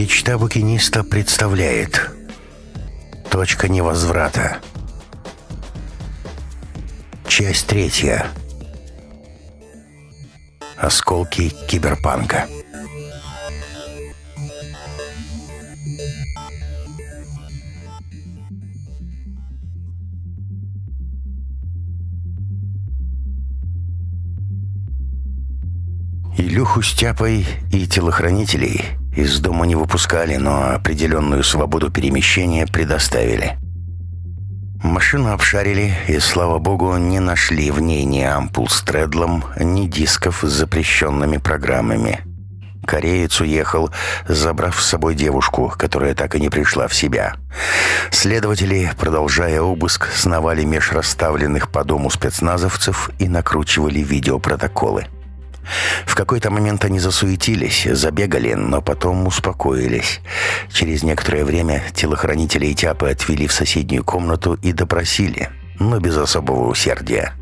Мечта букиниста представляет. Точка невозврата. Часть третья. Осколки киберпанка. Илюху с Тяпой и телохранителей из дома не выпускали, но определенную свободу перемещения предоставили. Машину обшарили, и, слава богу, не нашли в ней ни ампул с тредлом, ни дисков с запрещенными программами. Кореец уехал, забрав с собой девушку, которая так и не пришла в себя. Следователи, продолжая обыск, сновали меж расставленных по дому спецназовцев и накручивали видеопротоколы. В какой-то момент они засуетились, забегали, но потом успокоились. Через некоторое время телохранители и тяпы отвели в соседнюю комнату и допросили, но без особого усердия.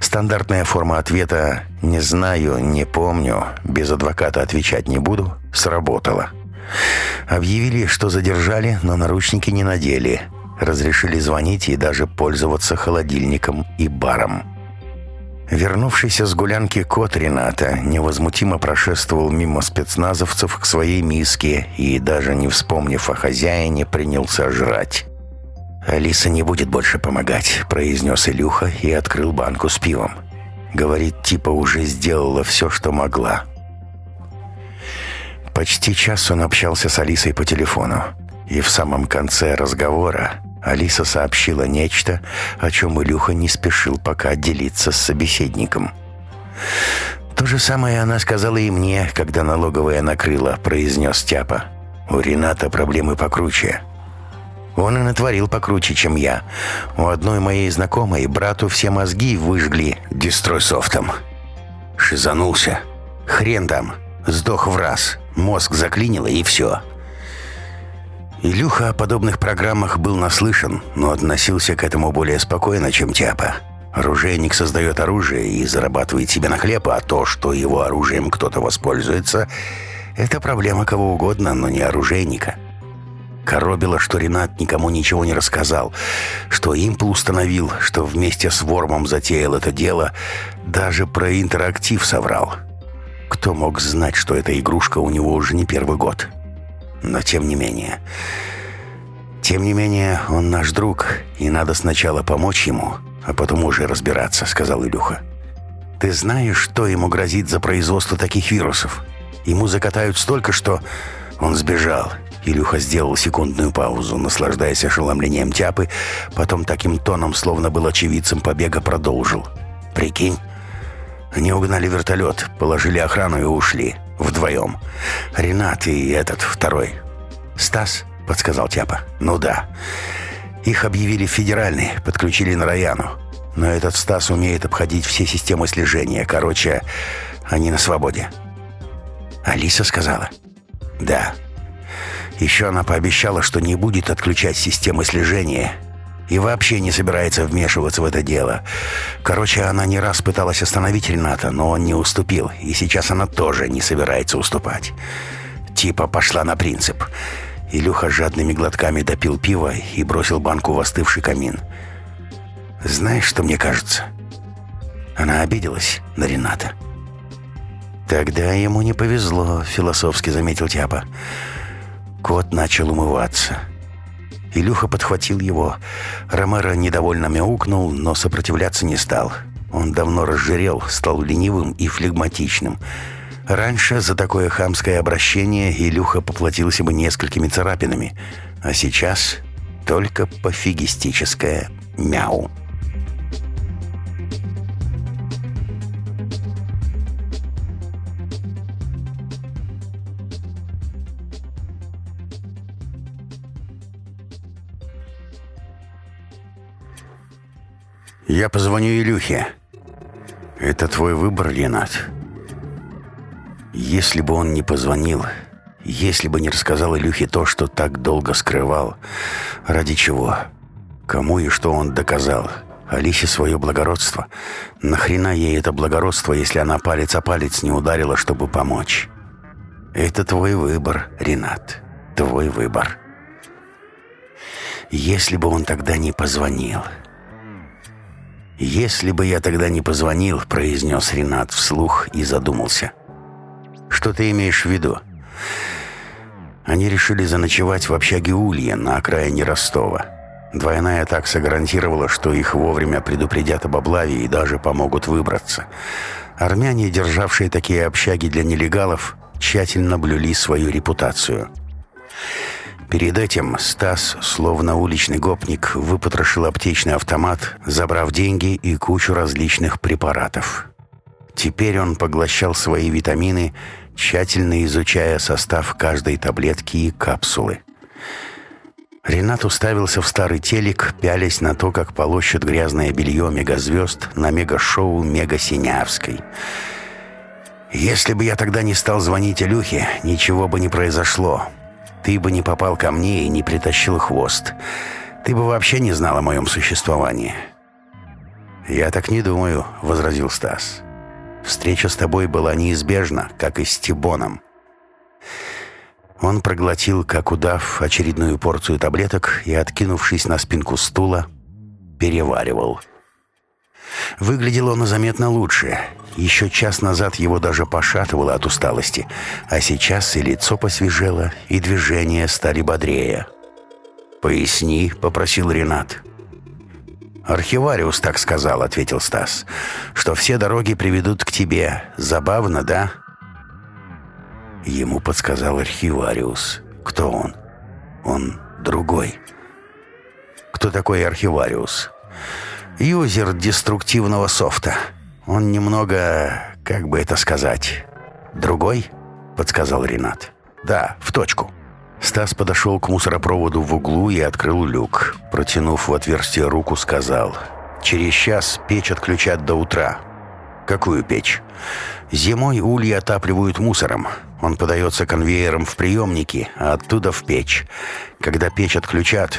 Стандартная форма ответа «не знаю, не помню, без адвоката отвечать не буду» сработала. Объявили, что задержали, но наручники не надели. Разрешили звонить и даже пользоваться холодильником и баром. Вернувшийся с гулянки кот Рената невозмутимо прошествовал мимо спецназовцев к своей миске и, даже не вспомнив о хозяине, принялся жрать. «Алиса не будет больше помогать», — произнес Илюха и открыл банку с пивом. Говорит, типа уже сделала все, что могла. Почти час он общался с Алисой по телефону. И в самом конце разговора Алиса сообщила нечто, о чем Илюха не спешил пока делиться с собеседником. «То же самое она сказала и мне, когда налоговая накрыла», — произнес Тяпа. «У Рената проблемы покруче». Он и натворил покруче, чем я. У одной моей знакомой брату все мозги выжгли дестройсофтом. Шизанулся. Хрен там. Сдох в раз. Мозг заклинило и все. Илюха о подобных программах был наслышан, но относился к этому более спокойно, чем Тяпа. Оружейник создает оружие и зарабатывает себе на хлеб, а то, что его оружием кто-то воспользуется, это проблема кого угодно, но не оружейника. Коробило, что Ренат никому ничего не рассказал, что Импл установил, что вместе с Вормом затеял это дело, даже про интерактив соврал. Кто мог знать, что эта игрушка у него уже не первый год?» Но тем не менее... Тем не менее, он наш друг, и надо сначала помочь ему, а потом уже разбираться», — сказал Илюха. «Ты знаешь, что ему грозит за производство таких вирусов? Ему закатают столько, что...» Он сбежал. Илюха сделал секундную паузу, наслаждаясь ошеломлением тяпы, потом таким тоном, словно был очевидцем побега, продолжил. «Прикинь, они угнали вертолет, положили охрану и ушли. Вдвоем. Ренат и этот второй. «Стас?» — подсказал Тяпа. «Ну да. Их объявили федеральный, подключили на Раяну. Но этот Стас умеет обходить все системы слежения. Короче, они на свободе». «Алиса сказала?» «Да. Еще она пообещала, что не будет отключать системы слежения и вообще не собирается вмешиваться в это дело. Короче, она не раз пыталась остановить Рената, но он не уступил, и сейчас она тоже не собирается уступать. Типа пошла на принцип. Илюха жадными глотками допил пиво и бросил банку в остывший камин. «Знаешь, что мне кажется?» Она обиделась на Рената. «Тогда ему не повезло», — философски заметил Тяпа. Кот начал умываться. Илюха подхватил его. Ромеро недовольно мяукнул, но сопротивляться не стал. Он давно разжирел, стал ленивым и флегматичным. Раньше за такое хамское обращение Илюха поплатился бы несколькими царапинами, а сейчас только пофигистическое мяу. «Я позвоню Илюхе. Это твой выбор, Ренат. Если бы он не позвонил, если бы не рассказал Илюхе то, что так долго скрывал, ради чего, кому и что он доказал, Алисе свое благородство. Нахрена ей это благородство, если она палец о палец не ударила, чтобы помочь? Это твой выбор, Ренат». Твой выбор. Если бы он тогда не позвонил... «Если бы я тогда не позвонил», — произнес Ренат вслух и задумался. «Что ты имеешь в виду?» Они решили заночевать в общаге Улья на окраине Ростова. Двойная такса гарантировала, что их вовремя предупредят об облаве и даже помогут выбраться. Армяне, державшие такие общаги для нелегалов, тщательно блюли свою репутацию. Перед этим Стас, словно уличный гопник, выпотрошил аптечный автомат, забрав деньги и кучу различных препаратов. Теперь он поглощал свои витамины, тщательно изучая состав каждой таблетки и капсулы. Ренат уставился в старый телек, пялясь на то, как полощут грязное белье мегазвезд на мегашоу Мега-Синявской. «Если бы я тогда не стал звонить Илюхе, ничего бы не произошло. Ты бы не попал ко мне и не притащил хвост. Ты бы вообще не знал о моем существовании». «Я так не думаю», — возразил Стас. «Встреча с тобой была неизбежна, как и с Тибоном». Он проглотил, как удав, очередную порцию таблеток и, откинувшись на спинку стула, переваривал. Выглядел он заметно лучше. Еще час назад его даже пошатывало от усталости, а сейчас и лицо посвежело, и движения стали бодрее. «Поясни», — попросил Ренат. «Архивариус так сказал», — ответил Стас, — «что все дороги приведут к тебе. Забавно, да?» Ему подсказал архивариус. Кто он? Он другой. Кто такой архивариус? Юзер деструктивного софта. Он немного, как бы это сказать, другой, подсказал Ренат. Да, в точку. Стас подошел к мусоропроводу в углу и открыл люк. Протянув в отверстие руку, сказал. «Через час печь отключат до утра». «Какую печь?» «Зимой ульи отапливают мусором. Он подается конвейером в приемники, а оттуда в печь. Когда печь отключат,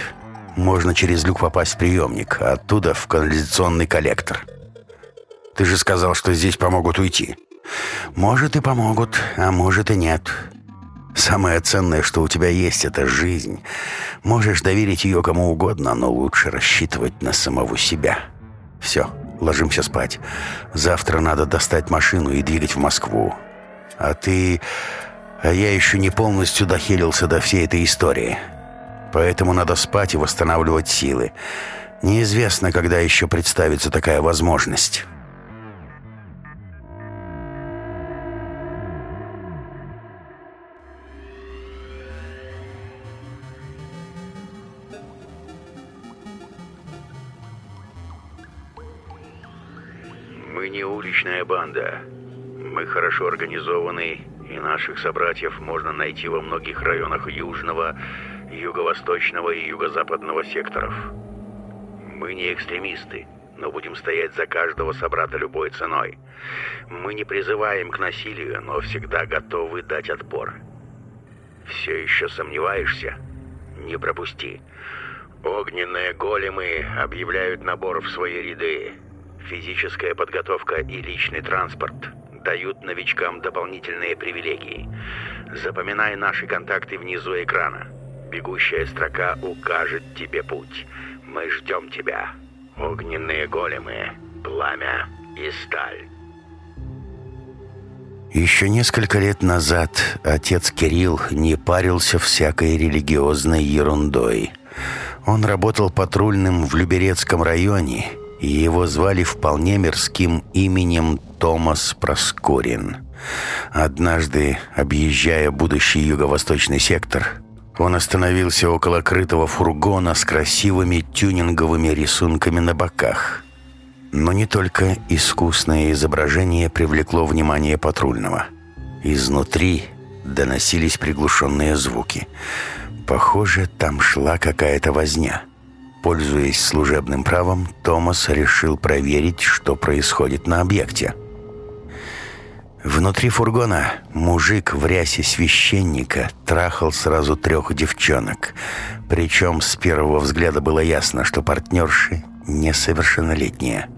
можно через люк попасть в приемник, а оттуда в канализационный коллектор. Ты же сказал, что здесь помогут уйти. Может и помогут, а может и нет. Самое ценное, что у тебя есть, это жизнь. Можешь доверить ее кому угодно, но лучше рассчитывать на самого себя. Все, ложимся спать. Завтра надо достать машину и двигать в Москву. А ты... А я еще не полностью дохилился до всей этой истории. Поэтому надо спать и восстанавливать силы. Неизвестно, когда еще представится такая возможность». Мы не уличная банда. Мы хорошо организованы, и наших собратьев можно найти во многих районах южного, юго-восточного и юго-западного секторов. Мы не экстремисты, но будем стоять за каждого собрата любой ценой. Мы не призываем к насилию, но всегда готовы дать отпор. Все еще сомневаешься? Не пропусти. Огненные големы объявляют набор в свои ряды. Физическая подготовка и личный транспорт – дают новичкам дополнительные привилегии. Запоминай наши контакты внизу экрана. Бегущая строка укажет тебе путь. Мы ждем тебя. Огненные големы, пламя и сталь. Еще несколько лет назад отец Кирилл не парился всякой религиозной ерундой. Он работал патрульным в Люберецком районе – и его звали вполне мирским именем Томас Проскорин. Однажды, объезжая будущий юго-восточный сектор, он остановился около крытого фургона с красивыми тюнинговыми рисунками на боках. Но не только искусное изображение привлекло внимание патрульного. Изнутри доносились приглушенные звуки. Похоже, там шла какая-то возня – Пользуясь служебным правом, Томас решил проверить, что происходит на объекте. Внутри фургона мужик в рясе священника трахал сразу трех девчонок. Причем с первого взгляда было ясно, что партнерши несовершеннолетние.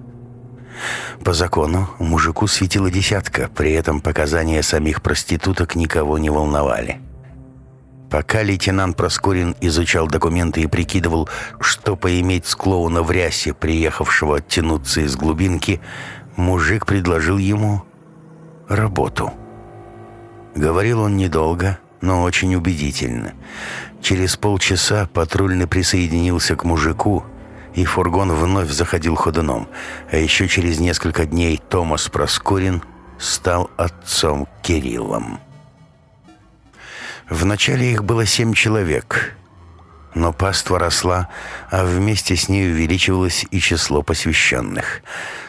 По закону мужику светила десятка, при этом показания самих проституток никого не волновали. Пока лейтенант Проскурин изучал документы и прикидывал, что поиметь с клоуна в рясе, приехавшего оттянуться из глубинки, мужик предложил ему работу. Говорил он недолго, но очень убедительно. Через полчаса патрульный присоединился к мужику, и фургон вновь заходил ходуном. А еще через несколько дней Томас Проскурин стал отцом Кириллом. Вначале их было семь человек, но паства росла, а вместе с ней увеличивалось и число посвященных.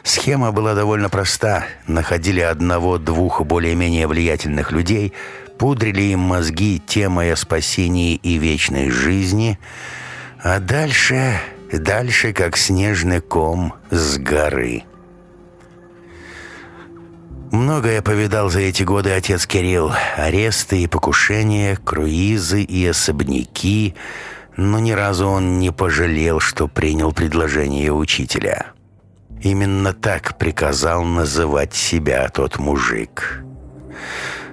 Схема была довольно проста. Находили одного-двух более-менее влиятельных людей, пудрили им мозги темой о спасении и вечной жизни, а дальше, дальше как снежный ком с горы. Многое повидал за эти годы отец Кирилл. Аресты и покушения, круизы и особняки. Но ни разу он не пожалел, что принял предложение учителя. Именно так приказал называть себя тот мужик.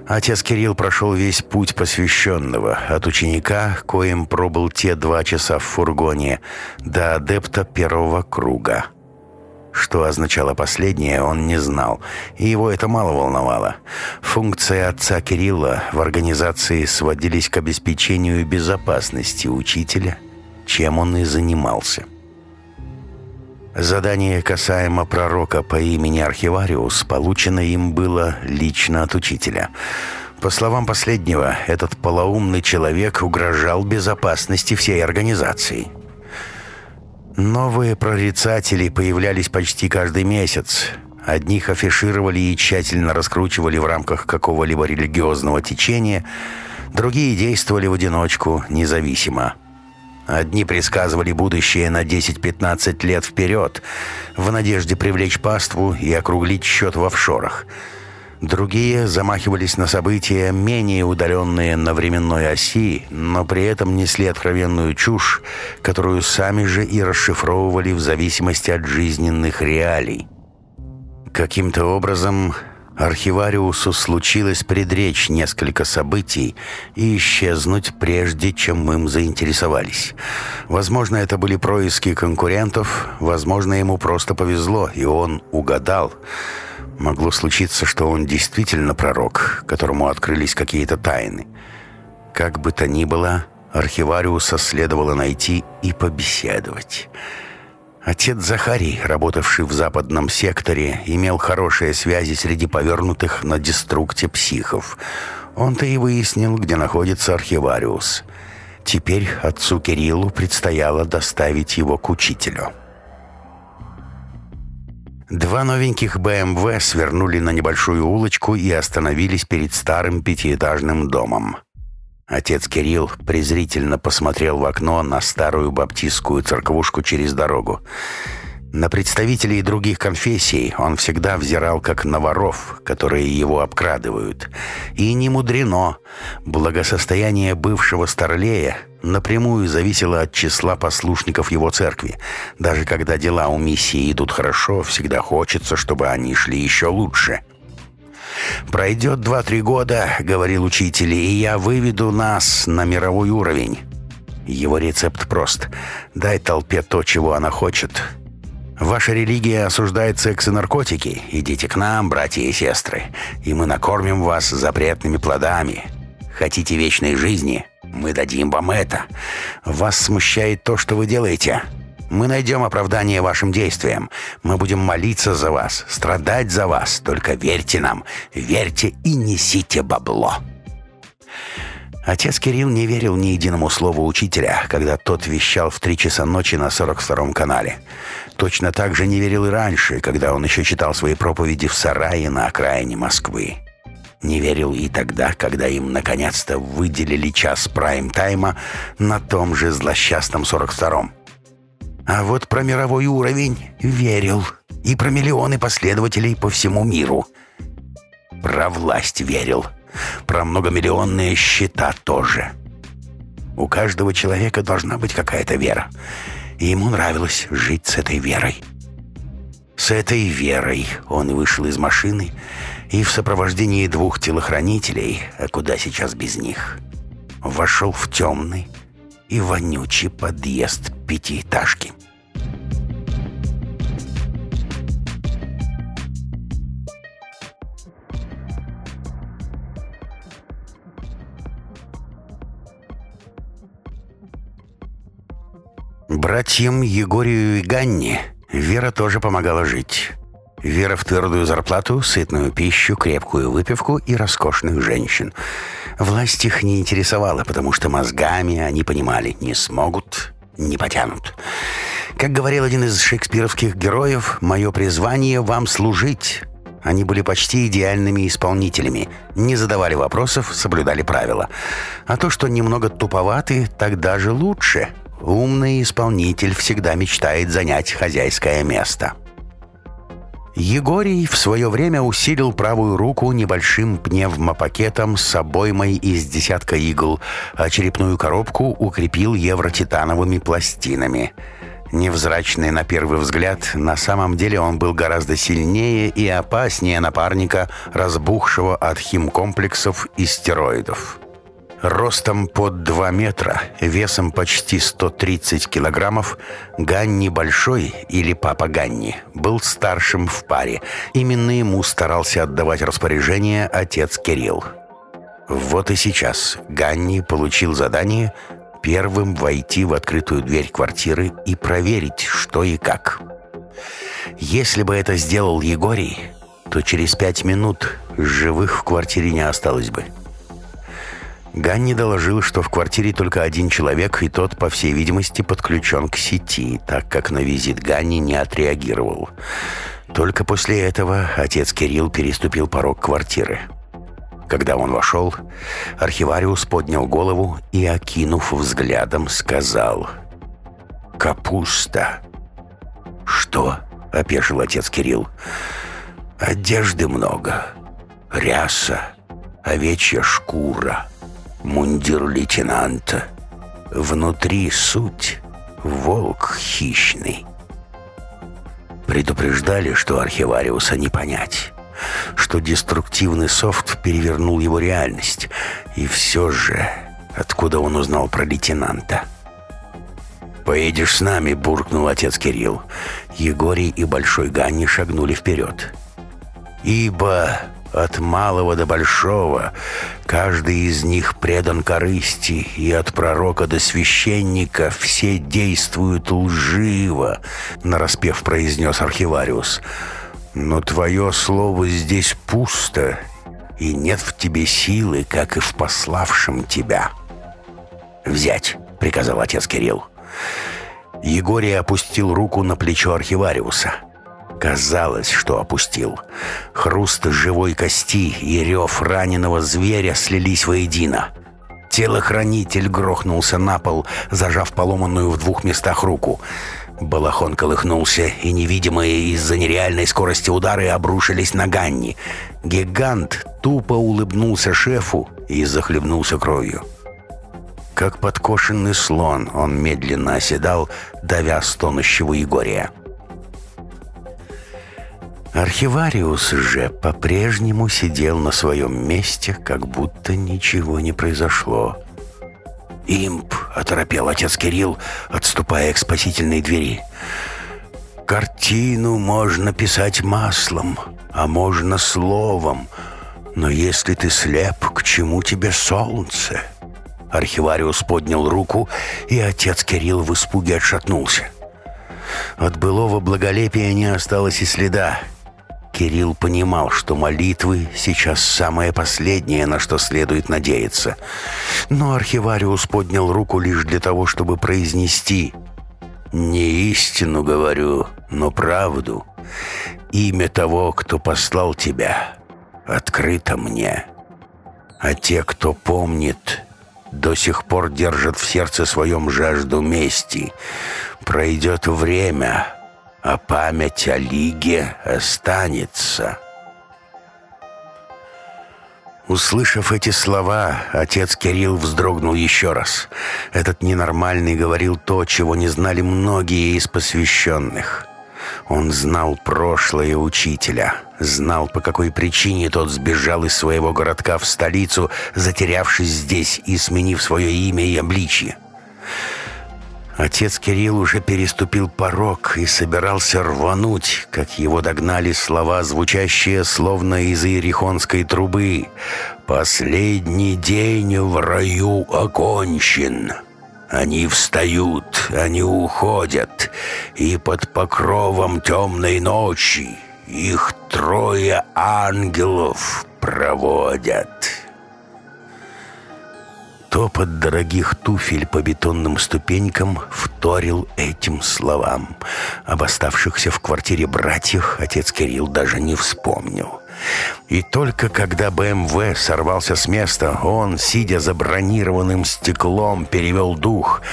Отец Кирилл прошел весь путь посвященного, от ученика, коим пробыл те два часа в фургоне, до адепта первого круга. Что означало последнее, он не знал, и его это мало волновало. Функции отца Кирилла в организации сводились к обеспечению безопасности учителя, чем он и занимался. Задание касаемо пророка по имени Архивариус получено им было лично от учителя. По словам последнего, этот полоумный человек угрожал безопасности всей организации – Новые прорицатели появлялись почти каждый месяц. Одних афишировали и тщательно раскручивали в рамках какого-либо религиозного течения, другие действовали в одиночку, независимо. Одни предсказывали будущее на 10-15 лет вперед, в надежде привлечь паству и округлить счет в офшорах – Другие замахивались на события, менее удаленные на временной оси, но при этом несли откровенную чушь, которую сами же и расшифровывали в зависимости от жизненных реалий. Каким-то образом архивариусу случилось предречь несколько событий и исчезнуть прежде, чем им заинтересовались. Возможно, это были происки конкурентов, возможно, ему просто повезло, и он угадал – Могло случиться, что он действительно пророк, которому открылись какие-то тайны. Как бы то ни было, архивариуса следовало найти и побеседовать. Отец Захарий, работавший в западном секторе, имел хорошие связи среди повернутых на деструкте психов. Он-то и выяснил, где находится архивариус. Теперь отцу Кириллу предстояло доставить его к учителю. Два новеньких БМВ свернули на небольшую улочку и остановились перед старым пятиэтажным домом. Отец Кирилл презрительно посмотрел в окно на старую баптистскую церквушку через дорогу. На представителей других конфессий он всегда взирал как на воров, которые его обкрадывают. И не мудрено. Благосостояние бывшего Старлея напрямую зависело от числа послушников его церкви. Даже когда дела у миссии идут хорошо, всегда хочется, чтобы они шли еще лучше. «Пройдет два-три года, — говорил учитель, — и я выведу нас на мировой уровень». Его рецепт прост. «Дай толпе то, чего она хочет, Ваша религия осуждает секс и наркотики. Идите к нам, братья и сестры, и мы накормим вас запретными плодами. Хотите вечной жизни? Мы дадим вам это. Вас смущает то, что вы делаете? Мы найдем оправдание вашим действиям. Мы будем молиться за вас, страдать за вас. Только верьте нам, верьте и несите бабло». Отец Кирилл не верил ни единому слову учителя, когда тот вещал в три часа ночи на 42-м канале. Точно так же не верил и раньше, когда он еще читал свои проповеди в сарае на окраине Москвы. Не верил и тогда, когда им наконец-то выделили час прайм-тайма на том же злосчастном 42-м. А вот про мировой уровень верил. И про миллионы последователей по всему миру. Про власть верил про многомиллионные счета тоже. У каждого человека должна быть какая-то вера. И ему нравилось жить с этой верой. С этой верой он вышел из машины и в сопровождении двух телохранителей, а куда сейчас без них? вошел в темный и вонючий подъезд пятиэтажки. Братьям Егорию и Ганне Вера тоже помогала жить. Вера в твердую зарплату, сытную пищу, крепкую выпивку и роскошных женщин. Власть их не интересовала, потому что мозгами они понимали, не смогут, не потянут. Как говорил один из шекспировских героев, «Мое призвание вам служить». Они были почти идеальными исполнителями, не задавали вопросов, соблюдали правила. А то, что немного туповаты, тогда же лучше – Умный исполнитель всегда мечтает занять хозяйское место. Егорий в свое время усилил правую руку небольшим пневмопакетом с обоймой из десятка игл, а черепную коробку укрепил евротитановыми пластинами. Невзрачный на первый взгляд, на самом деле он был гораздо сильнее и опаснее напарника, разбухшего от химкомплексов и стероидов. Ростом под 2 метра, весом почти 130 килограммов, Ганни Большой, или Папа Ганни, был старшим в паре. Именно ему старался отдавать распоряжение отец Кирилл. Вот и сейчас Ганни получил задание первым войти в открытую дверь квартиры и проверить, что и как. Если бы это сделал Егорий, то через пять минут живых в квартире не осталось бы. Ганни доложил, что в квартире только один человек, и тот, по всей видимости, подключен к сети, так как на визит Ганни не отреагировал. Только после этого отец Кирилл переступил порог квартиры. Когда он вошел, архивариус поднял голову и, окинув взглядом, сказал «Капуста». «Что?» — опешил отец Кирилл. «Одежды много, ряса, овечья шкура» мундир лейтенанта. Внутри суть — волк хищный. Предупреждали, что архивариуса не понять, что деструктивный софт перевернул его реальность. И все же, откуда он узнал про лейтенанта? «Поедешь с нами», — буркнул отец Кирилл. Егорий и Большой Ганни шагнули вперед. «Ибо от малого до большого каждый из них предан корысти, и от пророка до священника все действуют лживо, нараспев произнес архивариус. Но твое слово здесь пусто, и нет в тебе силы, как и в пославшем тебя. «Взять», — приказал отец Кирилл. Егорий опустил руку на плечо архивариуса — Казалось, что опустил. Хруст живой кости и рев раненого зверя слились воедино. Телохранитель грохнулся на пол, зажав поломанную в двух местах руку. Балахон колыхнулся, и невидимые из-за нереальной скорости удары обрушились на Ганни. Гигант тупо улыбнулся шефу и захлебнулся кровью. Как подкошенный слон он медленно оседал, давя стонущего Егория. Архивариус же по-прежнему сидел на своем месте, как будто ничего не произошло. «Имп!» — оторопел отец Кирилл, отступая к спасительной двери. «Картину можно писать маслом, а можно словом. Но если ты слеп, к чему тебе солнце?» Архивариус поднял руку, и отец Кирилл в испуге отшатнулся. От былого благолепия не осталось и следа. Кирилл понимал, что молитвы сейчас самое последнее, на что следует надеяться. Но архивариус поднял руку лишь для того, чтобы произнести «Не истину говорю, но правду. Имя того, кто послал тебя, открыто мне. А те, кто помнит, до сих пор держат в сердце своем жажду мести. Пройдет время, а память о Лиге останется. Услышав эти слова, отец Кирилл вздрогнул еще раз. Этот ненормальный говорил то, чего не знали многие из посвященных. Он знал прошлое учителя, знал, по какой причине тот сбежал из своего городка в столицу, затерявшись здесь и сменив свое имя и обличье. Отец Кирилл уже переступил порог и собирался рвануть, как его догнали слова, звучащие словно из иерихонской трубы. «Последний день в раю окончен». Они встают, они уходят, и под покровом темной ночи их трое ангелов проводят». Топот дорогих туфель по бетонным ступенькам вторил этим словам. Об оставшихся в квартире братьях отец Кирилл даже не вспомнил. И только когда БМВ сорвался с места, он, сидя за бронированным стеклом, перевел дух —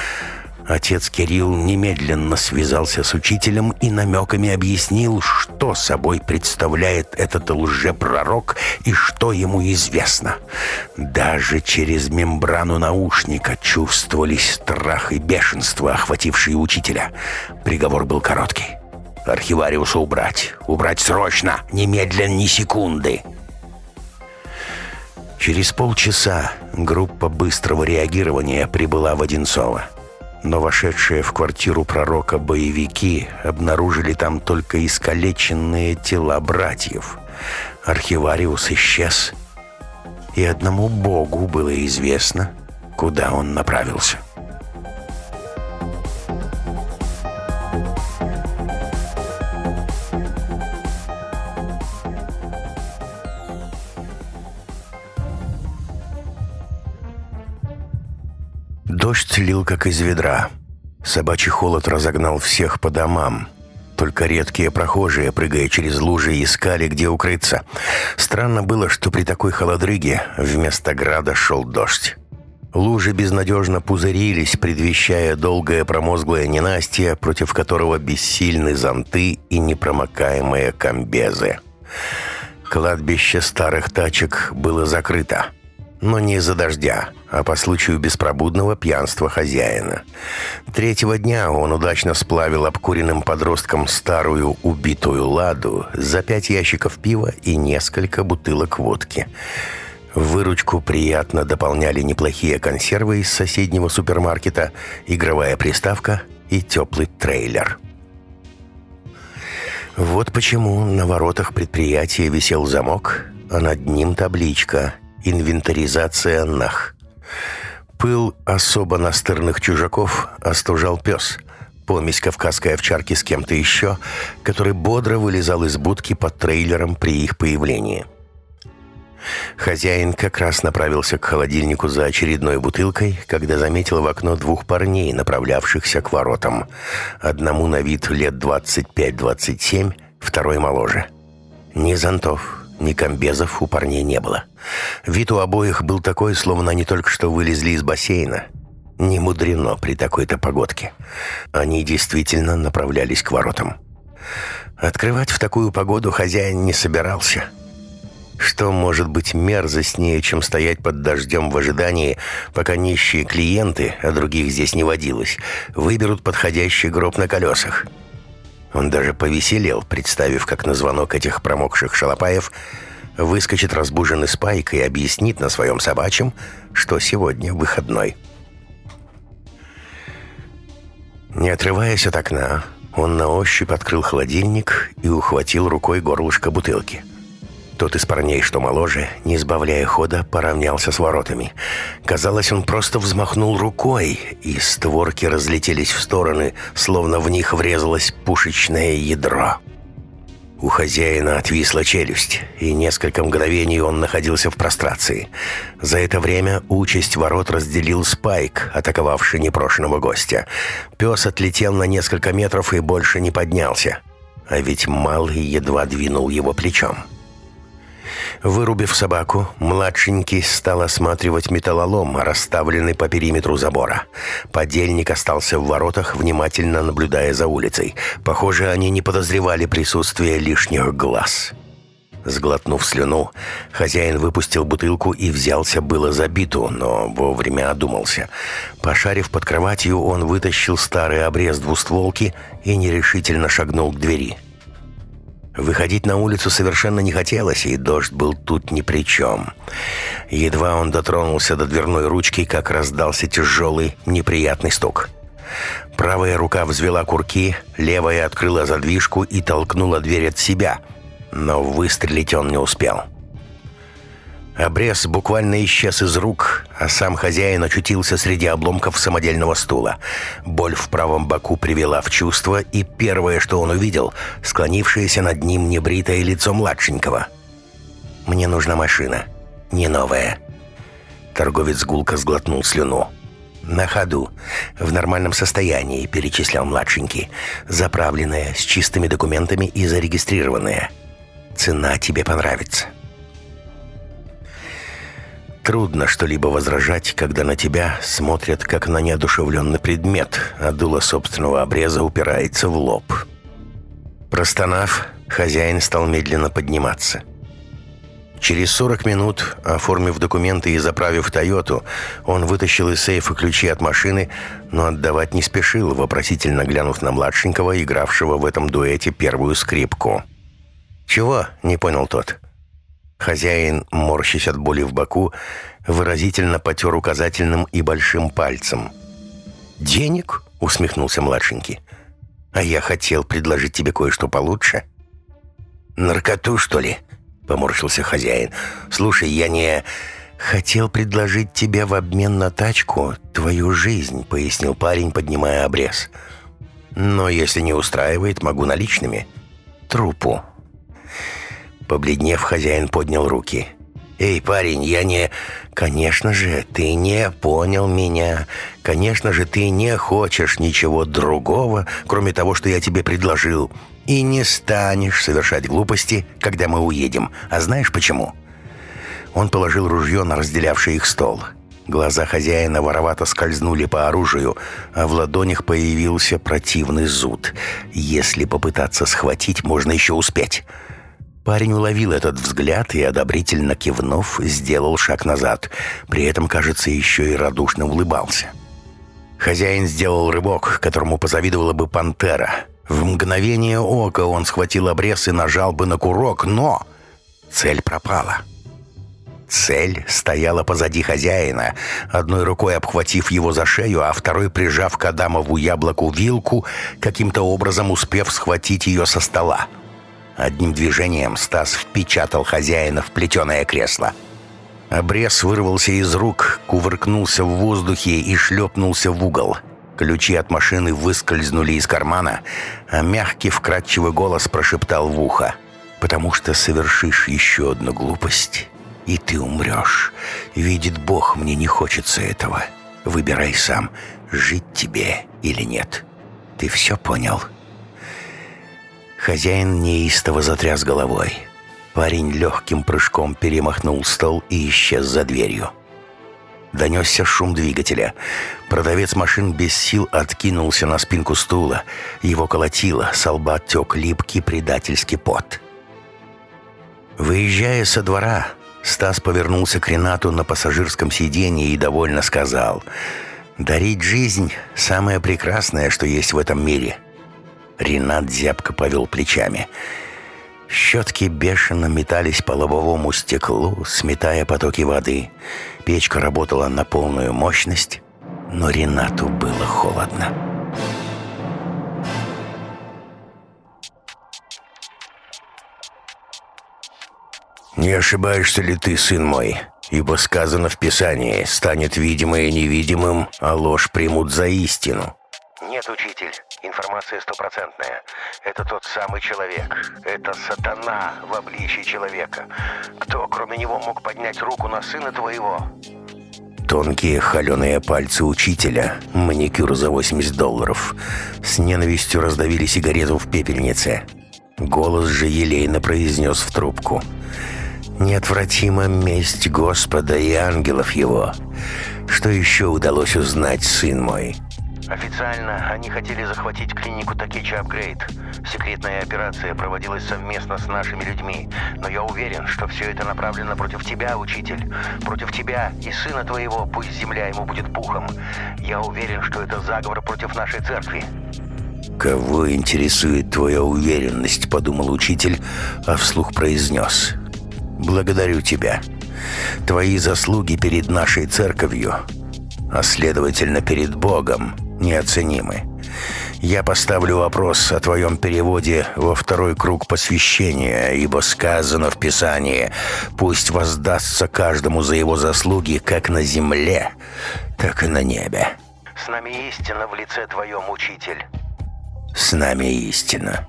Отец Кирилл немедленно связался с учителем и намеками объяснил, что собой представляет этот лжепророк и что ему известно. Даже через мембрану наушника чувствовались страх и бешенство, охватившие учителя. Приговор был короткий. «Архивариуса убрать! Убрать срочно! Немедленно, ни секунды!» Через полчаса группа быстрого реагирования прибыла в Одинцово но вошедшие в квартиру пророка боевики обнаружили там только искалеченные тела братьев. Архивариус исчез, и одному Богу было известно, куда он направился. Дождь лил, как из ведра. Собачий холод разогнал всех по домам. Только редкие прохожие, прыгая через лужи, искали, где укрыться. Странно было, что при такой холодрыге вместо града шел дождь. Лужи безнадежно пузырились, предвещая долгое промозглое ненастье, против которого бессильны зонты и непромокаемые комбезы. Кладбище старых тачек было закрыто но не из-за дождя, а по случаю беспробудного пьянства хозяина. Третьего дня он удачно сплавил обкуренным подростком старую убитую ладу за пять ящиков пива и несколько бутылок водки. Выручку приятно дополняли неплохие консервы из соседнего супермаркета, игровая приставка и теплый трейлер. Вот почему на воротах предприятия висел замок, а над ним табличка Инвентаризация нах. Пыл особо настырных чужаков остужал пес. Помесь кавказской овчарки с кем-то еще, который бодро вылезал из будки под трейлером при их появлении. Хозяин как раз направился к холодильнику за очередной бутылкой, когда заметил в окно двух парней, направлявшихся к воротам. Одному на вид лет 25-27, второй моложе. Ни зонтов, ни комбезов у парней не было. Вид у обоих был такой, словно они только что вылезли из бассейна. Не мудрено при такой-то погодке. Они действительно направлялись к воротам. Открывать в такую погоду хозяин не собирался. Что может быть мерзостнее, чем стоять под дождем в ожидании, пока нищие клиенты, а других здесь не водилось, выберут подходящий гроб на колесах? Он даже повеселел, представив, как на звонок этих промокших шалопаев выскочит разбуженный Спайк и объяснит на своем собачьем, что сегодня выходной. Не отрываясь от окна, он на ощупь открыл холодильник и ухватил рукой горлышко бутылки. Тот из парней, что моложе, не избавляя хода, поравнялся с воротами. Казалось, он просто взмахнул рукой, и створки разлетелись в стороны, словно в них врезалось пушечное ядро. У хозяина отвисла челюсть, и несколько мгновений он находился в прострации. За это время участь ворот разделил Спайк, атаковавший непрошенного гостя. Пес отлетел на несколько метров и больше не поднялся. А ведь Малый едва двинул его плечом. Вырубив собаку, младшенький стал осматривать металлолом, расставленный по периметру забора. Подельник остался в воротах, внимательно наблюдая за улицей. Похоже, они не подозревали присутствия лишних глаз. Сглотнув слюну, хозяин выпустил бутылку и взялся было за биту, но вовремя одумался. Пошарив под кроватью, он вытащил старый обрез двустволки и нерешительно шагнул к двери. Выходить на улицу совершенно не хотелось, и дождь был тут ни при чем. Едва он дотронулся до дверной ручки, как раздался тяжелый, неприятный стук. Правая рука взвела курки, левая открыла задвижку и толкнула дверь от себя — но выстрелить он не успел. Обрез буквально исчез из рук, а сам хозяин очутился среди обломков самодельного стула. Боль в правом боку привела в чувство, и первое, что он увидел, склонившееся над ним небритое лицо младшенького. «Мне нужна машина. Не новая». Торговец гулко сглотнул слюну. «На ходу. В нормальном состоянии», — перечислял младшенький. «Заправленная, с чистыми документами и зарегистрированная». Цена тебе понравится. Трудно что-либо возражать, когда на тебя смотрят как на неодушевленный предмет, а дуло собственного обреза упирается в лоб. Простонав, хозяин стал медленно подниматься. Через 40 минут, оформив документы и заправив «Тойоту», он вытащил из сейфа ключи от машины, но отдавать не спешил, вопросительно глянув на младшенького, игравшего в этом дуэте первую скрипку. «Чего?» — не понял тот. Хозяин, морщась от боли в боку, выразительно потер указательным и большим пальцем. «Денег?» — усмехнулся младшенький. «А я хотел предложить тебе кое-что получше». «Наркоту, что ли?» — поморщился хозяин. «Слушай, я не...» «Хотел предложить тебе в обмен на тачку твою жизнь», — пояснил парень, поднимая обрез. «Но если не устраивает, могу наличными. Трупу». Побледнев, хозяин поднял руки. «Эй, парень, я не...» «Конечно же, ты не понял меня. Конечно же, ты не хочешь ничего другого, кроме того, что я тебе предложил. И не станешь совершать глупости, когда мы уедем. А знаешь почему?» Он положил ружье на разделявший их стол. Глаза хозяина воровато скользнули по оружию, а в ладонях появился противный зуд. Если попытаться схватить, можно еще успеть. Парень уловил этот взгляд и, одобрительно кивнув, сделал шаг назад. При этом, кажется, еще и радушно улыбался. Хозяин сделал рывок, которому позавидовала бы пантера. В мгновение ока он схватил обрез и нажал бы на курок, но цель пропала. Цель стояла позади хозяина, одной рукой обхватив его за шею, а второй прижав к Адамову яблоку вилку, каким-то образом успев схватить ее со стола. Одним движением Стас впечатал хозяина в плетеное кресло. Обрез вырвался из рук, кувыркнулся в воздухе и шлепнулся в угол. Ключи от машины выскользнули из кармана, а мягкий вкрадчивый голос прошептал в ухо. «Потому что совершишь еще одну глупость, и ты умрешь. Видит Бог, мне не хочется этого. Выбирай сам, жить тебе или нет. Ты все понял?» Хозяин неистово затряс головой. Парень легким прыжком перемахнул стол и исчез за дверью. Донесся шум двигателя. Продавец машин без сил откинулся на спинку стула. Его колотило, с лба тек липкий предательский пот. Выезжая со двора, Стас повернулся к Ренату на пассажирском сиденье и довольно сказал «Дарить жизнь – самое прекрасное, что есть в этом мире. Ренат зябко повел плечами. Щетки бешено метались по лобовому стеклу, сметая потоки воды. Печка работала на полную мощность, но Ренату было холодно. «Не ошибаешься ли ты, сын мой? Ибо сказано в Писании, станет видимое невидимым, а ложь примут за истину». «Нет, учитель, информация стопроцентная. Это тот самый человек. Это сатана в обличии человека. Кто, кроме него, мог поднять руку на сына твоего?» Тонкие холеные пальцы учителя, маникюр за 80 долларов, с ненавистью раздавили сигарету в пепельнице. Голос же елейно произнес в трубку. «Неотвратима месть Господа и ангелов его. Что еще удалось узнать, сын мой?» Официально они хотели захватить клинику Такича Апгрейд. Секретная операция проводилась совместно с нашими людьми. Но я уверен, что все это направлено против тебя, учитель. Против тебя и сына твоего, пусть земля ему будет пухом. Я уверен, что это заговор против нашей церкви. «Кого интересует твоя уверенность?» – подумал учитель, а вслух произнес. «Благодарю тебя. Твои заслуги перед нашей церковью, а следовательно перед Богом, неоценимы. Я поставлю вопрос о твоем переводе во второй круг посвящения, ибо сказано в Писании, пусть воздастся каждому за его заслуги как на земле, так и на небе. С нами истина в лице твоем, учитель. С нами истина.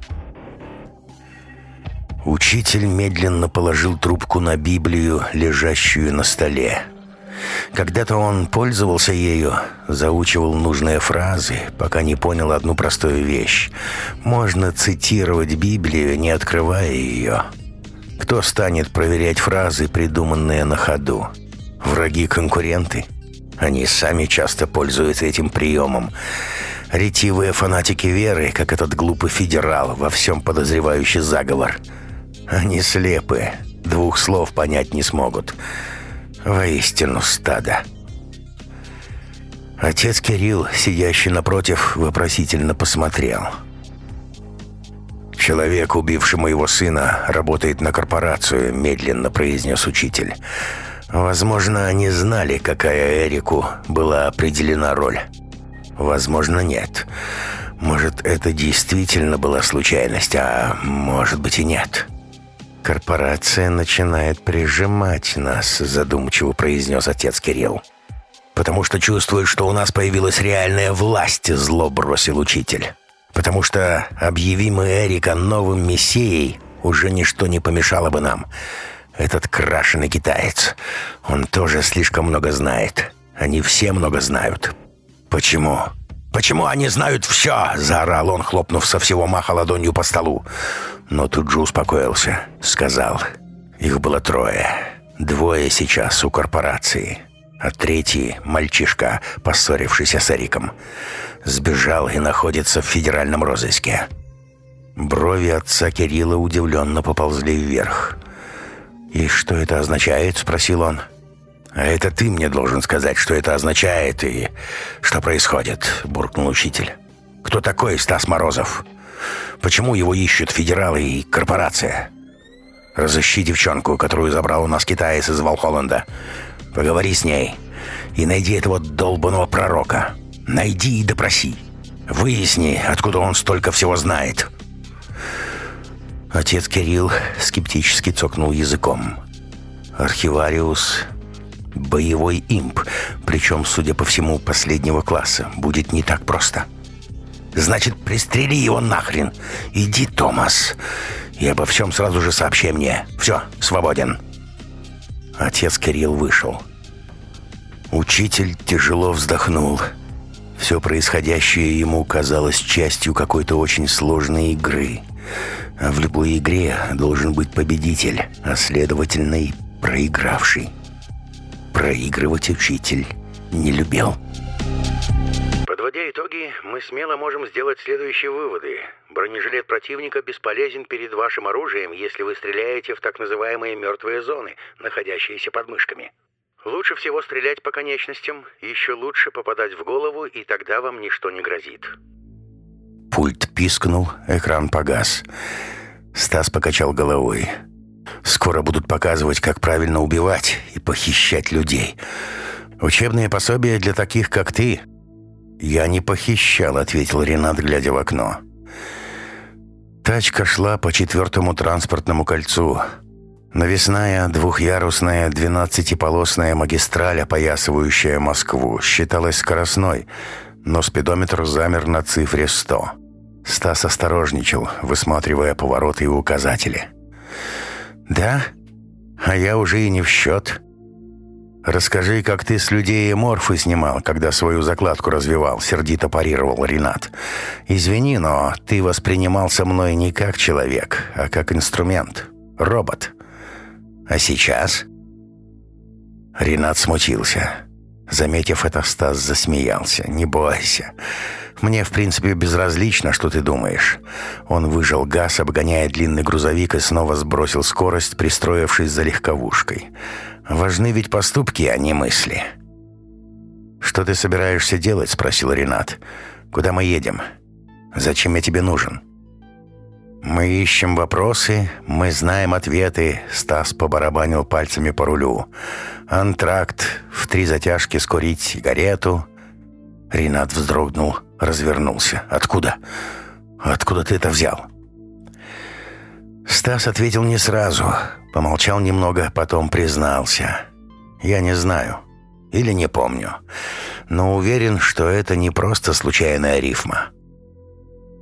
Учитель медленно положил трубку на Библию, лежащую на столе. Когда-то он пользовался ею, заучивал нужные фразы, пока не понял одну простую вещь. Можно цитировать Библию, не открывая ее. Кто станет проверять фразы, придуманные на ходу? Враги-конкуренты? Они сами часто пользуются этим приемом. Ретивые фанатики веры, как этот глупый федерал, во всем подозревающий заговор. Они слепы, двух слов понять не смогут. Воистину стадо. Отец Кирилл, сидящий напротив, вопросительно посмотрел. «Человек, убивший моего сына, работает на корпорацию», — медленно произнес учитель. «Возможно, они знали, какая Эрику была определена роль. Возможно, нет. Может, это действительно была случайность, а может быть и нет». «Корпорация начинает прижимать нас», — задумчиво произнес отец Кирилл. «Потому что чувствует, что у нас появилась реальная власть», — зло бросил учитель. «Потому что, объявимый Эрика новым мессией, уже ничто не помешало бы нам. Этот крашеный китаец, он тоже слишком много знает. Они все много знают. Почему?» «Почему они знают все?» — заорал он, хлопнув со всего маха ладонью по столу. Но тут же успокоился. Сказал. Их было трое. Двое сейчас у корпорации. А третий — мальчишка, поссорившийся с Эриком. Сбежал и находится в федеральном розыске. Брови отца Кирилла удивленно поползли вверх. «И что это означает?» — спросил он. «А это ты мне должен сказать, что это означает и что происходит», — буркнул учитель. «Кто такой Стас Морозов? Почему его ищут федералы и корпорация? Разыщи девчонку, которую забрал у нас китаец из Волхолланда. Поговори с ней и найди этого долбанного пророка. Найди и допроси. Выясни, откуда он столько всего знает». Отец Кирилл скептически цокнул языком. Архивариус боевой имп, причем, судя по всему, последнего класса. Будет не так просто. Значит, пристрели его нахрен. Иди, Томас. И обо всем сразу же сообщи мне. Все, свободен. Отец Кирилл вышел. Учитель тяжело вздохнул. Все происходящее ему казалось частью какой-то очень сложной игры. А в любой игре должен быть победитель, а следовательно и проигравший. Проигрывать учитель не любил. Подводя итоги, мы смело можем сделать следующие выводы. Бронежилет противника бесполезен перед вашим оружием, если вы стреляете в так называемые мертвые зоны, находящиеся под мышками. Лучше всего стрелять по конечностям, еще лучше попадать в голову, и тогда вам ничто не грозит. Пульт пискнул, экран погас. Стас покачал головой. Скоро будут показывать, как правильно убивать и похищать людей. Учебные пособия для таких, как ты. Я не похищал, ответил Ренат, глядя в окно. Тачка шла по четвертому транспортному кольцу. Навесная двухъярусная двенадцатиполосная магистраль, опоясывающая Москву, считалась скоростной, но спидометр замер на цифре 100. Стас осторожничал, высматривая повороты и указатели. «Да? А я уже и не в счет. Расскажи, как ты с людей морфы снимал, когда свою закладку развивал», — сердито парировал Ренат. «Извини, но ты воспринимался мной не как человек, а как инструмент. Робот. А сейчас?» Ренат смутился. Заметив это, Стас засмеялся. «Не бойся. Мне, в принципе, безразлично, что ты думаешь». Он выжал газ, обгоняя длинный грузовик и снова сбросил скорость, пристроившись за легковушкой. «Важны ведь поступки, а не мысли». «Что ты собираешься делать?» — спросил Ренат. «Куда мы едем? Зачем я тебе нужен?» «Мы ищем вопросы, мы знаем ответы», — Стас побарабанил пальцами по рулю. «Антракт, в три затяжки скурить сигарету». Ренат вздрогнул, развернулся. «Откуда? Откуда ты это взял?» Стас ответил не сразу, помолчал немного, потом признался. «Я не знаю. Или не помню. Но уверен, что это не просто случайная рифма.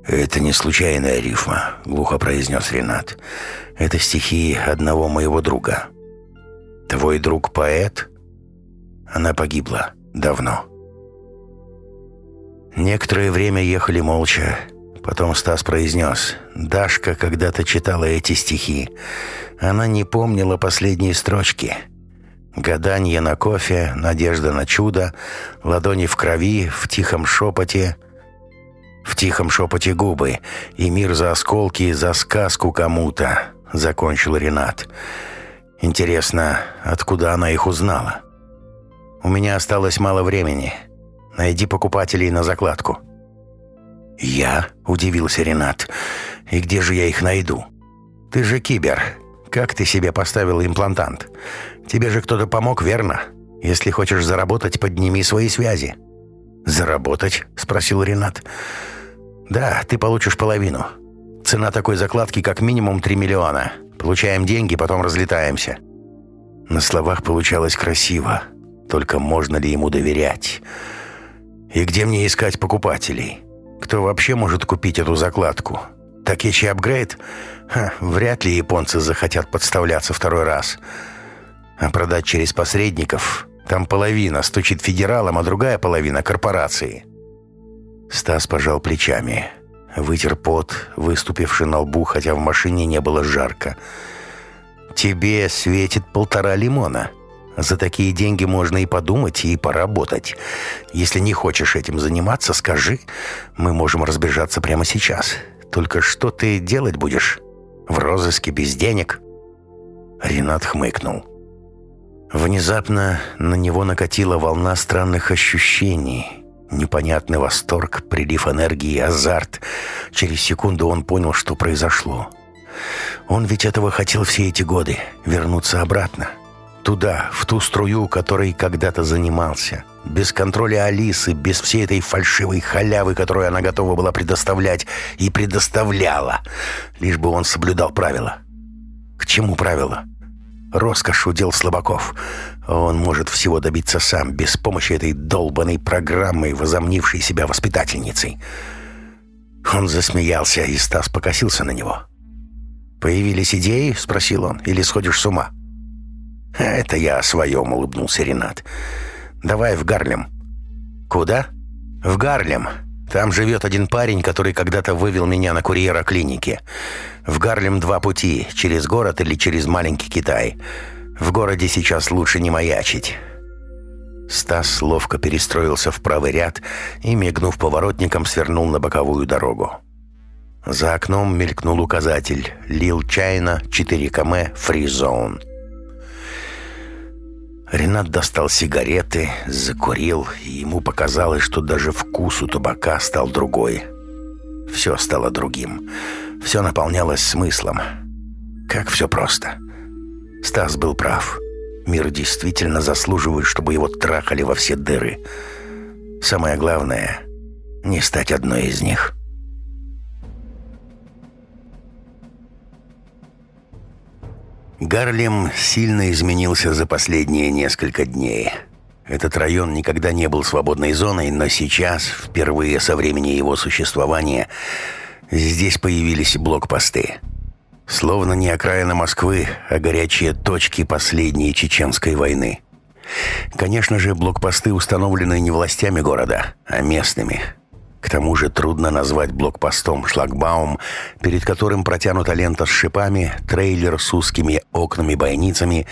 «Это не случайная рифма», — глухо произнес Ренат. «Это стихи одного моего друга». «Твой друг поэт?» Она погибла давно. Некоторое время ехали молча. Потом Стас произнес. «Дашка когда-то читала эти стихи. Она не помнила последние строчки. Гаданье на кофе, надежда на чудо, ладони в крови, в тихом шепоте — в тихом шепоте губы, и мир за осколки, за сказку кому-то, закончил Ренат. Интересно, откуда она их узнала? У меня осталось мало времени. Найди покупателей на закладку. «Я?» – удивился Ренат. «И где же я их найду?» «Ты же кибер. Как ты себе поставил имплантант? Тебе же кто-то помог, верно? Если хочешь заработать, подними свои связи». «Заработать?» – спросил Ренат. «Да, ты получишь половину. Цена такой закладки как минимум 3 миллиона. Получаем деньги, потом разлетаемся». На словах получалось красиво. Только можно ли ему доверять? И где мне искать покупателей? Кто вообще может купить эту закладку? Такечи апгрейд? Ха, вряд ли японцы захотят подставляться второй раз. А продать через посредников? Там половина стучит федералам, а другая половина – корпорации. Стас пожал плечами. Вытер пот, выступивший на лбу, хотя в машине не было жарко. «Тебе светит полтора лимона. За такие деньги можно и подумать, и поработать. Если не хочешь этим заниматься, скажи. Мы можем разбежаться прямо сейчас. Только что ты делать будешь? В розыске без денег?» Ренат хмыкнул. Внезапно на него накатила волна странных ощущений – Непонятный восторг, прилив энергии, азарт. Через секунду он понял, что произошло. Он ведь этого хотел все эти годы. Вернуться обратно. Туда, в ту струю, которой когда-то занимался. Без контроля Алисы, без всей этой фальшивой халявы, которую она готова была предоставлять и предоставляла. Лишь бы он соблюдал правила. К чему правила? Роскошь удел слабаков. Он может всего добиться сам, без помощи этой долбанной программы, возомнившей себя воспитательницей. Он засмеялся, и Стас покосился на него. «Появились идеи?» — спросил он. «Или сходишь с ума?» «Это я о своем», — улыбнулся Ренат. «Давай в Гарлем». «Куда?» «В Гарлем. Там живет один парень, который когда-то вывел меня на курьера клиники. В Гарлем два пути, через город или через маленький Китай. В городе сейчас лучше не маячить». Стас ловко перестроился в правый ряд и, мигнув поворотником, свернул на боковую дорогу. За окном мелькнул указатель «Лил Чайна, 4 км, фризоун». Ренат достал сигареты, закурил, и ему показалось, что даже вкус у табака стал другой. Все стало другим. Все наполнялось смыслом. Как все просто. Стас был прав. Мир действительно заслуживает, чтобы его трахали во все дыры. Самое главное — не стать одной из них. Гарлем сильно изменился за последние несколько дней. Этот район никогда не был свободной зоной, но сейчас, впервые со времени его существования, здесь появились блокпосты. Словно не окраина Москвы, а горячие точки последней чеченской войны. Конечно же, блокпосты установлены не властями города, а местными. К тому же трудно назвать блокпостом шлагбаум, перед которым протянута лента с шипами, трейлер с узкими окнами-бойницами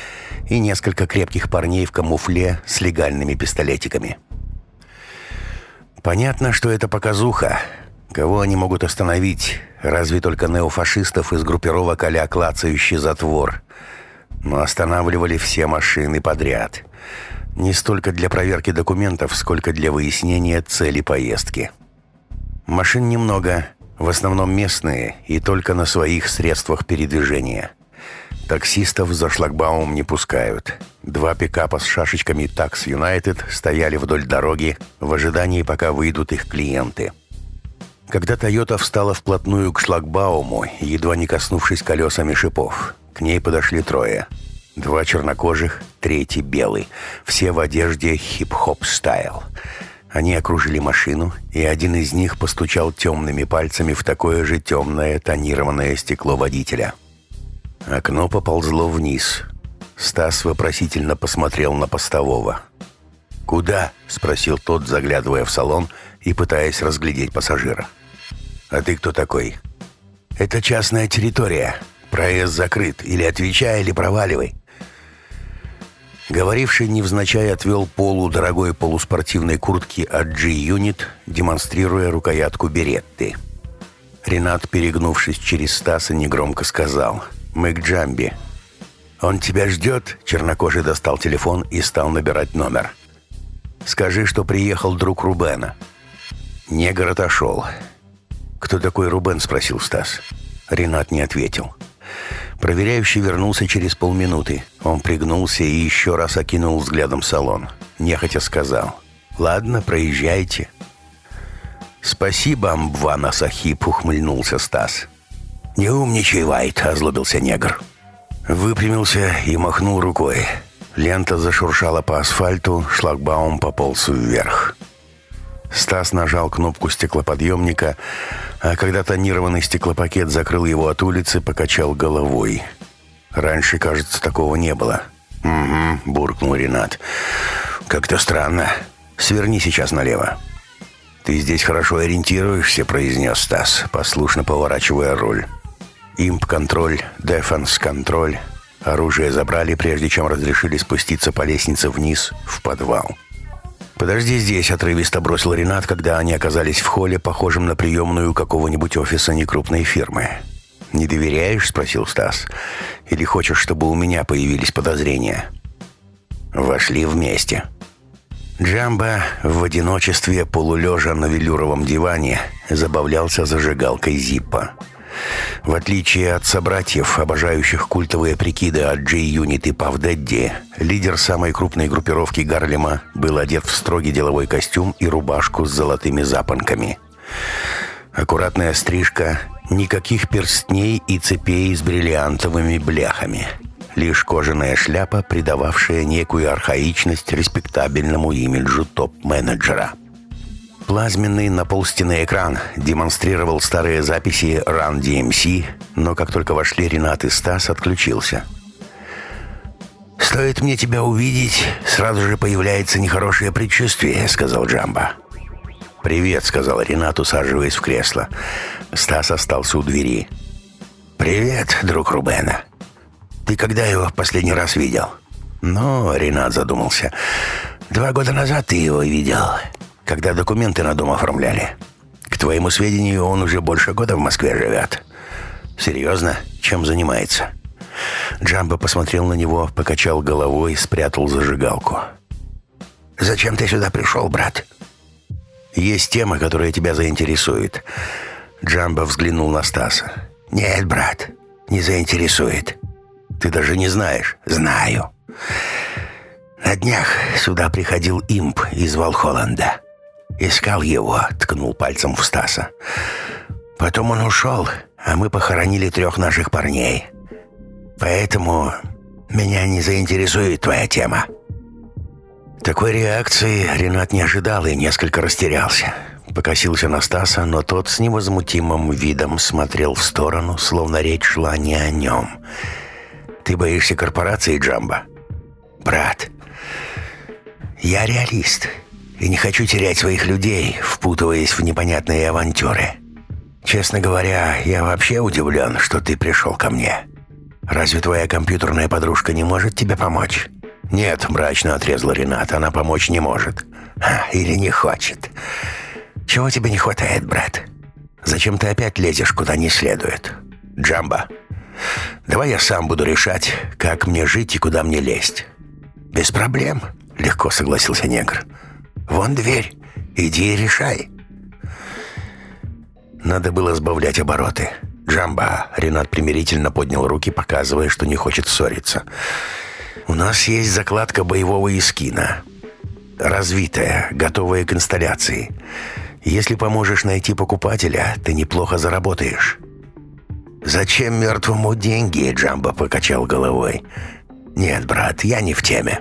и несколько крепких парней в камуфле с легальными пистолетиками. Понятно, что это показуха. Кого они могут остановить? Разве только неофашистов из группировок а-ля клацающий затвор. Но останавливали все машины подряд. Не столько для проверки документов, сколько для выяснения цели поездки. Машин немного, в основном местные, и только на своих средствах передвижения. Таксистов за шлагбаум не пускают. Два пикапа с шашечками Tax United стояли вдоль дороги в ожидании, пока выйдут их клиенты. Когда «Тойота» встала вплотную к шлагбауму, едва не коснувшись колесами шипов, к ней подошли трое. Два чернокожих, третий белый. Все в одежде хип-хоп стайл. Они окружили машину, и один из них постучал темными пальцами в такое же темное тонированное стекло водителя. Окно поползло вниз. Стас вопросительно посмотрел на постового. «Куда?» — спросил тот, заглядывая в салон и пытаясь разглядеть пассажира. «А ты кто такой?» «Это частная территория. Проезд закрыт. Или отвечай, или проваливай». Говоривший невзначай отвел полу дорогой полуспортивной куртки от G-Unit, демонстрируя рукоятку беретты. Ренат, перегнувшись через Стаса, негромко сказал «Мы Джамби». «Он тебя ждет?» Чернокожий достал телефон и стал набирать номер. «Скажи, что приехал друг Рубена». Негр отошел. «Кто такой Рубен?» – спросил Стас. Ренат не ответил. Проверяющий вернулся через полминуты. Он пригнулся и еще раз окинул взглядом салон. Нехотя сказал. «Ладно, проезжайте». «Спасибо, Амбвана Сахиб», — ухмыльнулся Стас. «Не умничай, Вайт», — озлобился негр. Выпрямился и махнул рукой. Лента зашуршала по асфальту, шлагбаум пополз вверх. Стас нажал кнопку стеклоподъемника, а когда тонированный стеклопакет закрыл его от улицы, покачал головой. Раньше, кажется, такого не было. «Угу», — буркнул Ренат. «Как-то странно. Сверни сейчас налево». «Ты здесь хорошо ориентируешься», — произнес Стас, послушно поворачивая руль. «Имп-контроль, дефенс-контроль. Оружие забрали, прежде чем разрешили спуститься по лестнице вниз, в подвал». «Подожди здесь», — отрывисто бросил Ренат, когда они оказались в холле, похожем на приемную какого-нибудь офиса некрупной фирмы. «Не доверяешь?» — спросил Стас. «Или хочешь, чтобы у меня появились подозрения?» Вошли вместе. Джамба в одиночестве, полулежа на велюровом диване, забавлялся зажигалкой Зиппа. В отличие от собратьев, обожающих культовые прикиды от J-Unit и Павдедди, лидер самой крупной группировки Гарлема был одет в строгий деловой костюм и рубашку с золотыми запонками. Аккуратная стрижка, никаких перстней и цепей с бриллиантовыми бляхами. Лишь кожаная шляпа, придававшая некую архаичность респектабельному имиджу топ-менеджера – Плазменный наполстенный экран демонстрировал старые записи Run DMC, но как только вошли Ренат и Стас, отключился. «Стоит мне тебя увидеть, сразу же появляется нехорошее предчувствие», — сказал Джамба. «Привет», — сказал Ренат, усаживаясь в кресло. Стас остался у двери. «Привет, друг Рубена. Ты когда его в последний раз видел?» «Ну, — Ренат задумался, — два года назад ты его видел когда документы на дом оформляли. К твоему сведению, он уже больше года в Москве живет. Серьезно? Чем занимается?» Джамбо посмотрел на него, покачал головой, спрятал зажигалку. «Зачем ты сюда пришел, брат?» «Есть тема, которая тебя заинтересует». Джамбо взглянул на Стаса. «Нет, брат, не заинтересует. Ты даже не знаешь». «Знаю. На днях сюда приходил имп из Волхолланда. «Искал его», — ткнул пальцем в Стаса. «Потом он ушел, а мы похоронили трех наших парней. Поэтому меня не заинтересует твоя тема». Такой реакции Ренат не ожидал и несколько растерялся. Покосился на Стаса, но тот с невозмутимым видом смотрел в сторону, словно речь шла не о нем. «Ты боишься корпорации, Джамба?» «Брат, я реалист. И не хочу терять своих людей, впутываясь в непонятные авантюры. Честно говоря, я вообще удивлен, что ты пришел ко мне. Разве твоя компьютерная подружка не может тебе помочь? Нет, мрачно отрезал Ренат, она помочь не может. Ха, или не хочет. Чего тебе не хватает, брат? Зачем ты опять лезешь куда не следует? Джамба, давай я сам буду решать, как мне жить и куда мне лезть. Без проблем, легко согласился негр. Вон дверь, иди и решай. Надо было сбавлять обороты. «Джамба!» — Ренат примирительно поднял руки, показывая, что не хочет ссориться. «У нас есть закладка боевого искина. Развитая, готовая к инсталляции. Если поможешь найти покупателя, ты неплохо заработаешь». «Зачем мертвому деньги?» — Джамба покачал головой. «Нет, брат, я не в теме».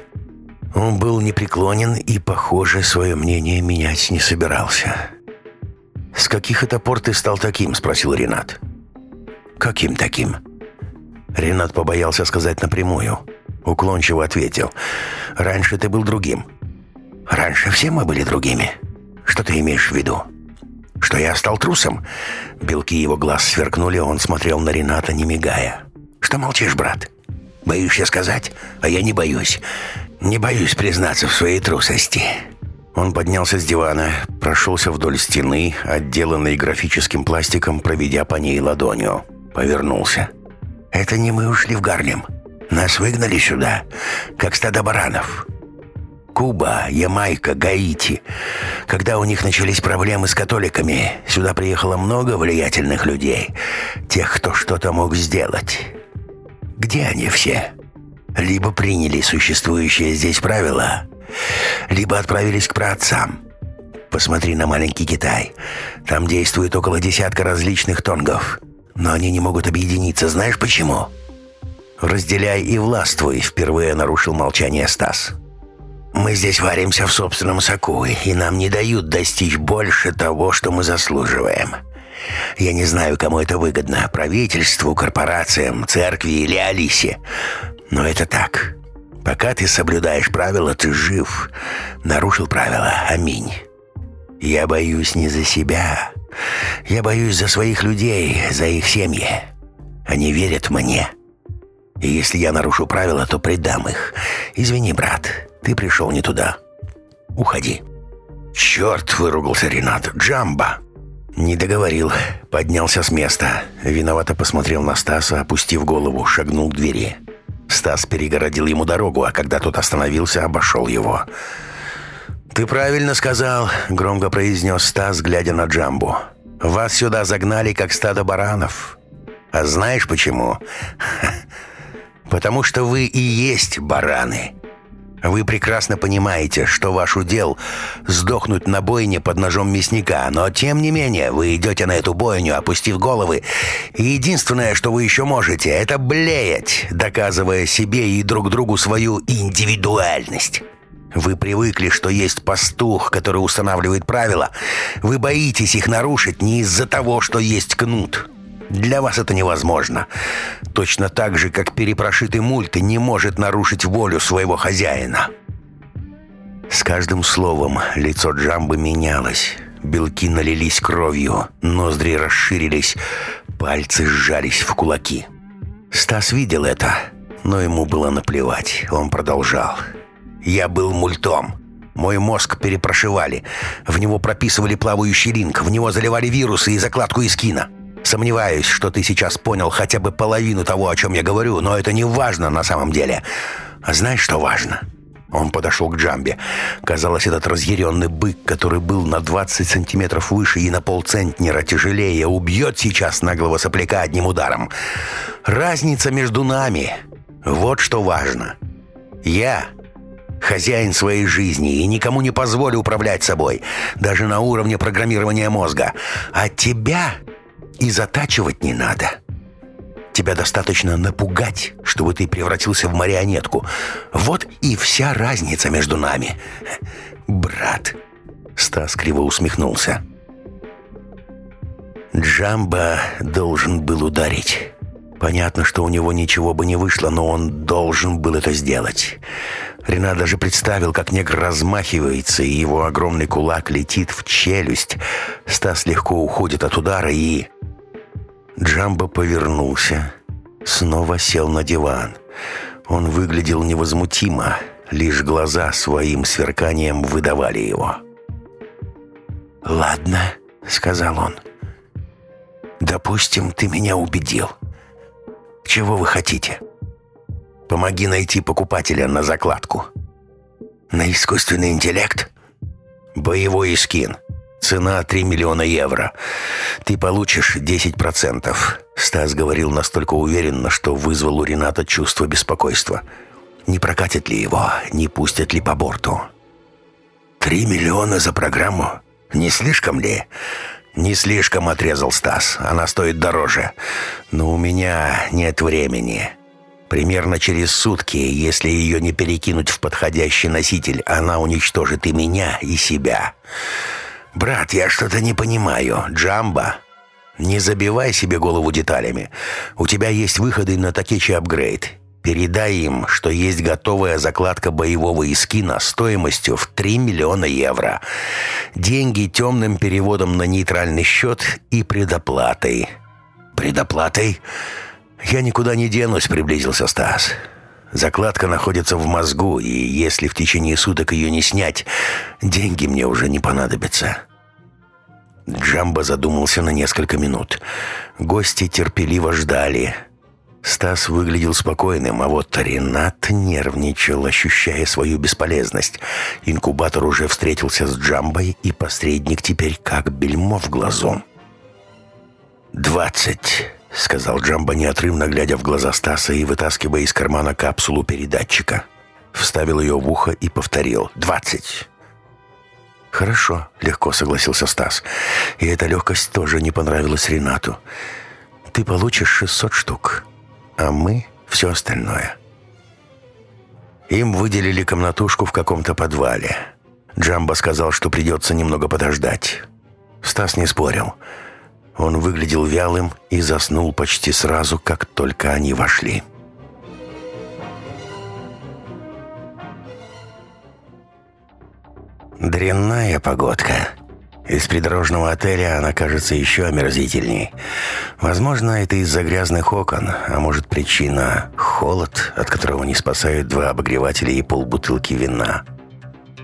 Он был непреклонен и, похоже, свое мнение менять не собирался. «С каких это пор ты стал таким?» — спросил Ренат. «Каким таким?» Ренат побоялся сказать напрямую. Уклончиво ответил. «Раньше ты был другим». «Раньше все мы были другими. Что ты имеешь в виду?» «Что я стал трусом?» Белки его глаз сверкнули, он смотрел на Рената, не мигая. «Что молчишь, брат? Боишься сказать? А я не боюсь. Не боюсь признаться в своей трусости». Он поднялся с дивана, прошелся вдоль стены, отделанной графическим пластиком, проведя по ней ладонью. Повернулся. «Это не мы ушли в Гарлем. Нас выгнали сюда, как стадо баранов. Куба, Ямайка, Гаити. Когда у них начались проблемы с католиками, сюда приехало много влиятельных людей, тех, кто что-то мог сделать. Где они все? Либо приняли существующие здесь правила, либо отправились к праотцам. Посмотри на маленький Китай. Там действует около десятка различных тонгов. Но они не могут объединиться. Знаешь почему? «Разделяй и властвуй», — впервые нарушил молчание Стас. «Мы здесь варимся в собственном соку, и нам не дают достичь больше того, что мы заслуживаем. Я не знаю, кому это выгодно — правительству, корпорациям, церкви или Алисе. Но это так. Пока ты соблюдаешь правила, ты жив. Нарушил правила. Аминь. Я боюсь не за себя. Я боюсь за своих людей, за их семьи. Они верят мне. И если я нарушу правила, то предам их. Извини, брат, ты пришел не туда. Уходи». «Черт!» — выругался Ренат. «Джамба!» Не договорил. Поднялся с места. Виновато посмотрел на Стаса, опустив голову, шагнул к двери. Стас перегородил ему дорогу, а когда тот остановился, обошел его. «Ты правильно сказал», — громко произнес Стас, глядя на Джамбу. «Вас сюда загнали, как стадо баранов. А знаешь почему? Потому что вы и есть бараны. Вы прекрасно понимаете, что ваш удел — сдохнуть на бойне под ножом мясника, но тем не менее вы идете на эту бойню, опустив головы, и единственное, что вы еще можете, это блеять, доказывая себе и друг другу свою индивидуальность. Вы привыкли, что есть пастух, который устанавливает правила. Вы боитесь их нарушить не из-за того, что есть кнут. Для вас это невозможно. Точно так же, как перепрошитый мульт не может нарушить волю своего хозяина. С каждым словом лицо Джамбы менялось. Белки налились кровью, ноздри расширились, пальцы сжались в кулаки. Стас видел это, но ему было наплевать. Он продолжал. «Я был мультом. Мой мозг перепрошивали. В него прописывали плавающий линк, в него заливали вирусы и закладку из кино. Сомневаюсь, что ты сейчас понял хотя бы половину того, о чем я говорю, но это не важно на самом деле. А знаешь, что важно?» Он подошел к Джамбе. Казалось, этот разъяренный бык, который был на 20 сантиметров выше и на полцентнера тяжелее, убьет сейчас наглого сопляка одним ударом. Разница между нами. Вот что важно. Я хозяин своей жизни и никому не позволю управлять собой, даже на уровне программирования мозга. А тебя и затачивать не надо. Тебя достаточно напугать, чтобы ты превратился в марионетку. Вот и вся разница между нами. Брат. Стас криво усмехнулся. Джамба должен был ударить. Понятно, что у него ничего бы не вышло, но он должен был это сделать. Ренат даже представил, как негр размахивается, и его огромный кулак летит в челюсть. Стас легко уходит от удара и... Джамбо повернулся, снова сел на диван. Он выглядел невозмутимо, лишь глаза своим сверканием выдавали его. «Ладно», — сказал он. «Допустим, ты меня убедил. Чего вы хотите?» Помоги найти покупателя на закладку. На искусственный интеллект? Боевой скин. Цена 3 миллиона евро. Ты получишь 10%. Стас говорил настолько уверенно, что вызвал у Рената чувство беспокойства. Не прокатит ли его, не пустят ли по борту? «Три миллиона за программу? Не слишком ли?» «Не слишком», — отрезал Стас. «Она стоит дороже. Но у меня нет времени. Примерно через сутки, если ее не перекинуть в подходящий носитель, она уничтожит и меня, и себя. Брат, я что-то не понимаю. Джамба, не забивай себе голову деталями. У тебя есть выходы на Такечи апгрейд. Передай им, что есть готовая закладка боевого искина стоимостью в 3 миллиона евро. Деньги темным переводом на нейтральный счет и предоплатой. Предоплатой? «Я никуда не денусь», — приблизился Стас. «Закладка находится в мозгу, и если в течение суток ее не снять, деньги мне уже не понадобятся». Джамбо задумался на несколько минут. Гости терпеливо ждали. Стас выглядел спокойным, а вот Ренат нервничал, ощущая свою бесполезность. Инкубатор уже встретился с Джамбой, и посредник теперь как бельмо в глазу. «Двадцать», — сказал Джамбо, неотрывно глядя в глаза Стаса и вытаскивая из кармана капсулу передатчика. Вставил ее в ухо и повторил «Двадцать». «Хорошо», — легко согласился Стас. И эта легкость тоже не понравилась Ренату. «Ты получишь 600 штук, а мы — все остальное». Им выделили комнатушку в каком-то подвале. Джамбо сказал, что придется немного подождать. Стас не спорил. Он выглядел вялым и заснул почти сразу, как только они вошли. Дрянная погодка. Из придорожного отеля она кажется еще омерзительней. Возможно, это из-за грязных окон, а может причина – холод, от которого не спасают два обогревателя и полбутылки вина.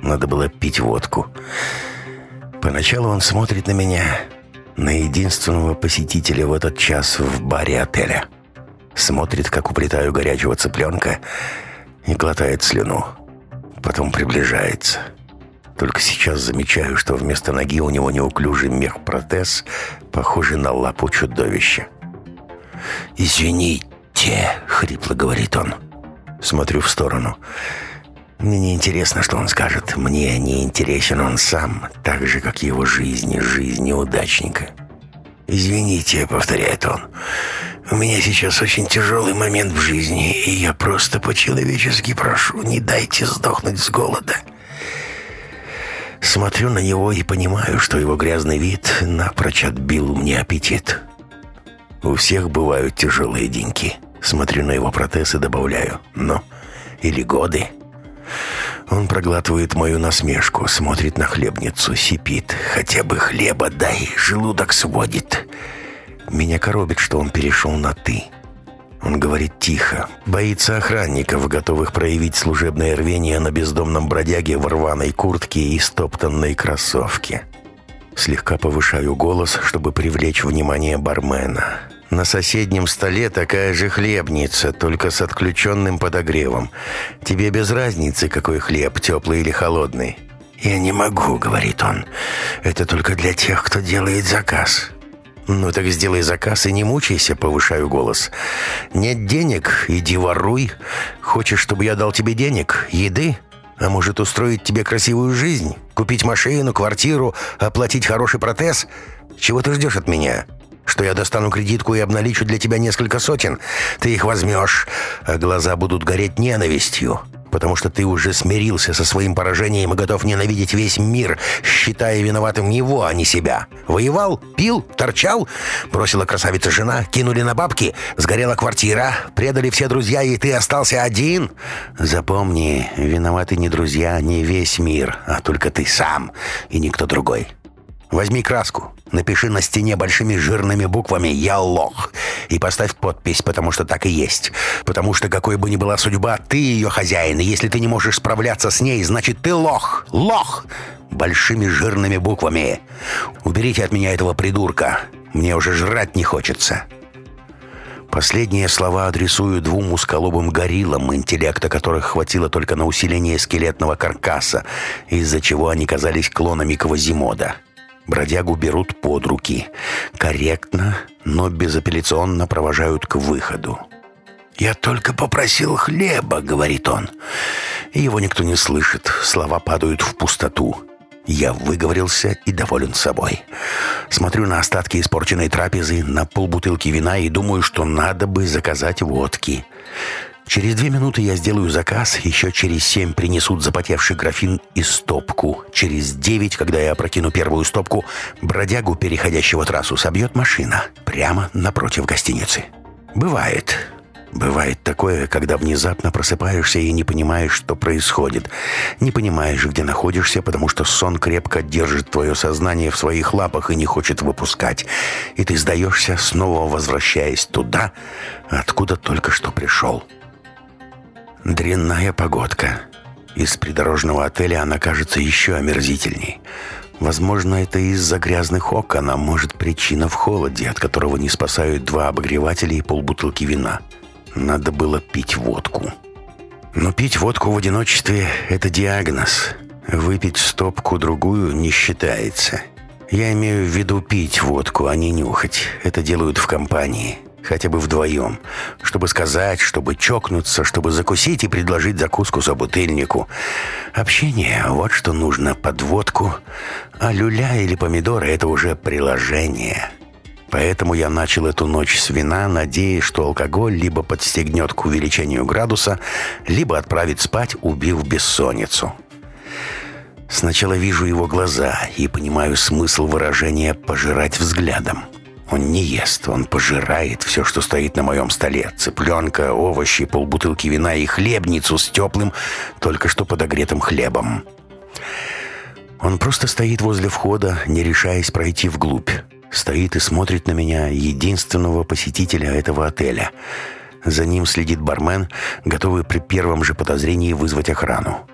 Надо было пить водку. Поначалу он смотрит на меня – на единственного посетителя в этот час в баре отеля. Смотрит, как уплетаю горячего цыпленка и глотает слюну. Потом приближается. Только сейчас замечаю, что вместо ноги у него неуклюжий мех-протез, похожий на лапу чудовища. «Извините», — хрипло говорит он. Смотрю в сторону. Мне не интересно, что он скажет. Мне не интересен он сам, так же, как его жизнь и жизнь неудачника. «Извините», — повторяет он, — «у меня сейчас очень тяжелый момент в жизни, и я просто по-человечески прошу, не дайте сдохнуть с голода». Смотрю на него и понимаю, что его грязный вид напрочь отбил мне аппетит. У всех бывают тяжелые деньки. Смотрю на его протез и добавляю «ну» или «годы». Он проглатывает мою насмешку, смотрит на хлебницу, сипит. «Хотя бы хлеба дай, желудок сводит». Меня коробит, что он перешел на «ты». Он говорит тихо, боится охранников, готовых проявить служебное рвение на бездомном бродяге в рваной куртке и стоптанной кроссовке. Слегка повышаю голос, чтобы привлечь внимание бармена. На соседнем столе такая же хлебница, только с отключенным подогревом. Тебе без разницы, какой хлеб, теплый или холодный. «Я не могу», — говорит он. «Это только для тех, кто делает заказ». «Ну так сделай заказ и не мучайся», — повышаю голос. «Нет денег? Иди воруй. Хочешь, чтобы я дал тебе денег? Еды? А может, устроить тебе красивую жизнь? Купить машину, квартиру, оплатить хороший протез? Чего ты ждешь от меня?» Что я достану кредитку и обналичу для тебя несколько сотен. Ты их возьмешь, а глаза будут гореть ненавистью, потому что ты уже смирился со своим поражением и готов ненавидеть весь мир, считая виноватым его, а не себя. Воевал? Пил? Торчал? Бросила красавица жена? Кинули на бабки? Сгорела квартира? Предали все друзья, и ты остался один? Запомни, виноваты не друзья, не весь мир, а только ты сам и никто другой. Возьми краску, напиши на стене большими жирными буквами «Я лох» и поставь подпись, потому что так и есть. Потому что какой бы ни была судьба, ты ее хозяин, и если ты не можешь справляться с ней, значит ты лох. Лох! Большими жирными буквами. Уберите от меня этого придурка. Мне уже жрать не хочется. Последние слова адресую двум узколобым гориллам, интеллекта которых хватило только на усиление скелетного каркаса, из-за чего они казались клонами Квазимода. Бродягу берут под руки. Корректно, но безапелляционно провожают к выходу. «Я только попросил хлеба», — говорит он. Его никто не слышит, слова падают в пустоту. Я выговорился и доволен собой. Смотрю на остатки испорченной трапезы, на полбутылки вина и думаю, что надо бы заказать водки. Через две минуты я сделаю заказ, еще через семь принесут запотевший графин и стопку. Через девять, когда я опрокину первую стопку, бродягу, переходящего трассу, собьет машина. Прямо напротив гостиницы. Бывает. Бывает такое, когда внезапно просыпаешься и не понимаешь, что происходит. Не понимаешь, где находишься, потому что сон крепко держит твое сознание в своих лапах и не хочет выпускать. И ты сдаешься, снова возвращаясь туда, откуда только что пришел. Дрянная погодка. Из придорожного отеля она кажется еще омерзительней. Возможно, это из-за грязных окон, а может причина в холоде, от которого не спасают два обогревателя и полбутылки вина. Надо было пить водку. Но пить водку в одиночестве – это диагноз. Выпить стопку-другую не считается. Я имею в виду пить водку, а не нюхать. Это делают в компании хотя бы вдвоем, чтобы сказать, чтобы чокнуться, чтобы закусить и предложить закуску за бутыльнику. Общение — вот что нужно под водку, а люля или помидоры — это уже приложение. Поэтому я начал эту ночь с вина, надеясь, что алкоголь либо подстегнет к увеличению градуса, либо отправит спать, убив бессонницу. Сначала вижу его глаза и понимаю смысл выражения «пожирать взглядом». Он не ест, он пожирает все, что стоит на моем столе. Цыпленка, овощи, полбутылки вина и хлебницу с теплым, только что подогретым хлебом. Он просто стоит возле входа, не решаясь пройти вглубь. Стоит и смотрит на меня, единственного посетителя этого отеля. За ним следит бармен, готовый при первом же подозрении вызвать охрану.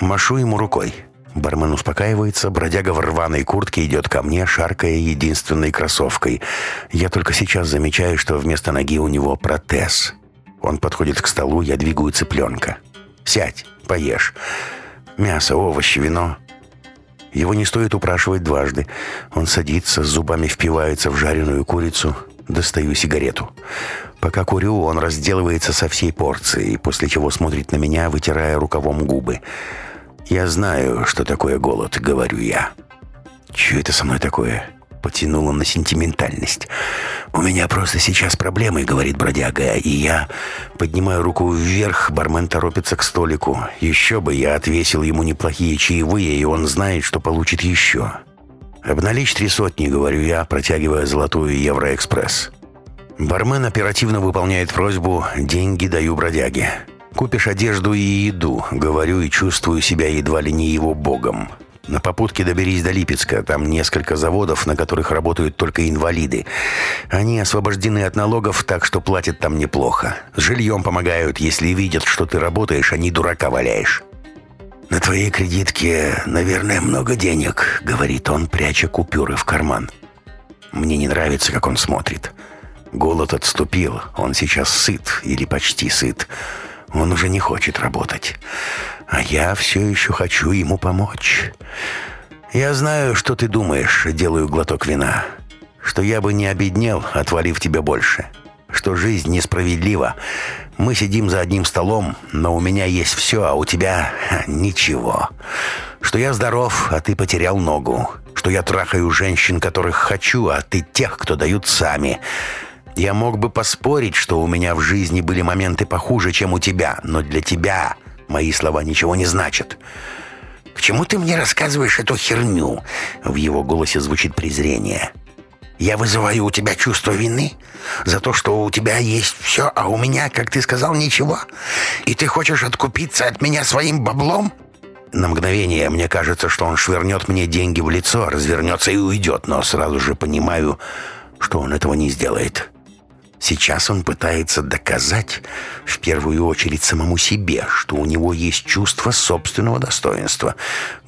Машу ему рукой. Бармен успокаивается, бродяга в рваной куртке идет ко мне, шаркая единственной кроссовкой. Я только сейчас замечаю, что вместо ноги у него протез. Он подходит к столу, я двигаю цыпленка. «Сядь, поешь. Мясо, овощи, вино». Его не стоит упрашивать дважды. Он садится, зубами впивается в жареную курицу. Достаю сигарету. Пока курю, он разделывается со всей порцией, после чего смотрит на меня, вытирая рукавом губы. «Я знаю, что такое голод», — говорю я. «Чё это со мной такое?» Потянуло на сентиментальность. «У меня просто сейчас проблемы», — говорит бродяга, и я поднимаю руку вверх, бармен торопится к столику. Еще бы я отвесил ему неплохие чаевые, и он знает, что получит еще. «Обналичь три сотни», — говорю я, протягивая золотую Евроэкспресс. Бармен оперативно выполняет просьбу «деньги даю бродяге». Купишь одежду и еду, говорю и чувствую себя едва ли не его богом. На попутке доберись до Липецка. Там несколько заводов, на которых работают только инвалиды. Они освобождены от налогов, так что платят там неплохо. С жильем помогают. Если видят, что ты работаешь, они дурака валяешь. «На твоей кредитке, наверное, много денег», — говорит он, пряча купюры в карман. Мне не нравится, как он смотрит. Голод отступил. Он сейчас сыт или почти сыт. Он уже не хочет работать. А я все еще хочу ему помочь. Я знаю, что ты думаешь, делаю глоток вина. Что я бы не обеднел, отвалив тебя больше. Что жизнь несправедлива. Мы сидим за одним столом, но у меня есть все, а у тебя ничего. Что я здоров, а ты потерял ногу. Что я трахаю женщин, которых хочу, а ты тех, кто дают сами. Я мог бы поспорить, что у меня в жизни были моменты похуже, чем у тебя, но для тебя Мои слова ничего не значат. «К чему ты мне рассказываешь эту херню?» В его голосе звучит презрение. «Я вызываю у тебя чувство вины за то, что у тебя есть все, а у меня, как ты сказал, ничего. И ты хочешь откупиться от меня своим баблом?» На мгновение мне кажется, что он швырнет мне деньги в лицо, развернется и уйдет, но сразу же понимаю, что он этого не сделает. Сейчас он пытается доказать, в первую очередь самому себе, что у него есть чувство собственного достоинства.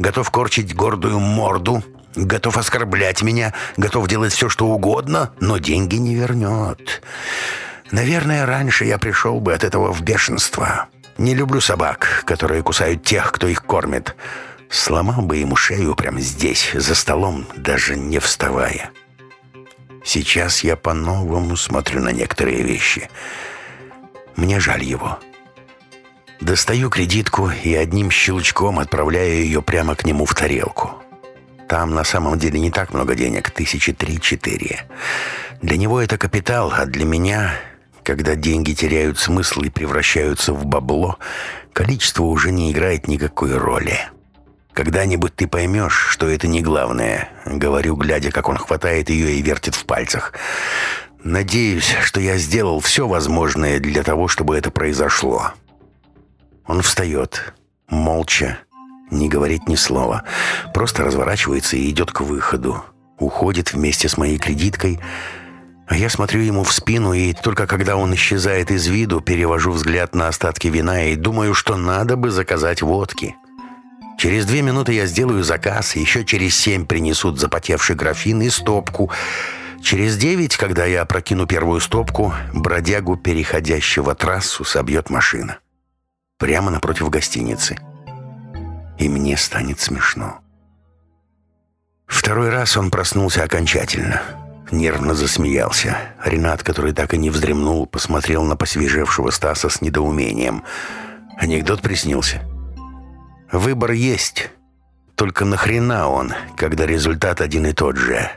Готов корчить гордую морду, готов оскорблять меня, готов делать все, что угодно, но деньги не вернет. Наверное, раньше я пришел бы от этого в бешенство. Не люблю собак, которые кусают тех, кто их кормит. Сломал бы ему шею прямо здесь, за столом, даже не вставая. Сейчас я по-новому смотрю на некоторые вещи. Мне жаль его. Достаю кредитку и одним щелчком отправляю ее прямо к нему в тарелку. Там на самом деле не так много денег, тысячи три-четыре. Для него это капитал, а для меня, когда деньги теряют смысл и превращаются в бабло, количество уже не играет никакой роли. «Когда-нибудь ты поймешь, что это не главное», — говорю, глядя, как он хватает ее и вертит в пальцах. «Надеюсь, что я сделал все возможное для того, чтобы это произошло». Он встает, молча, не говорит ни слова, просто разворачивается и идет к выходу. Уходит вместе с моей кредиткой, а я смотрю ему в спину, и только когда он исчезает из виду, перевожу взгляд на остатки вина и думаю, что надо бы заказать водки. Через две минуты я сделаю заказ, еще через семь принесут запотевший графин и стопку. Через девять, когда я прокину первую стопку, бродягу, переходящего трассу, собьет машина. Прямо напротив гостиницы. И мне станет смешно. Второй раз он проснулся окончательно. Нервно засмеялся. Ренат, который так и не вздремнул, посмотрел на посвежевшего Стаса с недоумением. Анекдот приснился. Выбор есть. Только нахрена он, когда результат один и тот же?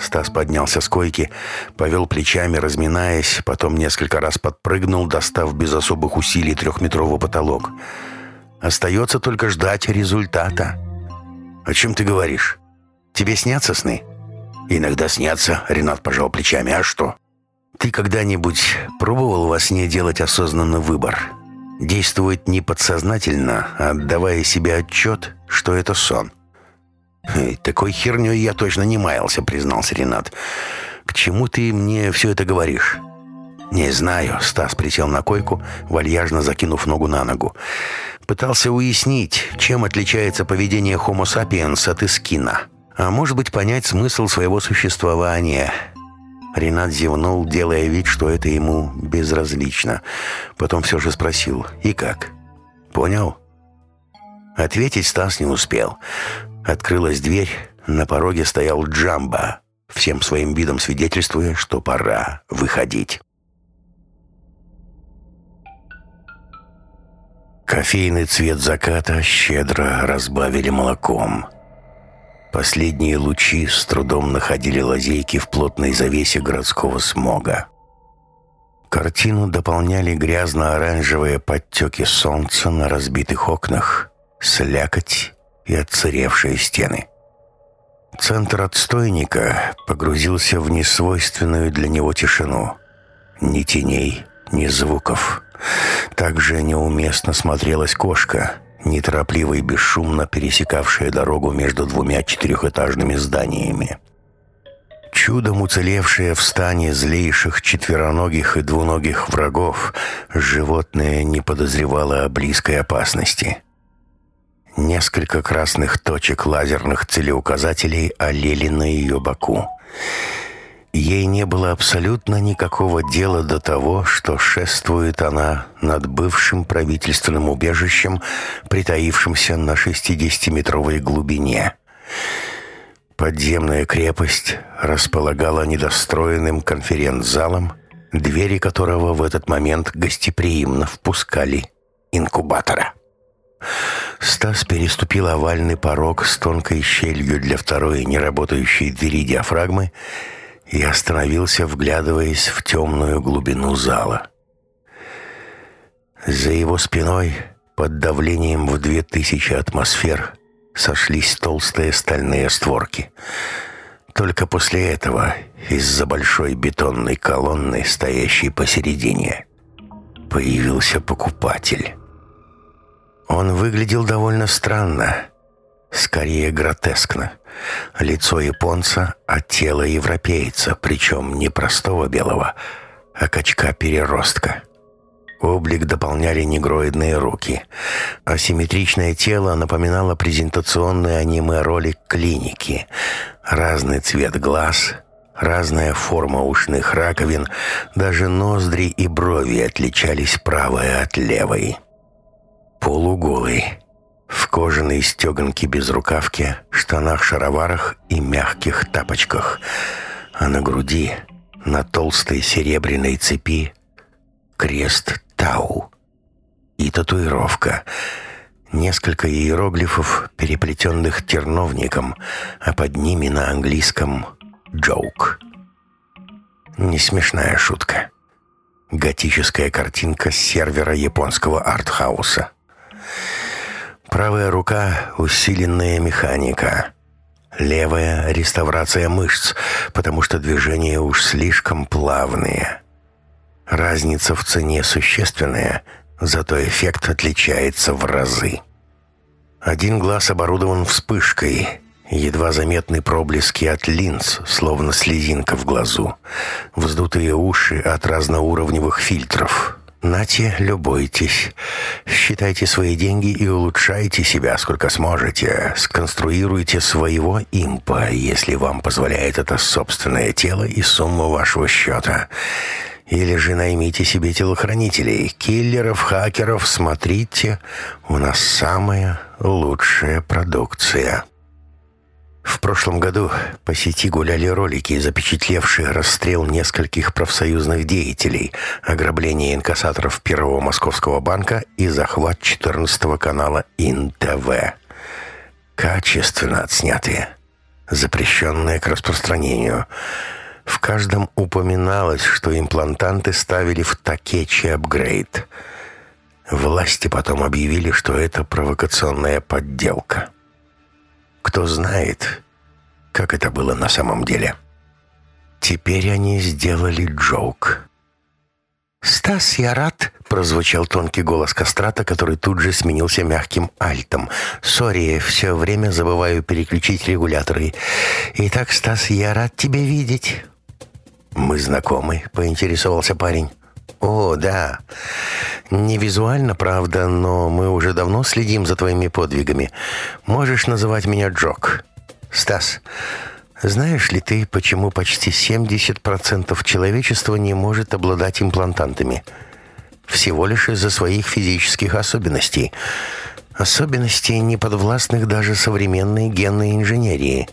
Стас поднялся с койки, повел плечами, разминаясь, потом несколько раз подпрыгнул, достав без особых усилий трехметровый потолок. Остается только ждать результата. «О чем ты говоришь? Тебе снятся сны?» «Иногда снятся», — Ренат пожал плечами. «А что?» «Ты когда-нибудь пробовал во сне делать осознанный выбор?» Действовать не подсознательно, а отдавая себе отчет, что это сон. «Такой херней я точно не маялся», — признался Ренат. «К чему ты мне все это говоришь?» «Не знаю», — Стас присел на койку, вальяжно закинув ногу на ногу. Пытался уяснить, чем отличается поведение Homo sapiens от эскина. А может быть, понять смысл своего существования — Ренат зевнул, делая вид, что это ему безразлично. Потом все же спросил «И как?» «Понял?» Ответить Стас не успел. Открылась дверь, на пороге стоял Джамба, всем своим видом свидетельствуя, что пора выходить. Кофейный цвет заката щедро разбавили молоком. Последние лучи с трудом находили лазейки в плотной завесе городского смога. Картину дополняли грязно-оранжевые подтеки солнца на разбитых окнах, слякоть и отсыревшие стены. Центр отстойника погрузился в несвойственную для него тишину. Ни теней, ни звуков. Также неуместно смотрелась кошка, неторопливо и бесшумно пересекавшая дорогу между двумя четырехэтажными зданиями. Чудом уцелевшее в стане злейших четвероногих и двуногих врагов, животное не подозревало о близкой опасности. Несколько красных точек лазерных целеуказателей олели на ее боку. Ей не было абсолютно никакого дела до того, что шествует она над бывшим правительственным убежищем, притаившимся на 60-метровой глубине. Подземная крепость располагала недостроенным конференц-залом, двери которого в этот момент гостеприимно впускали инкубатора. Стас переступил овальный порог с тонкой щелью для второй неработающей двери диафрагмы и остановился, вглядываясь в темную глубину зала. За его спиной Под давлением в две тысячи атмосфер сошлись толстые стальные створки. Только после этого из-за большой бетонной колонны, стоящей посередине, появился покупатель. Он выглядел довольно странно, скорее гротескно. Лицо японца, а тело европейца, причем не простого белого, а качка-переростка. Облик дополняли негроидные руки. Асимметричное тело напоминало презентационный аниме-ролик клиники. Разный цвет глаз, разная форма ушных раковин, даже ноздри и брови отличались правой от левой. Полуголый, в кожаной стеганке без рукавки, штанах-шароварах и мягких тапочках, а на груди, на толстой серебряной цепи, крест Тау и татуировка. Несколько иероглифов, переплетенных терновником, а под ними на английском «джоук». Не смешная шутка. Готическая картинка с сервера японского артхауса. Правая рука — усиленная механика. Левая — реставрация мышц, потому что движения уж слишком плавные. Разница в цене существенная, зато эффект отличается в разы. Один глаз оборудован вспышкой, едва заметны проблески от линз, словно слезинка в глазу, вздутые уши от разноуровневых фильтров. Нате, любуйтесь. Считайте свои деньги и улучшайте себя, сколько сможете. Сконструируйте своего импа, если вам позволяет это собственное тело и сумма вашего счета. Или же наймите себе телохранителей, киллеров, хакеров. Смотрите, у нас самая лучшая продукция. В прошлом году по сети гуляли ролики, запечатлевшие расстрел нескольких профсоюзных деятелей, ограбление инкассаторов Первого Московского банка и захват 14 канала ИН-ТВ. Качественно отснятые, запрещенные к распространению – в каждом упоминалось, что имплантанты ставили в Такечи апгрейд. Власти потом объявили, что это провокационная подделка. Кто знает, как это было на самом деле. Теперь они сделали джок. «Стас, я рад!» — прозвучал тонкий голос кастрата, который тут же сменился мягким альтом. «Сори, все время забываю переключить регуляторы. Итак, Стас, я рад тебя видеть!» «Мы знакомы?» — поинтересовался парень. «О, да. Не визуально, правда, но мы уже давно следим за твоими подвигами. Можешь называть меня Джок. Стас, знаешь ли ты, почему почти 70% человечества не может обладать имплантантами? Всего лишь из-за своих физических особенностей. Особенностей, не подвластных даже современной генной инженерии».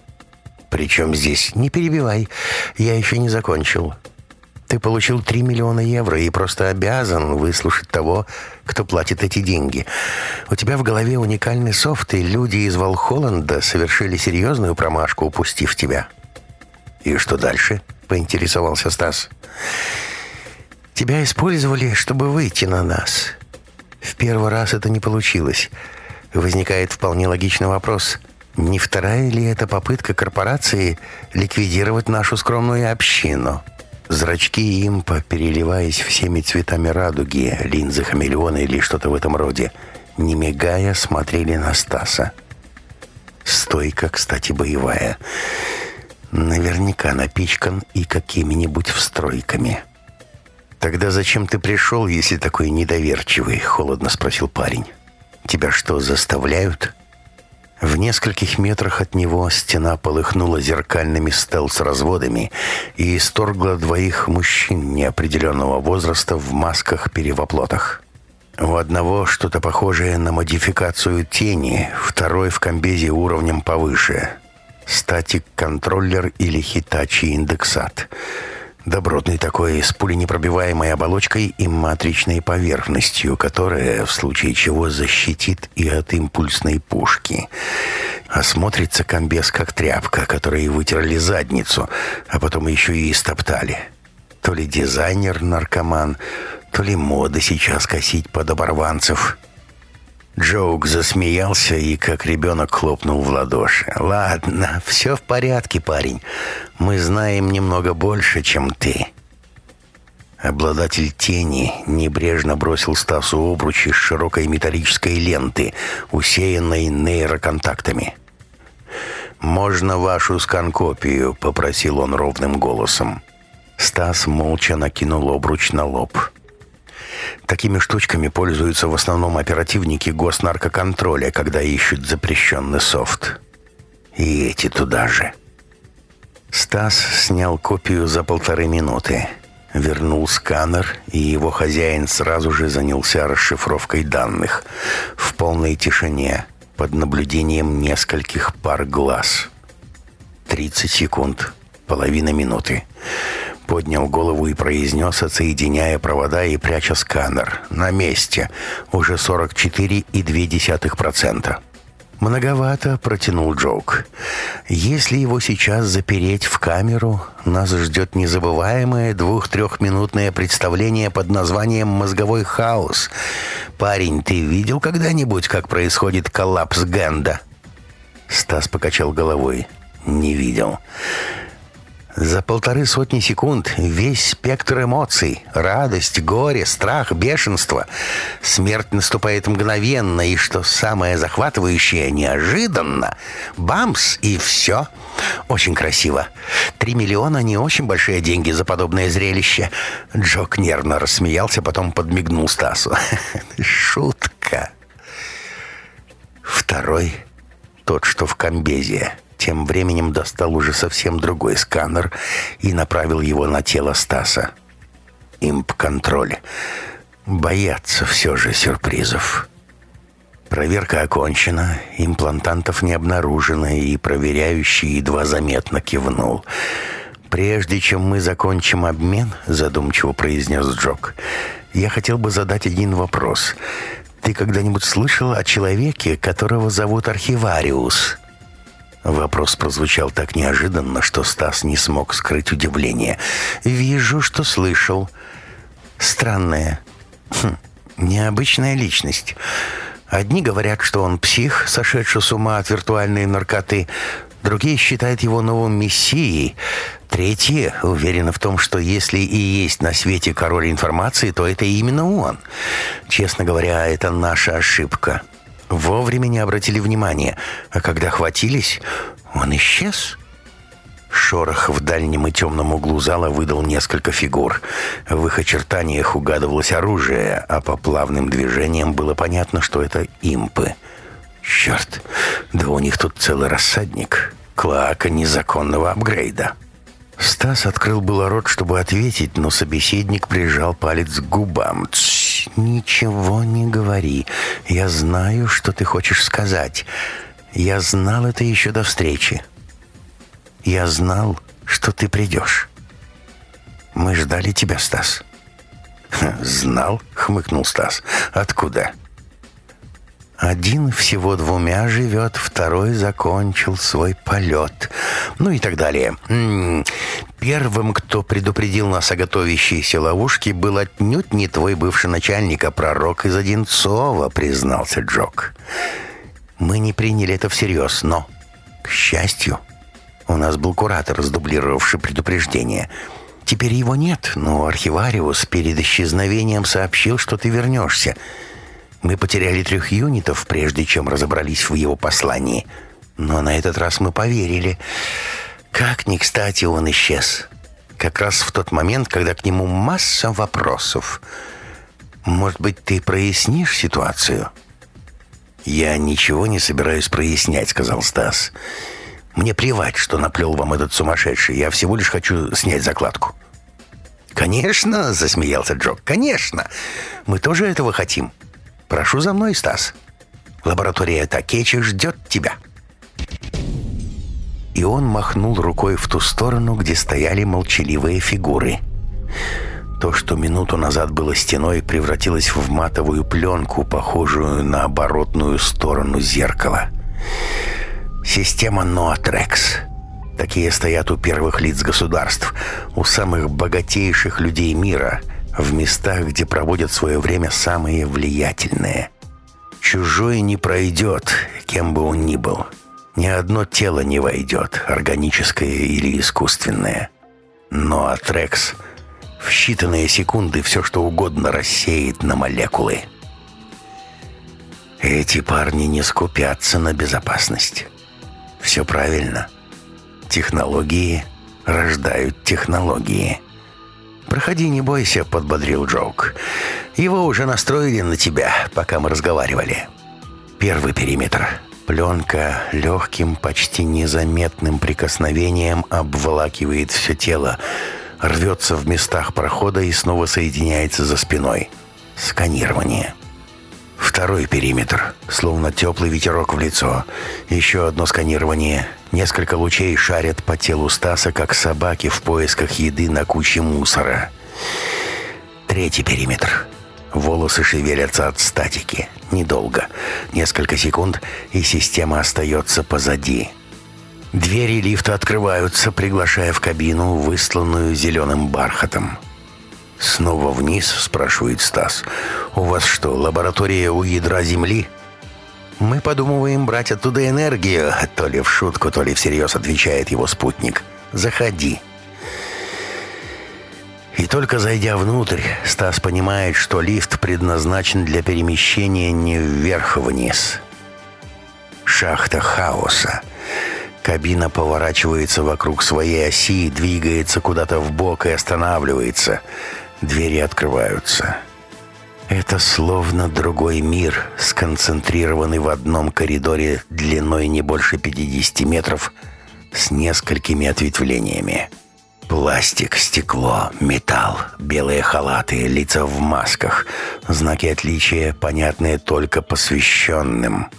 «Причем здесь? Не перебивай. Я еще не закончил. Ты получил 3 миллиона евро и просто обязан выслушать того, кто платит эти деньги. У тебя в голове уникальный софт, и люди из Волхолланда совершили серьезную промашку, упустив тебя». «И что дальше?» — поинтересовался Стас. «Тебя использовали, чтобы выйти на нас. В первый раз это не получилось. Возникает вполне логичный вопрос — не вторая ли это попытка корпорации ликвидировать нашу скромную общину? Зрачки импа, переливаясь всеми цветами радуги, линзы хамелеона или что-то в этом роде, не мигая, смотрели на Стаса. Стойка, кстати, боевая. Наверняка напичкан и какими-нибудь встройками. «Тогда зачем ты пришел, если такой недоверчивый?» — холодно спросил парень. «Тебя что, заставляют?» В нескольких метрах от него стена полыхнула зеркальными стелс-разводами и исторгла двоих мужчин неопределенного возраста в масках-перевоплотах. У одного что-то похожее на модификацию тени, второй в комбезе уровнем повыше. Статик-контроллер или хитачи-индексат — Добротный такой, с пуленепробиваемой оболочкой и матричной поверхностью, которая, в случае чего, защитит и от импульсной пушки. Осмотрится комбез как тряпка, которой вытерли задницу, а потом еще и истоптали. То ли дизайнер-наркоман, то ли мода сейчас косить под оборванцев. Джоук засмеялся и, как ребенок, хлопнул в ладоши. «Ладно, все в порядке, парень. Мы знаем немного больше, чем ты». Обладатель тени небрежно бросил Стасу обруч из широкой металлической ленты, усеянной нейроконтактами. «Можно вашу сканкопию?» — попросил он ровным голосом. Стас молча накинул обруч на лоб. Такими штучками пользуются в основном оперативники госнаркоконтроля, когда ищут запрещенный софт. И эти туда же. Стас снял копию за полторы минуты. Вернул сканер, и его хозяин сразу же занялся расшифровкой данных. В полной тишине, под наблюдением нескольких пар глаз. 30 секунд, половина минуты поднял голову и произнес, отсоединяя провода и пряча сканер. «На месте. Уже 44,2%. «Многовато», — протянул Джоук. «Если его сейчас запереть в камеру, нас ждет незабываемое двух-трехминутное представление под названием «Мозговой хаос». Парень, ты видел когда-нибудь, как происходит коллапс Генда?» Стас покачал головой. «Не видел». За полторы сотни секунд весь спектр эмоций — радость, горе, страх, бешенство. Смерть наступает мгновенно, и, что самое захватывающее, неожиданно — бамс, и все. Очень красиво. Три миллиона — не очень большие деньги за подобное зрелище. Джок нервно рассмеялся, потом подмигнул Стасу. Шутка. Второй — тот, что в комбезе — тем временем достал уже совсем другой сканер и направил его на тело Стаса. Имп-контроль. Боятся все же сюрпризов. Проверка окончена, имплантантов не обнаружено, и проверяющий едва заметно кивнул. «Прежде чем мы закончим обмен», — задумчиво произнес Джок, — «я хотел бы задать один вопрос. Ты когда-нибудь слышал о человеке, которого зовут Архивариус?» Вопрос прозвучал так неожиданно, что Стас не смог скрыть удивление. «Вижу, что слышал. Странная, хм, необычная личность. Одни говорят, что он псих, сошедший с ума от виртуальной наркоты. Другие считают его новым мессией. Третьи уверены в том, что если и есть на свете король информации, то это именно он. Честно говоря, это наша ошибка». Вовремя не обратили внимания, а когда хватились, он исчез. Шорох в дальнем и темном углу зала выдал несколько фигур. В их очертаниях угадывалось оружие, а по плавным движениям было понятно, что это импы. Черт, да у них тут целый рассадник. Клака незаконного апгрейда. Стас открыл было рот, чтобы ответить, но собеседник прижал палец к губам. «Тш, ничего не говори. Я знаю, что ты хочешь сказать. Я знал это еще до встречи. Я знал, что ты придешь. Мы ждали тебя, Стас». «Знал?» — хмыкнул Стас. «Откуда?» Один всего двумя живет, второй закончил свой полет. Ну и так далее. Первым, кто предупредил нас о готовящейся ловушке, был отнюдь не твой бывший начальник, а пророк из Одинцова, признался Джок. Мы не приняли это всерьез, но, к счастью, у нас был куратор, сдублировавший предупреждение. Теперь его нет, но архивариус перед исчезновением сообщил, что ты вернешься. Мы потеряли трех юнитов, прежде чем разобрались в его послании. Но на этот раз мы поверили. Как ни кстати он исчез. Как раз в тот момент, когда к нему масса вопросов. Может быть, ты прояснишь ситуацию? «Я ничего не собираюсь прояснять», — сказал Стас. «Мне плевать, что наплел вам этот сумасшедший. Я всего лишь хочу снять закладку». «Конечно!» — засмеялся Джок. «Конечно! Мы тоже этого хотим. Прошу за мной, Стас. Лаборатория Такечи ждет тебя». И он махнул рукой в ту сторону, где стояли молчаливые фигуры. То, что минуту назад было стеной, превратилось в матовую пленку, похожую на оборотную сторону зеркала. Система Ноатрекс. Такие стоят у первых лиц государств, у самых богатейших людей мира – в местах, где проводят свое время самые влиятельные. Чужой не пройдет, кем бы он ни был. Ни одно тело не войдет, органическое или искусственное. Но Атрекс в считанные секунды все что угодно рассеет на молекулы. Эти парни не скупятся на безопасность. Все правильно. Технологии рождают технологии. «Проходи, не бойся», — подбодрил Джоук. «Его уже настроили на тебя, пока мы разговаривали». Первый периметр. Пленка легким, почти незаметным прикосновением обволакивает все тело, рвется в местах прохода и снова соединяется за спиной. Сканирование. Второй периметр, словно теплый ветерок в лицо. Еще одно сканирование. Несколько лучей шарят по телу Стаса, как собаки в поисках еды на куче мусора. Третий периметр. Волосы шевелятся от статики. Недолго. Несколько секунд, и система остается позади. Двери лифта открываются, приглашая в кабину, высланную зеленым бархатом. «Снова вниз?» – спрашивает Стас. «У вас что, лаборатория у ядра Земли?» «Мы подумываем брать оттуда энергию», – то ли в шутку, то ли всерьез отвечает его спутник. «Заходи». И только зайдя внутрь, Стас понимает, что лифт предназначен для перемещения не вверх-вниз. Шахта хаоса. Кабина поворачивается вокруг своей оси, двигается куда-то в бок и останавливается – Двери открываются. Это словно другой мир, сконцентрированный в одном коридоре длиной не больше 50 метров с несколькими ответвлениями. Пластик, стекло, металл, белые халаты, лица в масках. Знаки отличия, понятные только посвященным.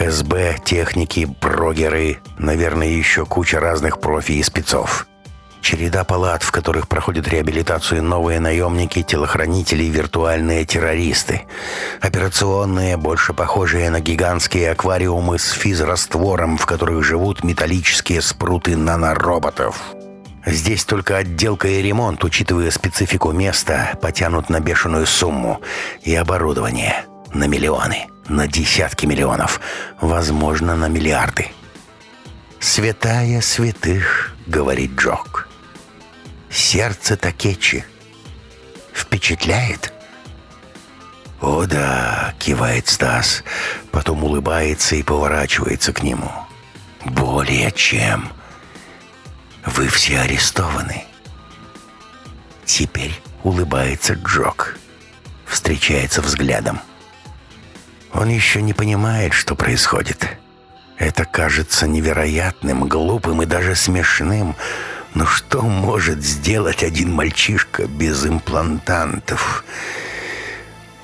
СБ, техники, брогеры, наверное, еще куча разных профи и спецов. Череда палат, в которых проходят реабилитацию новые наемники, телохранители и виртуальные террористы. Операционные, больше похожие на гигантские аквариумы с физраствором, в которых живут металлические спруты нанороботов. Здесь только отделка и ремонт, учитывая специфику места, потянут на бешеную сумму. И оборудование на миллионы, на десятки миллионов, возможно, на миллиарды. «Святая святых», — говорит Джок сердце Такечи. Впечатляет? «О да», — кивает Стас, потом улыбается и поворачивается к нему. «Более чем. Вы все арестованы». Теперь улыбается Джок. Встречается взглядом. Он еще не понимает, что происходит. Это кажется невероятным, глупым и даже смешным, но что может сделать один мальчишка без имплантантов?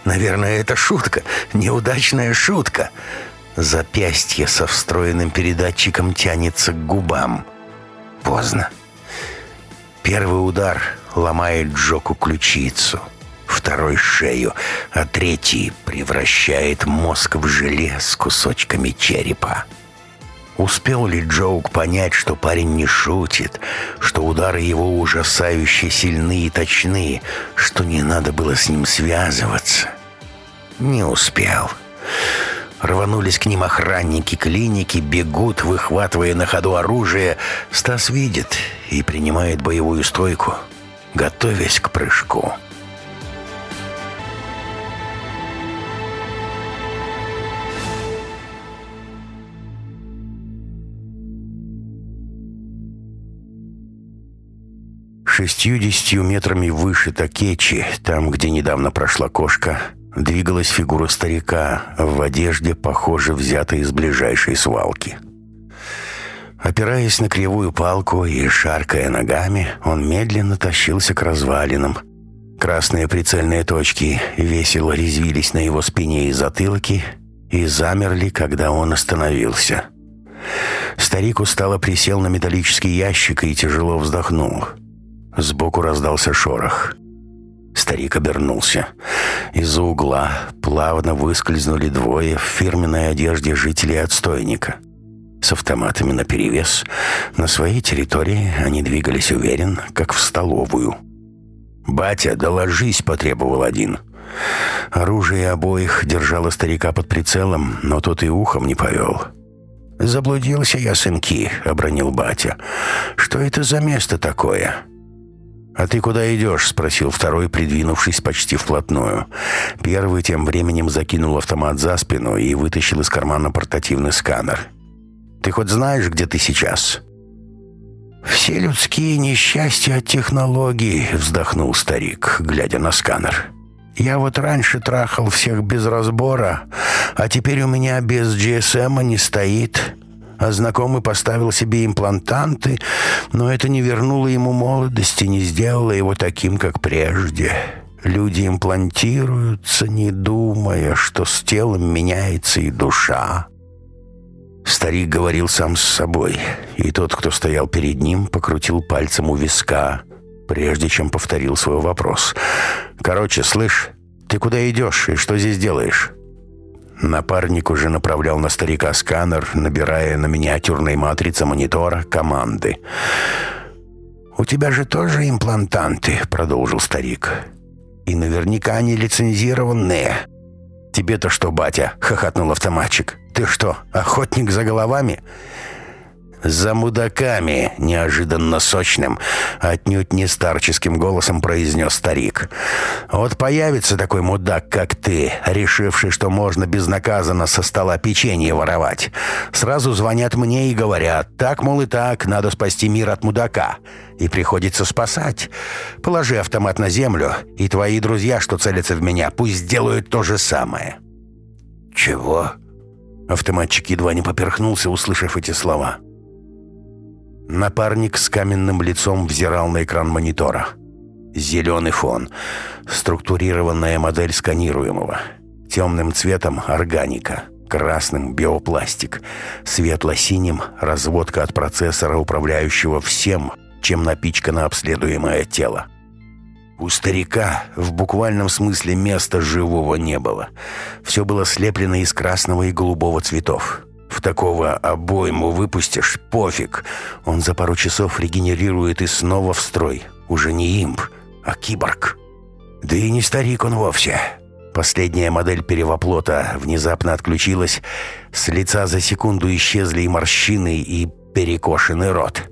Наверное, это шутка, неудачная шутка. Запястье со встроенным передатчиком тянется к губам. Поздно. Первый удар ломает Джоку ключицу, второй — шею, а третий превращает мозг в желе с кусочками черепа. Успел ли Джоук понять, что парень не шутит, что удары его ужасающе сильны и точны, что не надо было с ним связываться? Не успел. Рванулись к ним охранники клиники, бегут, выхватывая на ходу оружие. Стас видит и принимает боевую стойку, готовясь к прыжку. Шестьюдесятью метрами выше Такечи, там, где недавно прошла кошка, двигалась фигура старика в одежде, похоже, взятой из ближайшей свалки. Опираясь на кривую палку и шаркая ногами, он медленно тащился к развалинам. Красные прицельные точки весело резвились на его спине и затылке и замерли, когда он остановился. Старик устало присел на металлический ящик и тяжело вздохнул. Сбоку раздался шорох. Старик обернулся. Из-за угла плавно выскользнули двое в фирменной одежде жителей отстойника. С автоматами наперевес. На своей территории они двигались уверенно, как в столовую. «Батя, доложись!» — потребовал один. Оружие обоих держало старика под прицелом, но тот и ухом не повел. «Заблудился я, сынки», — обронил батя. «Что это за место такое?» «А ты куда идешь?» — спросил второй, придвинувшись почти вплотную. Первый тем временем закинул автомат за спину и вытащил из кармана портативный сканер. «Ты хоть знаешь, где ты сейчас?» «Все людские несчастья от технологий», — вздохнул старик, глядя на сканер. «Я вот раньше трахал всех без разбора, а теперь у меня без GSM не стоит. А знакомый поставил себе имплантанты, но это не вернуло ему молодости, не сделало его таким, как прежде». Люди имплантируются, не думая, что с телом меняется и душа. Старик говорил сам с собой, и тот, кто стоял перед ним, покрутил пальцем у виска, прежде чем повторил свой вопрос. «Короче, слышь, ты куда идешь и что здесь делаешь?» Напарник уже направлял на старика сканер, набирая на миниатюрной матрице монитора команды. «У тебя же тоже имплантанты», — продолжил старик. «И наверняка они лицензированные». «Тебе-то что, батя?» — хохотнул автоматчик. «Ты что, охотник за головами?» «За мудаками!» — неожиданно сочным, отнюдь не старческим голосом произнес старик. «Вот появится такой мудак, как ты, решивший, что можно безнаказанно со стола печенье воровать. Сразу звонят мне и говорят, так, мол, и так, надо спасти мир от мудака. И приходится спасать. Положи автомат на землю, и твои друзья, что целятся в меня, пусть делают то же самое». «Чего?» Автоматчик едва не поперхнулся, услышав эти слова. Напарник с каменным лицом взирал на экран монитора. Зеленый фон. Структурированная модель сканируемого. Темным цветом органика. Красным биопластик. Светло-синим разводка от процессора, управляющего всем, чем напичкано обследуемое тело. У старика в буквальном смысле места живого не было. Все было слеплено из красного и голубого цветов. В такого обойму выпустишь, пофиг. Он за пару часов регенерирует и снова в строй. Уже не имп, а киборг. Да и не старик он вовсе. Последняя модель перевоплота внезапно отключилась. С лица за секунду исчезли и морщины, и перекошенный рот.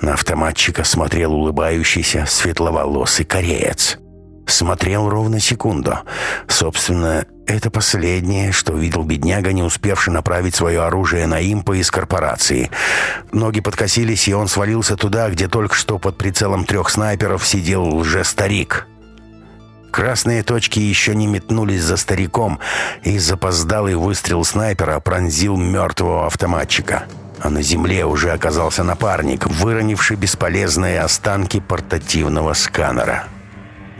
На автоматчика смотрел улыбающийся светловолосый кореец. Смотрел ровно секунду. Собственно, это последнее, что видел бедняга, не успевший направить свое оружие на импа из корпорации. Ноги подкосились, и он свалился туда, где только что под прицелом трех снайперов сидел лже-старик. Красные точки еще не метнулись за стариком, и запоздалый выстрел снайпера пронзил мертвого автоматчика. А на земле уже оказался напарник, выронивший бесполезные останки портативного сканера.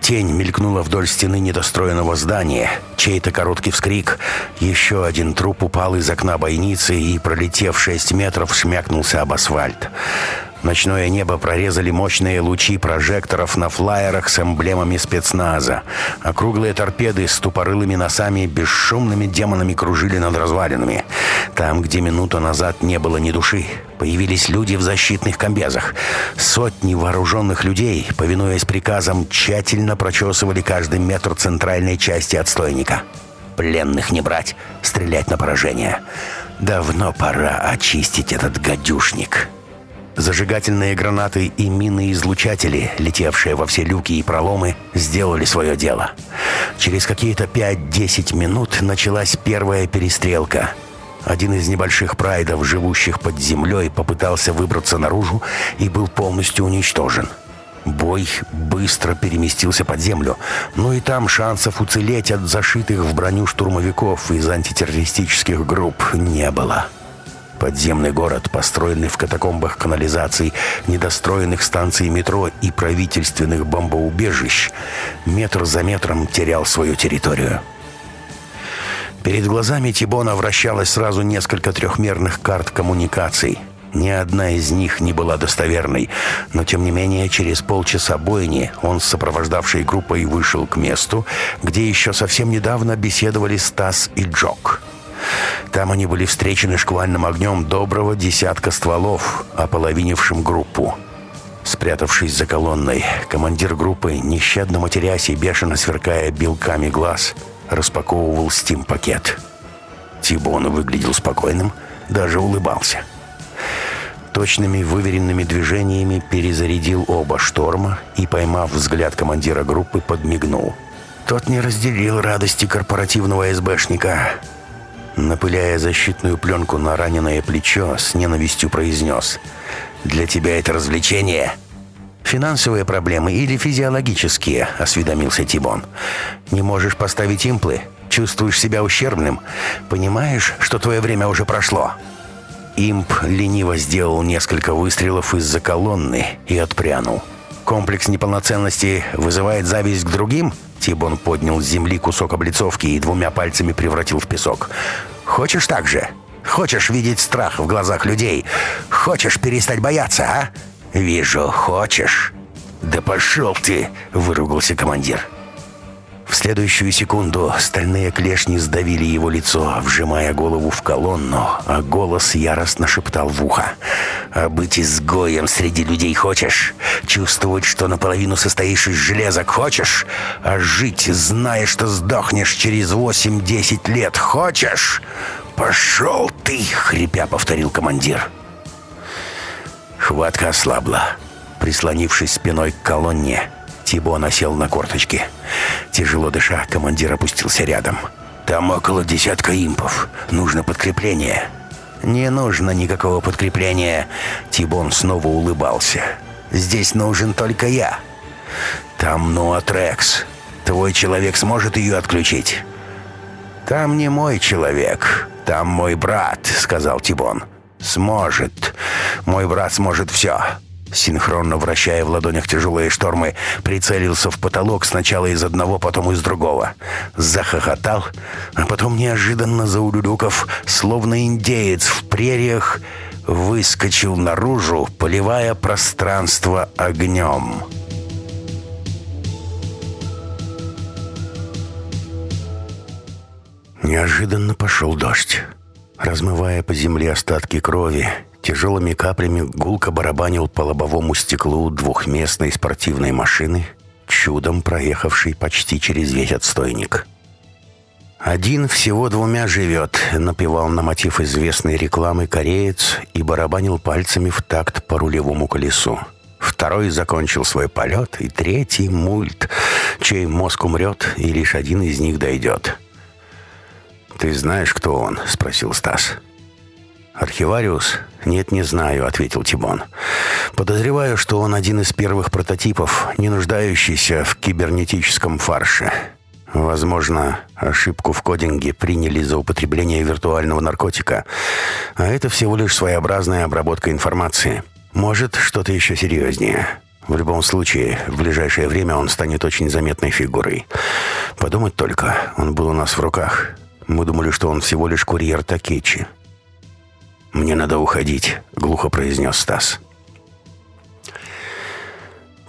Тень мелькнула вдоль стены недостроенного здания. Чей-то короткий вскрик. Еще один труп упал из окна бойницы и, пролетев шесть метров, шмякнулся об асфальт. Ночное небо прорезали мощные лучи прожекторов на флайерах с эмблемами спецназа. Округлые торпеды с тупорылыми носами бесшумными демонами кружили над развалинами. Там, где минуту назад не было ни души, появились люди в защитных комбезах. Сотни вооруженных людей, повинуясь приказам, тщательно прочесывали каждый метр центральной части отстойника. Пленных не брать, стрелять на поражение. Давно пора очистить этот гадюшник». Зажигательные гранаты и мины-излучатели, летевшие во все люки и проломы, сделали свое дело. Через какие-то 5-10 минут началась первая перестрелка. Один из небольших прайдов, живущих под землей, попытался выбраться наружу и был полностью уничтожен. Бой быстро переместился под землю, но и там шансов уцелеть от зашитых в броню штурмовиков из антитеррористических групп не было. Подземный город, построенный в катакомбах канализаций, недостроенных станций метро и правительственных бомбоубежищ, метр за метром терял свою территорию. Перед глазами Тибона вращалось сразу несколько трехмерных карт коммуникаций. Ни одна из них не была достоверной, но тем не менее через полчаса бойни он с сопровождавшей группой вышел к месту, где еще совсем недавно беседовали Стас и Джок. Там они были встречены шквальным огнем доброго десятка стволов, ополовинившим группу. Спрятавшись за колонной, командир группы, нещадно матерясь и бешено сверкая белками глаз, распаковывал стим-пакет. Тибон выглядел спокойным, даже улыбался. Точными выверенными движениями перезарядил оба шторма и, поймав взгляд командира группы, подмигнул. Тот не разделил радости корпоративного СБшника. Напыляя защитную пленку на раненое плечо, с ненавистью произнес «Для тебя это развлечение?» «Финансовые проблемы или физиологические?» – осведомился Тибон. «Не можешь поставить имплы? Чувствуешь себя ущербным? Понимаешь, что твое время уже прошло?» Имп лениво сделал несколько выстрелов из-за колонны и отпрянул. «Комплекс неполноценности вызывает зависть к другим?» Тибон поднял с земли кусок облицовки и двумя пальцами превратил в песок. «Хочешь так же? Хочешь видеть страх в глазах людей? Хочешь перестать бояться, а? Вижу, хочешь». «Да пошел ты!» — выругался командир. В следующую секунду стальные клешни сдавили его лицо, вжимая голову в колонну, а голос яростно шептал в ухо. «А быть изгоем среди людей хочешь? Чувствовать, что наполовину состоишь из железок хочешь? А жить, зная, что сдохнешь через восемь-десять лет хочешь? Пошел ты!» — хрипя повторил командир. Хватка ослабла. Прислонившись спиной к колонне, Тибон осел на корточки. Тяжело дыша, командир опустился рядом. «Там около десятка импов. Нужно подкрепление». «Не нужно никакого подкрепления». Тибон снова улыбался. «Здесь нужен только я». «Там Нуатрекс. Твой человек сможет ее отключить?» «Там не мой человек. Там мой брат», — сказал Тибон. «Сможет. Мой брат сможет все. Синхронно вращая в ладонях тяжелые штормы, прицелился в потолок сначала из одного, потом из другого. Захохотал, а потом неожиданно заулюлюков, словно индеец в прериях, выскочил наружу, поливая пространство огнем. Неожиданно пошел дождь. Размывая по земле остатки крови, Тяжелыми каплями гулко барабанил по лобовому стеклу двухместной спортивной машины, чудом проехавшей почти через весь отстойник. «Один всего двумя живет», — напевал на мотив известной рекламы кореец и барабанил пальцами в такт по рулевому колесу. Второй закончил свой полет, и третий — мульт, чей мозг умрет, и лишь один из них дойдет. «Ты знаешь, кто он?» — спросил Стас. «Архивариус?» «Нет, не знаю», — ответил Тибон. «Подозреваю, что он один из первых прототипов, не нуждающийся в кибернетическом фарше. Возможно, ошибку в кодинге приняли за употребление виртуального наркотика, а это всего лишь своеобразная обработка информации. Может, что-то еще серьезнее». В любом случае, в ближайшее время он станет очень заметной фигурой. Подумать только, он был у нас в руках. Мы думали, что он всего лишь курьер Такечи. «Мне надо уходить», — глухо произнес Стас.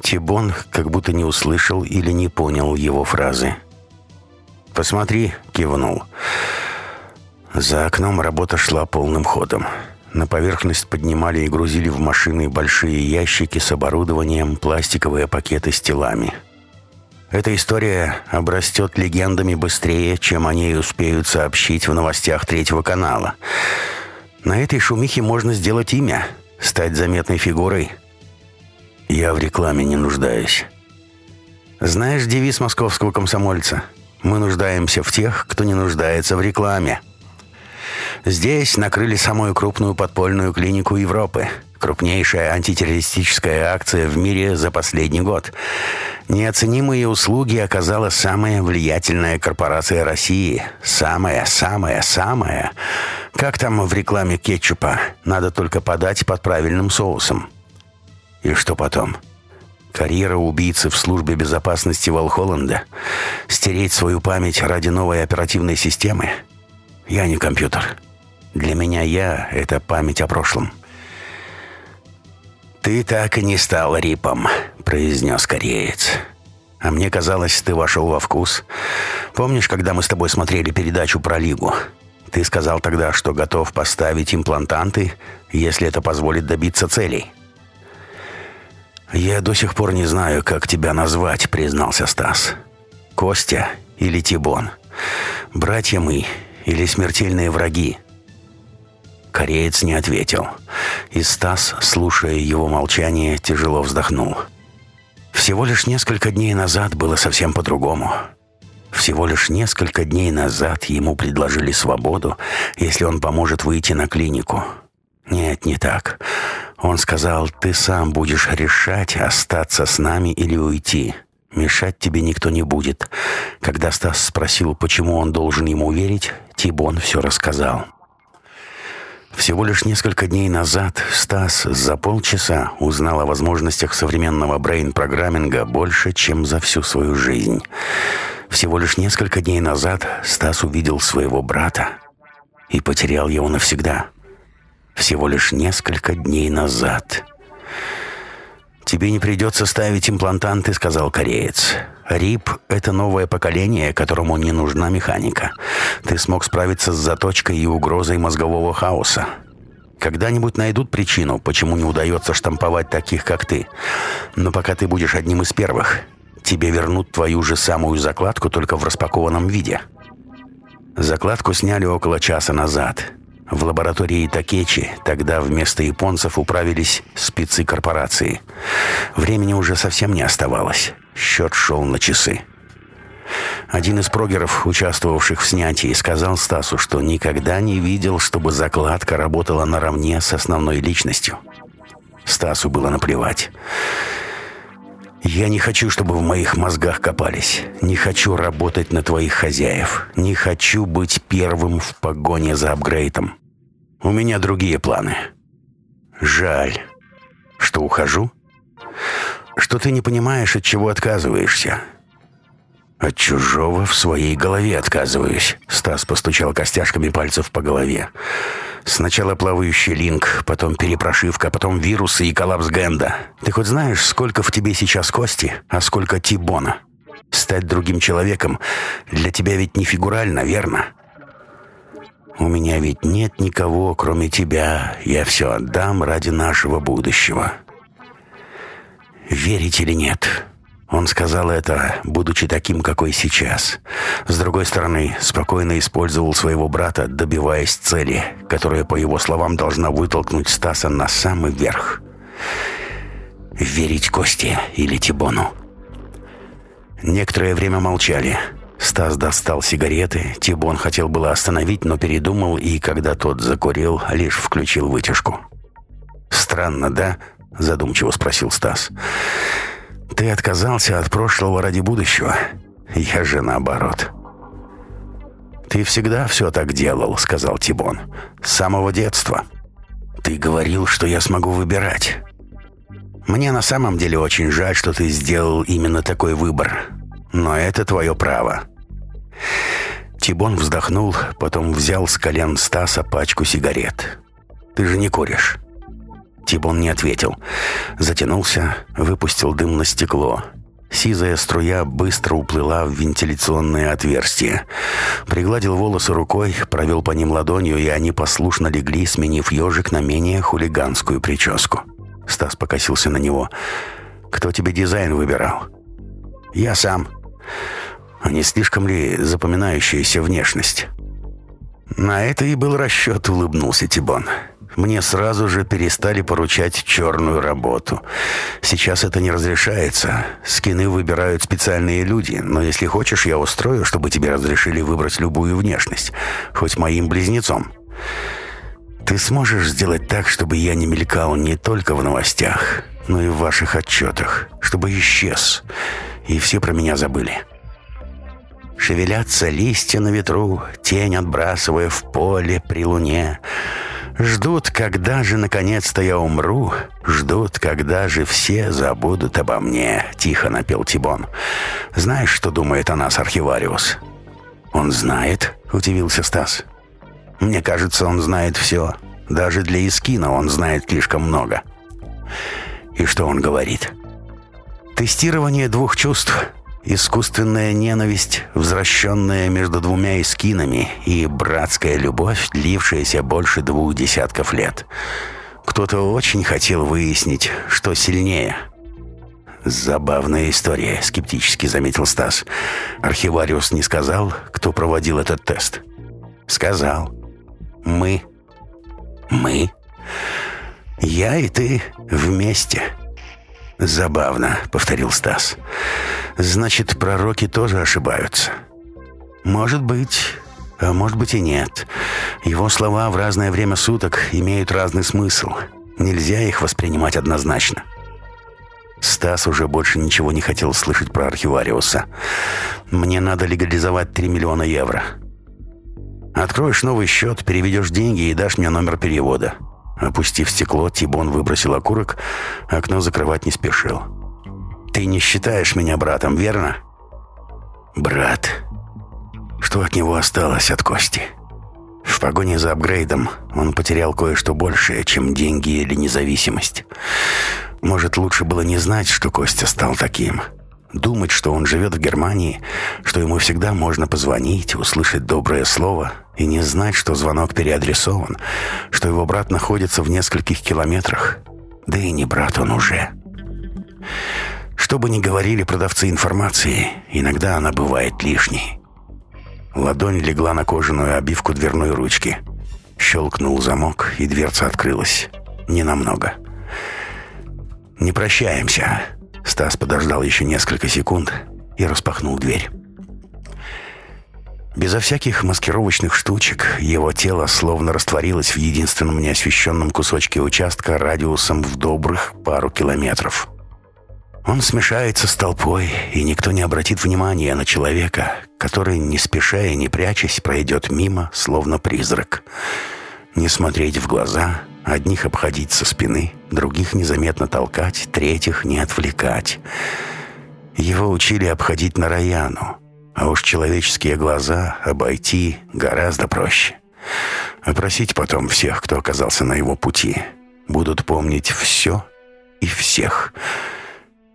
Тибон как будто не услышал или не понял его фразы. «Посмотри», — кивнул. За окном работа шла полным ходом. На поверхность поднимали и грузили в машины большие ящики с оборудованием, пластиковые пакеты с телами. Эта история обрастет легендами быстрее, чем о ней успеют сообщить в новостях третьего канала — на этой шумихе можно сделать имя, стать заметной фигурой. Я в рекламе не нуждаюсь. Знаешь девиз московского комсомольца? Мы нуждаемся в тех, кто не нуждается в рекламе. Здесь накрыли самую крупную подпольную клинику Европы. Крупнейшая антитеррористическая акция в мире за последний год. Неоценимые услуги оказала самая влиятельная корпорация России. Самая, самая, самая. Как там в рекламе кетчупа? Надо только подать под правильным соусом. И что потом? Карьера убийцы в службе безопасности Волхолланда? Стереть свою память ради новой оперативной системы? Я не компьютер. Для меня я — это память о прошлом. «Ты так и не стал рипом», — произнес кореец. «А мне казалось, ты вошел во вкус. Помнишь, когда мы с тобой смотрели передачу про Лигу? Ты сказал тогда, что готов поставить имплантанты, если это позволит добиться целей. «Я до сих пор не знаю, как тебя назвать», — признался Стас. «Костя или Тибон? Братья мы или смертельные враги?» Кореец не ответил. И Стас, слушая его молчание, тяжело вздохнул. Всего лишь несколько дней назад было совсем по-другому. Всего лишь несколько дней назад ему предложили свободу, если он поможет выйти на клинику. Нет, не так. Он сказал, ты сам будешь решать, остаться с нами или уйти. Мешать тебе никто не будет. Когда Стас спросил, почему он должен ему верить, Тибон все рассказал. Всего лишь несколько дней назад Стас за полчаса узнал о возможностях современного брейн-программинга больше, чем за всю свою жизнь. Всего лишь несколько дней назад Стас увидел своего брата и потерял его навсегда. Всего лишь несколько дней назад. «Тебе не придется ставить имплантанты», — сказал кореец. «РИП — это новое поколение, которому не нужна механика. Ты смог справиться с заточкой и угрозой мозгового хаоса. Когда-нибудь найдут причину, почему не удается штамповать таких, как ты. Но пока ты будешь одним из первых, тебе вернут твою же самую закладку, только в распакованном виде». Закладку сняли около часа назад. В лаборатории Такечи тогда вместо японцев управились спецы корпорации. Времени уже совсем не оставалось. Счет шел на часы. Один из прогеров, участвовавших в снятии, сказал Стасу, что никогда не видел, чтобы закладка работала наравне с основной личностью. Стасу было наплевать. «Я не хочу, чтобы в моих мозгах копались. Не хочу работать на твоих хозяев. Не хочу быть первым в погоне за апгрейдом. У меня другие планы. Жаль, что ухожу. Что ты не понимаешь, от чего отказываешься. От чужого в своей голове отказываюсь. Стас постучал костяшками пальцев по голове. Сначала плавающий линк, потом перепрошивка, потом вирусы и коллапс Генда. Ты хоть знаешь, сколько в тебе сейчас кости, а сколько Тибона? Стать другим человеком для тебя ведь не фигурально, верно? У меня ведь нет никого, кроме тебя. Я все отдам ради нашего будущего. Верить или нет? Он сказал это, будучи таким, какой сейчас. С другой стороны, спокойно использовал своего брата, добиваясь цели, которая, по его словам, должна вытолкнуть Стаса на самый верх. Верить Косте или Тибону? Некоторое время молчали. Стас достал сигареты. Тибон хотел было остановить, но передумал, и когда тот закурил, лишь включил вытяжку. «Странно, да?» – задумчиво спросил Стас. «Стас». Ты отказался от прошлого ради будущего. Я же наоборот. Ты всегда все так делал, сказал Тибон. С самого детства. Ты говорил, что я смогу выбирать. Мне на самом деле очень жаль, что ты сделал именно такой выбор. Но это твое право. Тибон вздохнул, потом взял с колен Стаса пачку сигарет. «Ты же не куришь?» Тибон не ответил. Затянулся, выпустил дым на стекло. Сизая струя быстро уплыла в вентиляционное отверстие. Пригладил волосы рукой, провел по ним ладонью, и они послушно легли, сменив ежик на менее хулиганскую прическу. Стас покосился на него. «Кто тебе дизайн выбирал?» «Я сам». «А не слишком ли запоминающаяся внешность?» «На это и был расчет», — улыбнулся Тибон. «Тибон». Мне сразу же перестали поручать черную работу. Сейчас это не разрешается. Скины выбирают специальные люди, но если хочешь, я устрою, чтобы тебе разрешили выбрать любую внешность, хоть моим близнецом. Ты сможешь сделать так, чтобы я не мелькал не только в новостях, но и в ваших отчетах, чтобы исчез, и все про меня забыли. Шевелятся листья на ветру, тень отбрасывая в поле при луне — Ждут, когда же наконец-то я умру. Ждут, когда же все забудут обо мне», — тихо напел Тибон. «Знаешь, что думает о нас архивариус?» «Он знает?» — удивился Стас. «Мне кажется, он знает все. Даже для Искина он знает слишком много». «И что он говорит?» «Тестирование двух чувств. Искусственная ненависть, возвращенная между двумя эскинами, и братская любовь, длившаяся больше двух десятков лет. Кто-то очень хотел выяснить, что сильнее «Забавная история», — скептически заметил Стас. «Архивариус не сказал, кто проводил этот тест?» «Сказал. Мы». «Мы?» «Я и ты вместе». «Забавно», — повторил Стас. «Значит, пророки тоже ошибаются». «Может быть, а может быть и нет. Его слова в разное время суток имеют разный смысл. Нельзя их воспринимать однозначно». Стас уже больше ничего не хотел слышать про архивариуса. «Мне надо легализовать 3 миллиона евро. Откроешь новый счет, переведешь деньги и дашь мне номер перевода». Опустив стекло, Тибон выбросил окурок, окно закрывать не спешил. «Ты не считаешь меня братом, верно?» «Брат. Что от него осталось от Кости?» В погоне за апгрейдом он потерял кое-что большее, чем деньги или независимость. Может, лучше было не знать, что Костя стал таким. Думать, что он живет в Германии, что ему всегда можно позвонить, услышать доброе слово и не знать, что звонок переадресован, что его брат находится в нескольких километрах. Да и не брат он уже. Что бы ни говорили продавцы информации, иногда она бывает лишней. Ладонь легла на кожаную обивку дверной ручки. Щелкнул замок, и дверца открылась. Ненамного. «Не прощаемся». Стас подождал еще несколько секунд и распахнул дверь. Безо всяких маскировочных штучек его тело словно растворилось в единственном неосвещенном кусочке участка радиусом в добрых пару километров. Он смешается с толпой, и никто не обратит внимания на человека, который, не спеша и не прячась, пройдет мимо, словно призрак. Не смотреть в глаза — Одних обходить со спины, других незаметно толкать, третьих не отвлекать. Его учили обходить на Раяну, а уж человеческие глаза обойти гораздо проще. Опросить потом всех, кто оказался на его пути. Будут помнить все и всех,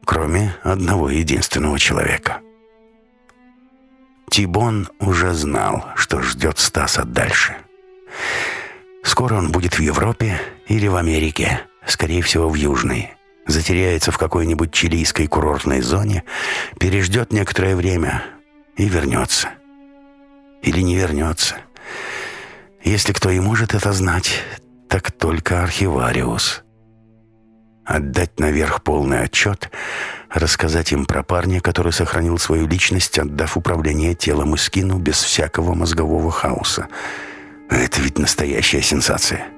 кроме одного единственного человека. Тибон уже знал, что ждет Стаса дальше. Скоро он будет в Европе или в Америке, скорее всего, в Южной. Затеряется в какой-нибудь чилийской курортной зоне, переждет некоторое время и вернется. Или не вернется. Если кто и может это знать, так только архивариус. Отдать наверх полный отчет, рассказать им про парня, который сохранил свою личность, отдав управление телом и скину без всякого мозгового хаоса — это ведь настоящая сенсация.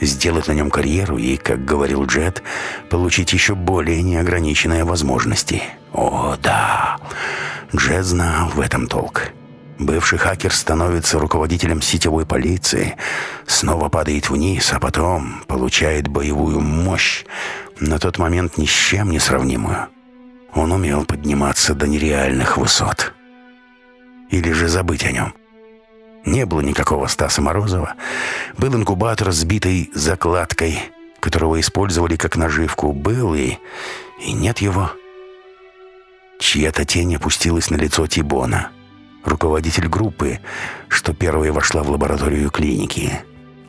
Сделать на нем карьеру и, как говорил Джет, получить еще более неограниченные возможности. О, да! Джет знал в этом толк. Бывший хакер становится руководителем сетевой полиции, снова падает вниз, а потом получает боевую мощь, на тот момент ни с чем не сравнимую. Он умел подниматься до нереальных высот. Или же забыть о нем. Не было никакого Стаса Морозова. Был инкубатор с битой закладкой, которого использовали как наживку. Был и... и нет его. Чья-то тень опустилась на лицо Тибона. Руководитель группы, что первая вошла в лабораторию клиники.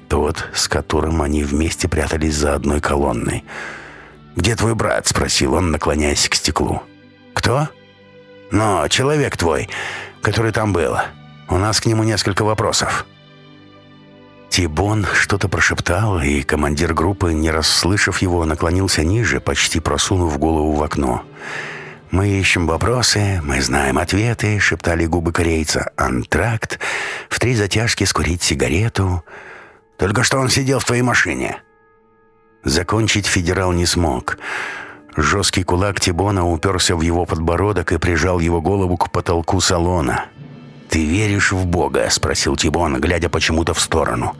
Тот, с которым они вместе прятались за одной колонной. «Где твой брат?» — спросил он, наклоняясь к стеклу. «Кто?» «Но человек твой, который там был». У нас к нему несколько вопросов». Тибон что-то прошептал, и командир группы, не расслышав его, наклонился ниже, почти просунув голову в окно. «Мы ищем вопросы, мы знаем ответы», — шептали губы корейца. «Антракт, в три затяжки скурить сигарету». «Только что он сидел в твоей машине». Закончить федерал не смог. Жесткий кулак Тибона уперся в его подбородок и прижал его голову к потолку салона. «Ты веришь в Бога?» — спросил Тибон, глядя почему-то в сторону.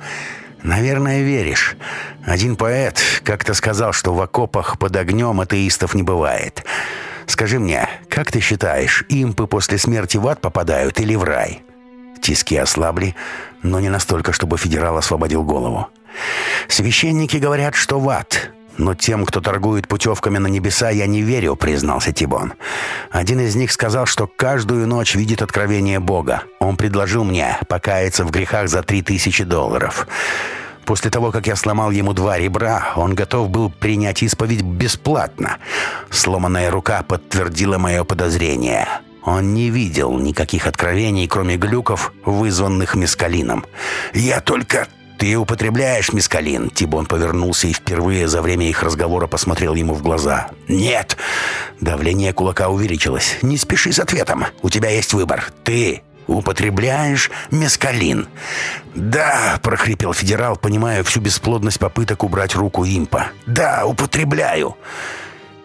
«Наверное, веришь. Один поэт как-то сказал, что в окопах под огнем атеистов не бывает. Скажи мне, как ты считаешь, импы после смерти в ад попадают или в рай?» Тиски ослабли, но не настолько, чтобы федерал освободил голову. «Священники говорят, что в ад. «Но тем, кто торгует путевками на небеса, я не верю», — признался Тибон. «Один из них сказал, что каждую ночь видит откровение Бога. Он предложил мне покаяться в грехах за три тысячи долларов. После того, как я сломал ему два ребра, он готов был принять исповедь бесплатно. Сломанная рука подтвердила мое подозрение. Он не видел никаких откровений, кроме глюков, вызванных мескалином. «Я только...» «Ты употребляешь мескалин?» Тибон повернулся и впервые за время их разговора посмотрел ему в глаза. «Нет!» Давление кулака увеличилось. «Не спеши с ответом. У тебя есть выбор. Ты употребляешь мескалин?» «Да!» — прохрипел федерал, понимая всю бесплодность попыток убрать руку импа. «Да, употребляю!»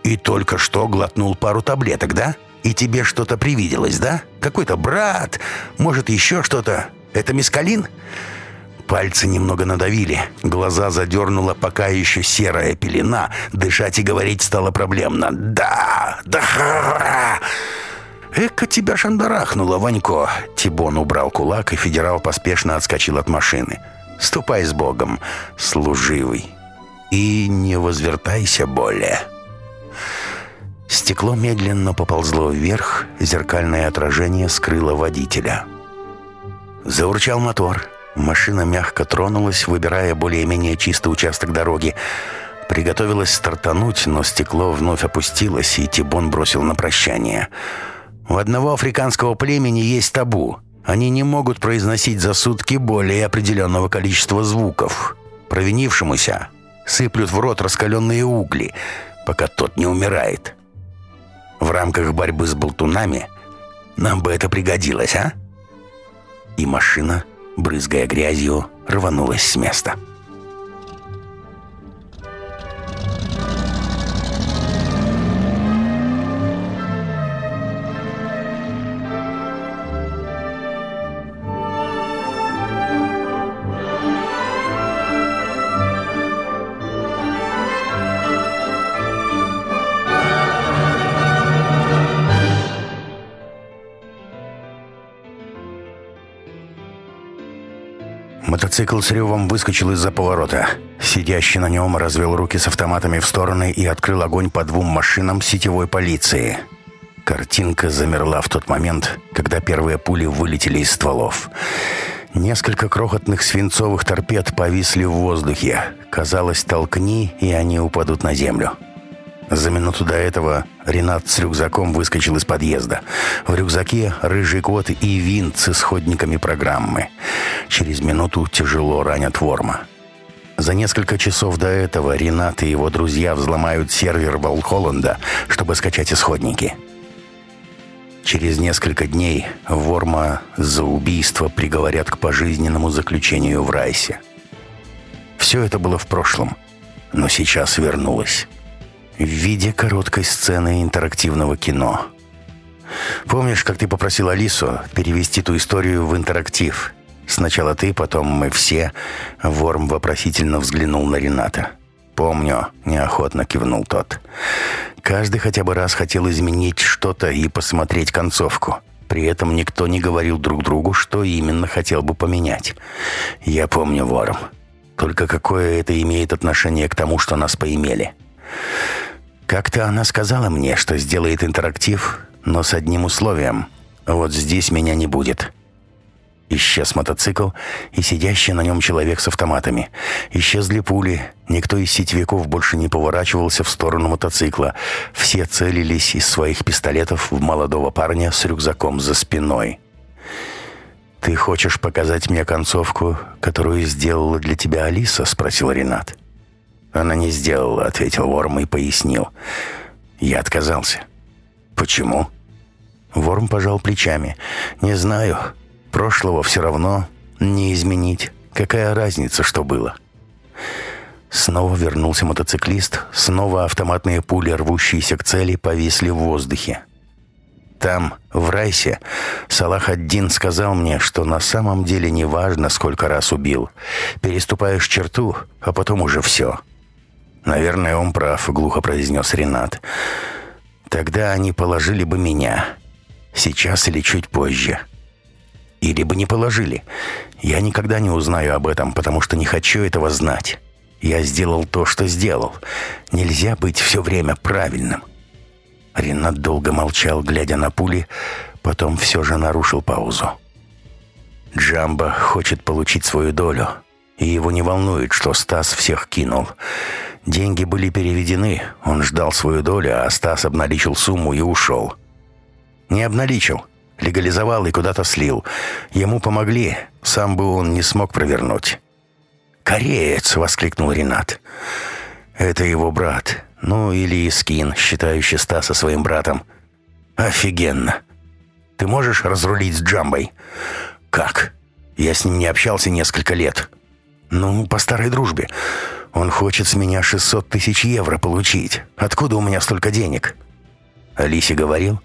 «И только что глотнул пару таблеток, да?» И тебе что-то привиделось, да? Какой-то брат, может, еще что-то. Это мискалин?» Пальцы немного надавили, глаза задернула пока еще серая пелена, дышать и говорить стало проблемно. «Да! Да!» «Эка тебя шандарахнуло, Ванько!» Тибон убрал кулак, и федерал поспешно отскочил от машины. «Ступай с Богом, служивый, и не возвертайся более!» Стекло медленно поползло вверх, зеркальное отражение скрыло водителя. Заурчал мотор. Машина мягко тронулась, выбирая более-менее чистый участок дороги. Приготовилась стартануть, но стекло вновь опустилось, и Тибон бросил на прощание. «У одного африканского племени есть табу. Они не могут произносить за сутки более определенного количества звуков. Провинившемуся сыплют в рот раскаленные угли, пока тот не умирает». В рамках борьбы с болтунами нам бы это пригодилось, а?» И машина, брызгая грязью, рванулась с места. Мотоцикл с ревом выскочил из-за поворота. Сидящий на нем развел руки с автоматами в стороны и открыл огонь по двум машинам сетевой полиции. Картинка замерла в тот момент, когда первые пули вылетели из стволов. Несколько крохотных свинцовых торпед повисли в воздухе. Казалось, толкни, и они упадут на землю. За минуту до этого Ренат с рюкзаком выскочил из подъезда. В рюкзаке рыжий кот и винт с исходниками программы. Через минуту тяжело ранят Ворма. За несколько часов до этого Ренат и его друзья взломают сервер Волхолланда, чтобы скачать исходники. Через несколько дней Ворма за убийство приговорят к пожизненному заключению в Райсе. Все это было в прошлом, но сейчас вернулось в виде короткой сцены интерактивного кино. Помнишь, как ты попросил Алису перевести ту историю в интерактив? Сначала ты, потом мы все. Ворм вопросительно взглянул на Рената. «Помню», — неохотно кивнул тот. «Каждый хотя бы раз хотел изменить что-то и посмотреть концовку. При этом никто не говорил друг другу, что именно хотел бы поменять. Я помню, Ворм. Только какое это имеет отношение к тому, что нас поимели?» Как-то она сказала мне, что сделает интерактив, но с одним условием. Вот здесь меня не будет. Исчез мотоцикл и сидящий на нем человек с автоматами. Исчезли пули. Никто из сетевиков больше не поворачивался в сторону мотоцикла. Все целились из своих пистолетов в молодого парня с рюкзаком за спиной. «Ты хочешь показать мне концовку, которую сделала для тебя Алиса?» — спросил Ренат. «Она не сделала», — ответил Ворм и пояснил. «Я отказался». «Почему?» Ворм пожал плечами. «Не знаю. Прошлого все равно не изменить. Какая разница, что было?» Снова вернулся мотоциклист. Снова автоматные пули, рвущиеся к цели, повисли в воздухе. Там, в Райсе, Салах ад-Дин сказал мне, что на самом деле не важно, сколько раз убил. Переступаешь черту, а потом уже все. «Наверное, он прав», — глухо произнес Ренат. «Тогда они положили бы меня. Сейчас или чуть позже. Или бы не положили. Я никогда не узнаю об этом, потому что не хочу этого знать. Я сделал то, что сделал. Нельзя быть все время правильным». Ренат долго молчал, глядя на пули, потом все же нарушил паузу. «Джамбо хочет получить свою долю. И его не волнует, что Стас всех кинул. Деньги были переведены, он ждал свою долю, а Стас обналичил сумму и ушел. Не обналичил, легализовал и куда-то слил. Ему помогли, сам бы он не смог провернуть. «Кореец!» — воскликнул Ренат. «Это его брат. Ну, или Искин, считающий Стаса своим братом. Офигенно! Ты можешь разрулить с Джамбой?» «Как? Я с ним не общался несколько лет». «Ну, по старой дружбе. Он хочет с меня 600 тысяч евро получить. Откуда у меня столько денег?» Алисе говорил.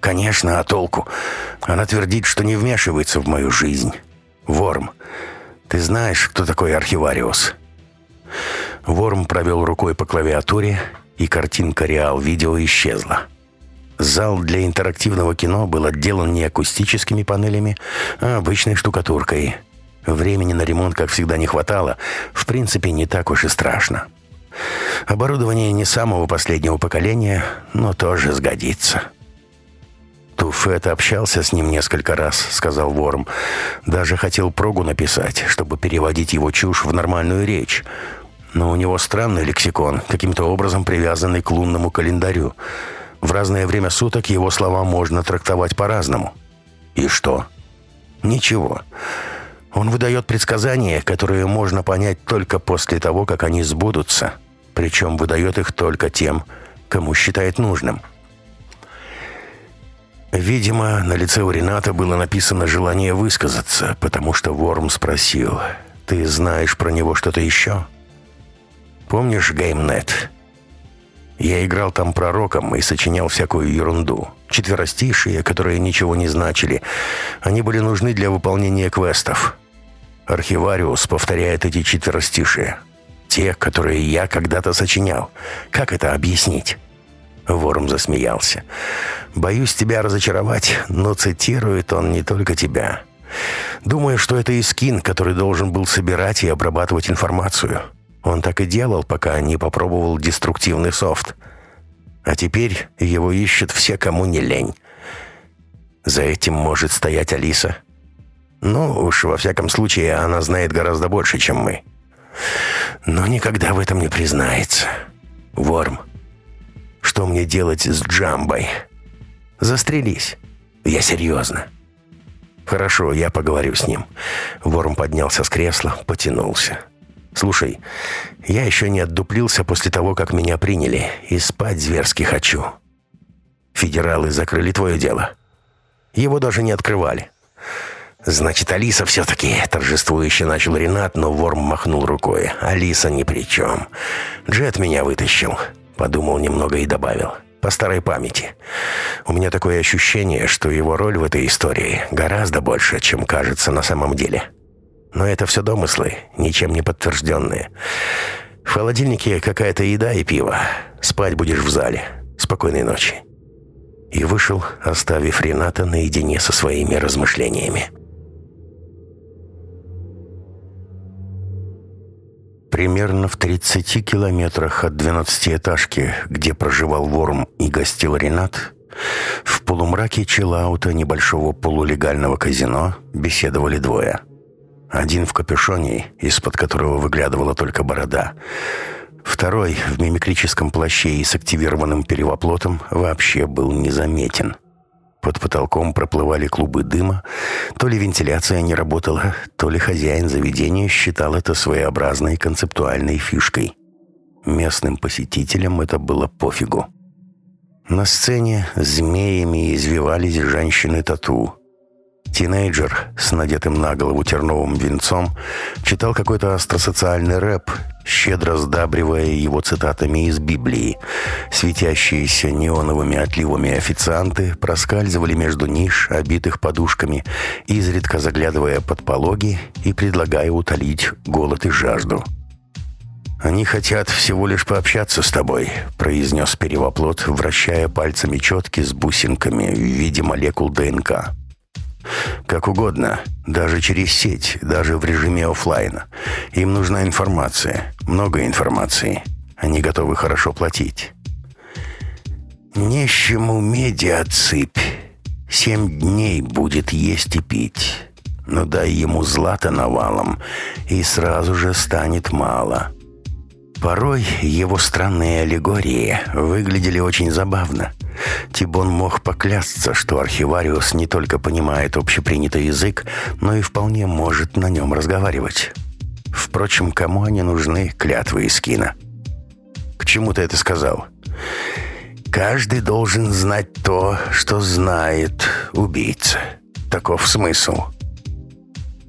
«Конечно, а толку? Она твердит, что не вмешивается в мою жизнь. Ворм, ты знаешь, кто такой архивариус?» Ворм провел рукой по клавиатуре, и картинка реал-видео исчезла. Зал для интерактивного кино был отделан не акустическими панелями, а обычной штукатуркой – Времени на ремонт, как всегда, не хватало. В принципе, не так уж и страшно. Оборудование не самого последнего поколения, но тоже сгодится. Туфет общался с ним несколько раз, сказал Ворм. Даже хотел прогу написать, чтобы переводить его чушь в нормальную речь. Но у него странный лексикон, каким-то образом привязанный к лунному календарю. В разное время суток его слова можно трактовать по-разному. И что? Ничего. Он выдает предсказания, которые можно понять только после того, как они сбудутся. Причем выдает их только тем, кому считает нужным. Видимо, на лице у Рената было написано желание высказаться, потому что Ворм спросил, «Ты знаешь про него что-то еще?» «Помнишь Геймнет?» Я играл там пророком и сочинял всякую ерунду. Четверостишие, которые ничего не значили. Они были нужны для выполнения квестов. Архивариус повторяет эти четверостишие. Те, которые я когда-то сочинял. Как это объяснить?» Ворм засмеялся. «Боюсь тебя разочаровать, но цитирует он не только тебя. Думаю, что это Искин, который должен был собирать и обрабатывать информацию. Он так и делал, пока не попробовал деструктивный софт. А теперь его ищут все, кому не лень. За этим может стоять Алиса». Ну, уж во всяком случае, она знает гораздо больше, чем мы. Но никогда в этом не признается. Ворм, что мне делать с Джамбой? Застрелись. Я серьезно. Хорошо, я поговорю с ним. Ворм поднялся с кресла, потянулся. Слушай, я еще не отдуплился после того, как меня приняли, и спать зверски хочу. Федералы закрыли твое дело. Его даже не открывали. «Значит, Алиса все-таки...» — торжествующе начал Ренат, но Ворм махнул рукой. «Алиса ни при чем. Джет меня вытащил». Подумал немного и добавил. «По старой памяти. У меня такое ощущение, что его роль в этой истории гораздо больше, чем кажется на самом деле. Но это все домыслы, ничем не подтвержденные. В холодильнике какая-то еда и пиво. Спать будешь в зале. Спокойной ночи». И вышел, оставив Рената наедине со своими размышлениями. Примерно в 30 километрах от двенадцатиэтажки, где проживал Ворм и гостил Ренат, в полумраке чиллаута небольшого полулегального казино беседовали двое. Один в капюшоне, из-под которого выглядывала только борода. Второй в мимикрическом плаще и с активированным перевоплотом вообще был незаметен. Под потолком проплывали клубы дыма. То ли вентиляция не работала, то ли хозяин заведения считал это своеобразной концептуальной фишкой. Местным посетителям это было пофигу. На сцене змеями извивались женщины-тату. Тинейджер с надетым на голову терновым венцом читал какой-то астросоциальный рэп, щедро сдабривая его цитатами из Библии. Светящиеся неоновыми отливами официанты проскальзывали между ниш, обитых подушками, изредка заглядывая под пологи и предлагая утолить голод и жажду. «Они хотят всего лишь пообщаться с тобой», — произнес перевоплот, вращая пальцами четки с бусинками в виде молекул ДНК. Как угодно, даже через сеть, даже в режиме офлайна. Им нужна информация, много информации. Они готовы хорошо платить. Нищему меди отсыпь. Семь дней будет есть и пить. Но дай ему злато навалом, и сразу же станет мало. Порой его странные аллегории выглядели очень забавно. Тибон мог поклясться, что архивариус не только понимает общепринятый язык, но и вполне может на нем разговаривать. Впрочем, кому они нужны, клятвы из кино? К чему ты это сказал? Каждый должен знать то, что знает убийца. Таков смысл.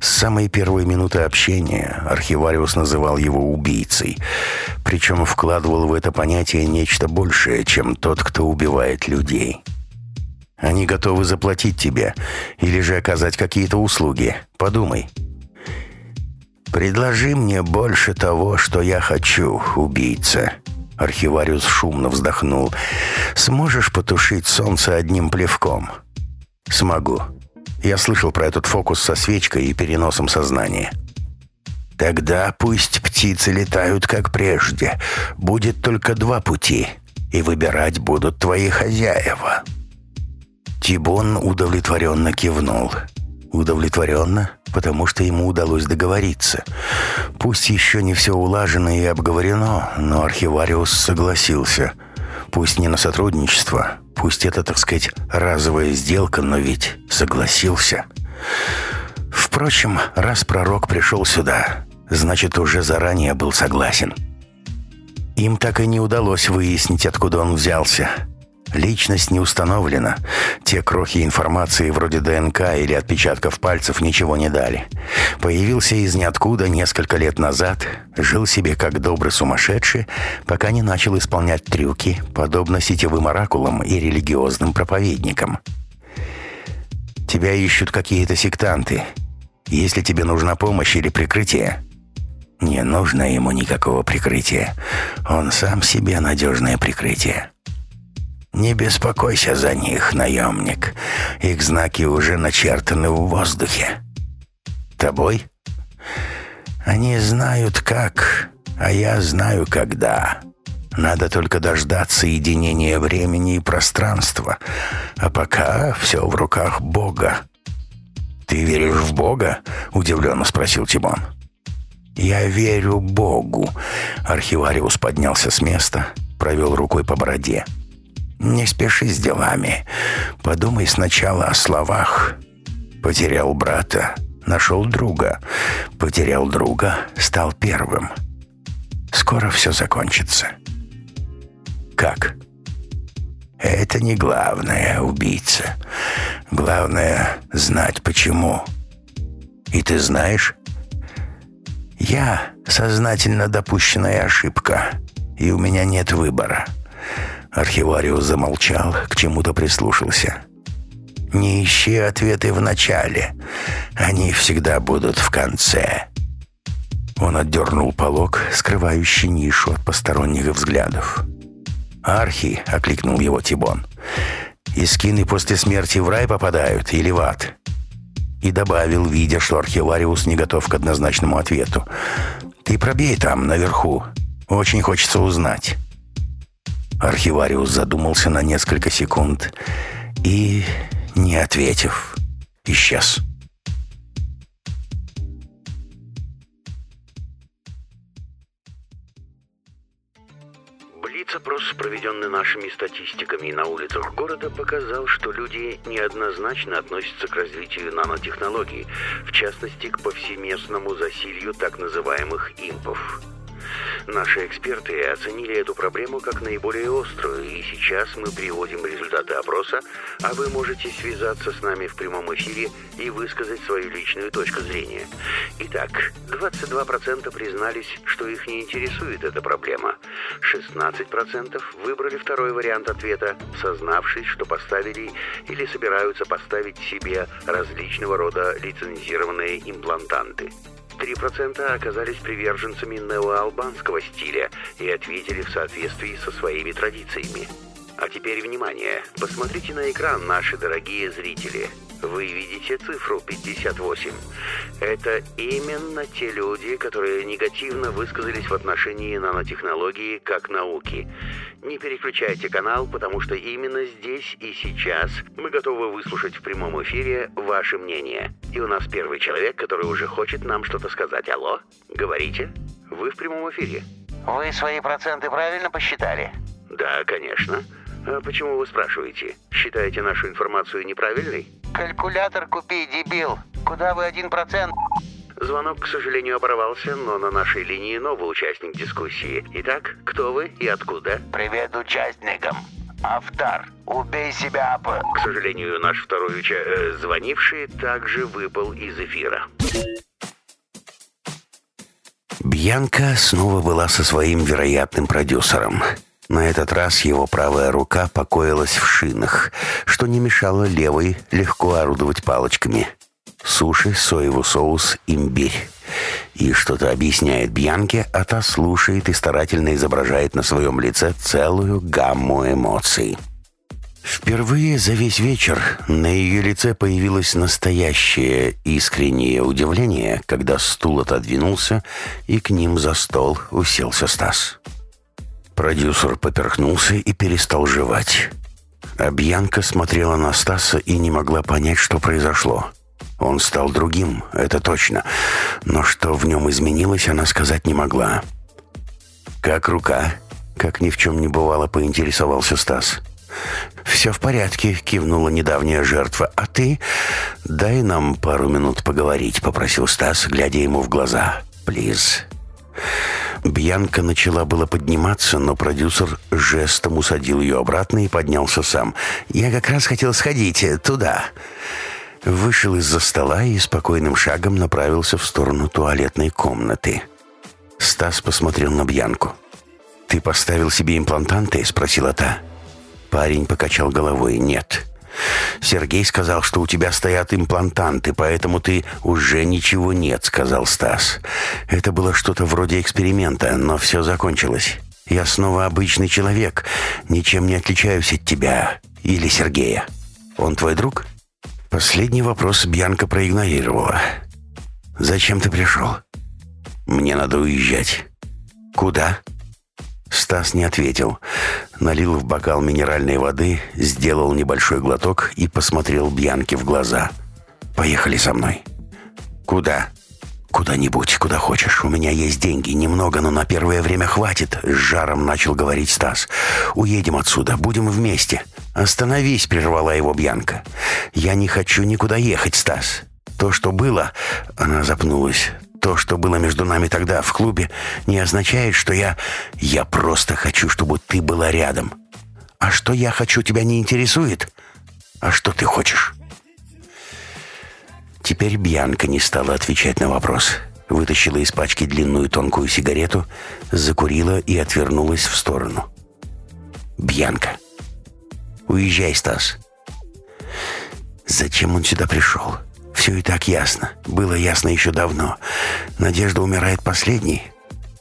С самой первой минуты общения архивариус называл его убийцей, причем вкладывал в это понятие нечто большее, чем тот, кто убивает людей. Они готовы заплатить тебе или же оказать какие-то услуги. Подумай. «Предложи мне больше того, что я хочу, убийца». Архивариус шумно вздохнул. «Сможешь потушить солнце одним плевком?» «Смогу. Я слышал про этот фокус со свечкой и переносом сознания. Тогда пусть птицы летают как прежде. Будет только два пути, и выбирать будут твои хозяева. Тибон удовлетворенно кивнул. Удовлетворенно, потому что ему удалось договориться. Пусть еще не все улажено и обговорено, но архивариус согласился. Пусть не на сотрудничество, Пусть это, так сказать, разовая сделка, но ведь согласился. Впрочем, раз пророк пришел сюда, значит, уже заранее был согласен. Им так и не удалось выяснить, откуда он взялся. Личность не установлена. Те крохи информации вроде ДНК или отпечатков пальцев ничего не дали. Появился из ниоткуда несколько лет назад, жил себе как добрый сумасшедший, пока не начал исполнять трюки, подобно сетевым оракулам и религиозным проповедникам. Тебя ищут какие-то сектанты. Если тебе нужна помощь или прикрытие, не нужно ему никакого прикрытия. Он сам себе надежное прикрытие. «Не беспокойся за них, наемник. Их знаки уже начертаны в воздухе». «Тобой?» «Они знают как, а я знаю когда. Надо только дождаться единения времени и пространства. А пока все в руках Бога». «Ты веришь в Бога?» — удивленно спросил Тимон. «Я верю Богу». Архивариус поднялся с места, провел рукой по бороде. Не спеши с делами. Подумай сначала о словах. Потерял брата, нашел друга. Потерял друга, стал первым. Скоро все закончится. Как? Это не главное, убийца. Главное — знать почему. И ты знаешь? Я — сознательно допущенная ошибка, и у меня нет выбора. Архивариус замолчал, к чему-то прислушался. «Не ищи ответы в начале. Они всегда будут в конце». Он отдернул полог, скрывающий нишу от посторонних взглядов. «Архи!» — окликнул его Тибон. «Искины после смерти в рай попадают или в ад?» И добавил, видя, что архивариус не готов к однозначному ответу. «Ты пробей там, наверху. Очень хочется узнать». Архивариус задумался на несколько секунд и, не ответив, исчез. Блиц-опрос, проведенный нашими статистиками на улицах города, показал, что люди неоднозначно относятся к развитию нанотехнологий, в частности, к повсеместному засилью так называемых импов. Наши эксперты оценили эту проблему как наиболее острую, и сейчас мы приводим результаты опроса, а вы можете связаться с нами в прямом эфире и высказать свою личную точку зрения. Итак, 22% признались, что их не интересует эта проблема. 16% выбрали второй вариант ответа, сознавшись, что поставили или собираются поставить себе различного рода лицензированные имплантанты. 3% оказались приверженцами неоалбанского стиля и ответили в соответствии со своими традициями. А теперь внимание! Посмотрите на экран, наши дорогие зрители. Вы видите цифру 58? Это именно те люди, которые негативно высказались в отношении нанотехнологии как науки. Не переключайте канал, потому что именно здесь и сейчас мы готовы выслушать в прямом эфире ваше мнение. И у нас первый человек, который уже хочет нам что-то сказать. Алло? Говорите? Вы в прямом эфире. Вы свои проценты правильно посчитали? Да, конечно. А почему вы спрашиваете? Считаете нашу информацию неправильной? Калькулятор купи, дебил. Куда вы один процент? Звонок, к сожалению, оборвался, но на нашей линии новый участник дискуссии. Итак, кто вы и откуда? Привет участникам. Автор, убей себя, ап... К сожалению, наш второй уча... э, звонивший также выпал из эфира. Бьянка снова была со своим вероятным продюсером. На этот раз его правая рука покоилась в шинах, что не мешало левой легко орудовать палочками. Суши, соевый соус, имбирь. И что-то объясняет Бьянке, а та слушает и старательно изображает на своем лице целую гамму эмоций. Впервые за весь вечер на ее лице появилось настоящее искреннее удивление, когда стул отодвинулся, и к ним за стол уселся Стас. Продюсер поперхнулся и перестал жевать. А Бьянка смотрела на Стаса и не могла понять, что произошло. Он стал другим, это точно. Но что в нем изменилось, она сказать не могла. «Как рука?» Как ни в чем не бывало, поинтересовался Стас. «Все в порядке», — кивнула недавняя жертва. «А ты?» «Дай нам пару минут поговорить», — попросил Стас, глядя ему в глаза. «Плиз». Бьянка начала было подниматься, но продюсер жестом усадил ее обратно и поднялся сам. «Я как раз хотел сходить туда». Вышел из-за стола и спокойным шагом направился в сторону туалетной комнаты. Стас посмотрел на Бьянку. «Ты поставил себе имплантанты?» — спросила та. Парень покачал головой. «Нет». «Сергей сказал, что у тебя стоят имплантанты, поэтому ты уже ничего нет», — сказал Стас. «Это было что-то вроде эксперимента, но все закончилось. Я снова обычный человек, ничем не отличаюсь от тебя или Сергея. Он твой друг?» Последний вопрос Бьянка проигнорировала. «Зачем ты пришел?» «Мне надо уезжать». «Куда?» Стас не ответил. Налил в бокал минеральной воды, сделал небольшой глоток и посмотрел Бьянке в глаза. «Поехали со мной». «Куда?» «Куда-нибудь, куда хочешь. У меня есть деньги. Немного, но на первое время хватит», — с жаром начал говорить Стас. «Уедем отсюда. Будем вместе». «Остановись», — прервала его Бьянка. «Я не хочу никуда ехать, Стас. То, что было...» — она запнулась. То, что было между нами тогда в клубе, не означает, что я... Я просто хочу, чтобы ты была рядом. А что я хочу, тебя не интересует? А что ты хочешь?» Теперь Бьянка не стала отвечать на вопрос. Вытащила из пачки длинную тонкую сигарету, закурила и отвернулась в сторону. «Бьянка, уезжай, Стас». Зачем он сюда пришел? Все и так ясно. Было ясно еще давно. Надежда умирает последней.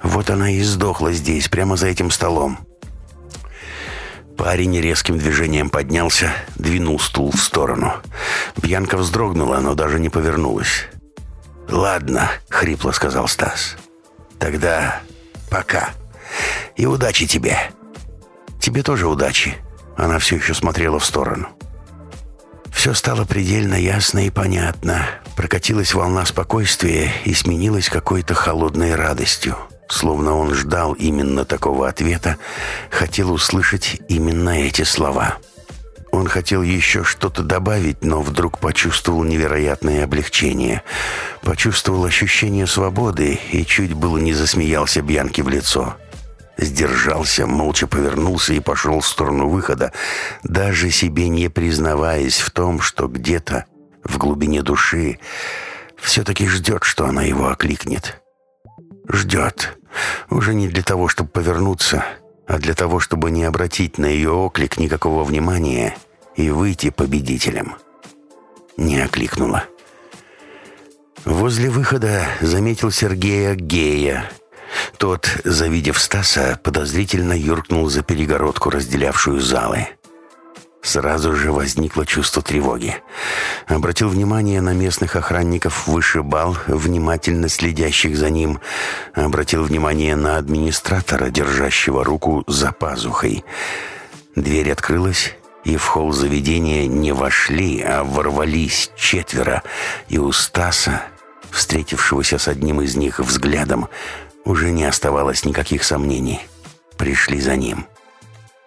Вот она и сдохла здесь, прямо за этим столом. Парень резким движением поднялся, двинул стул в сторону. Бьянка вздрогнула, но даже не повернулась. «Ладно», — хрипло сказал Стас. «Тогда пока. И удачи тебе». «Тебе тоже удачи». Она все еще смотрела в сторону. Все стало предельно ясно и понятно. Прокатилась волна спокойствия и сменилась какой-то холодной радостью. Словно он ждал именно такого ответа, хотел услышать именно эти слова. Он хотел еще что-то добавить, но вдруг почувствовал невероятное облегчение. Почувствовал ощущение свободы и чуть было не засмеялся Бьянке в лицо. Сдержался, молча повернулся и пошел в сторону выхода, даже себе не признаваясь в том, что где-то в глубине души все-таки ждет, что она его окликнет. Ждет. Уже не для того, чтобы повернуться, а для того, чтобы не обратить на ее оклик никакого внимания и выйти победителем. Не окликнула. Возле выхода заметил Сергея Гея. Тот, завидев Стаса, подозрительно юркнул за перегородку, разделявшую залы. Сразу же возникло чувство тревоги. Обратил внимание на местных охранников вышибал, внимательно следящих за ним. Обратил внимание на администратора, держащего руку за пазухой. Дверь открылась, и в холл заведения не вошли, а ворвались четверо. И у Стаса, встретившегося с одним из них взглядом, уже не оставалось никаких сомнений. Пришли за ним.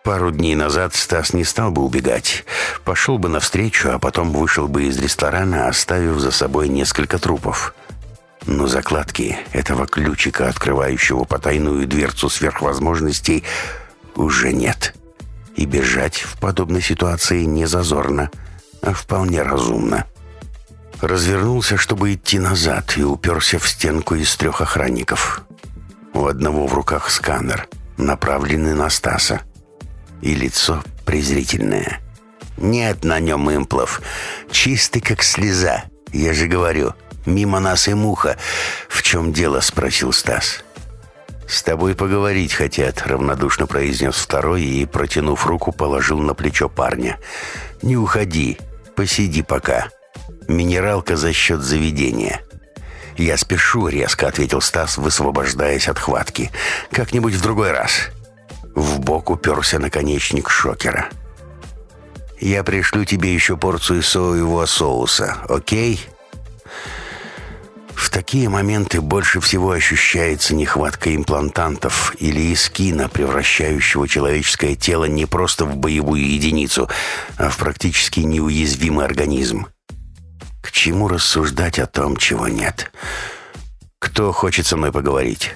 Пару дней назад Стас не стал бы убегать. Пошел бы навстречу, а потом вышел бы из ресторана, оставив за собой несколько трупов. Но закладки этого ключика, открывающего потайную дверцу сверхвозможностей, уже нет. И бежать в подобной ситуации не зазорно, а вполне разумно. Развернулся, чтобы идти назад, и уперся в стенку из трех охранников. У одного в руках сканер, направленный на Стаса и лицо презрительное. Нет на нем имплов, чистый как слеза. Я же говорю, мимо нас и муха. В чем дело, спросил Стас. «С тобой поговорить хотят», — равнодушно произнес второй и, протянув руку, положил на плечо парня. «Не уходи, посиди пока. Минералка за счет заведения». «Я спешу», — резко ответил Стас, высвобождаясь от хватки. «Как-нибудь в другой раз». В бок уперся наконечник шокера. «Я пришлю тебе еще порцию соевого соуса, окей?» В такие моменты больше всего ощущается нехватка имплантантов или искина, превращающего человеческое тело не просто в боевую единицу, а в практически неуязвимый организм. К чему рассуждать о том, чего нет? Кто хочет со мной поговорить?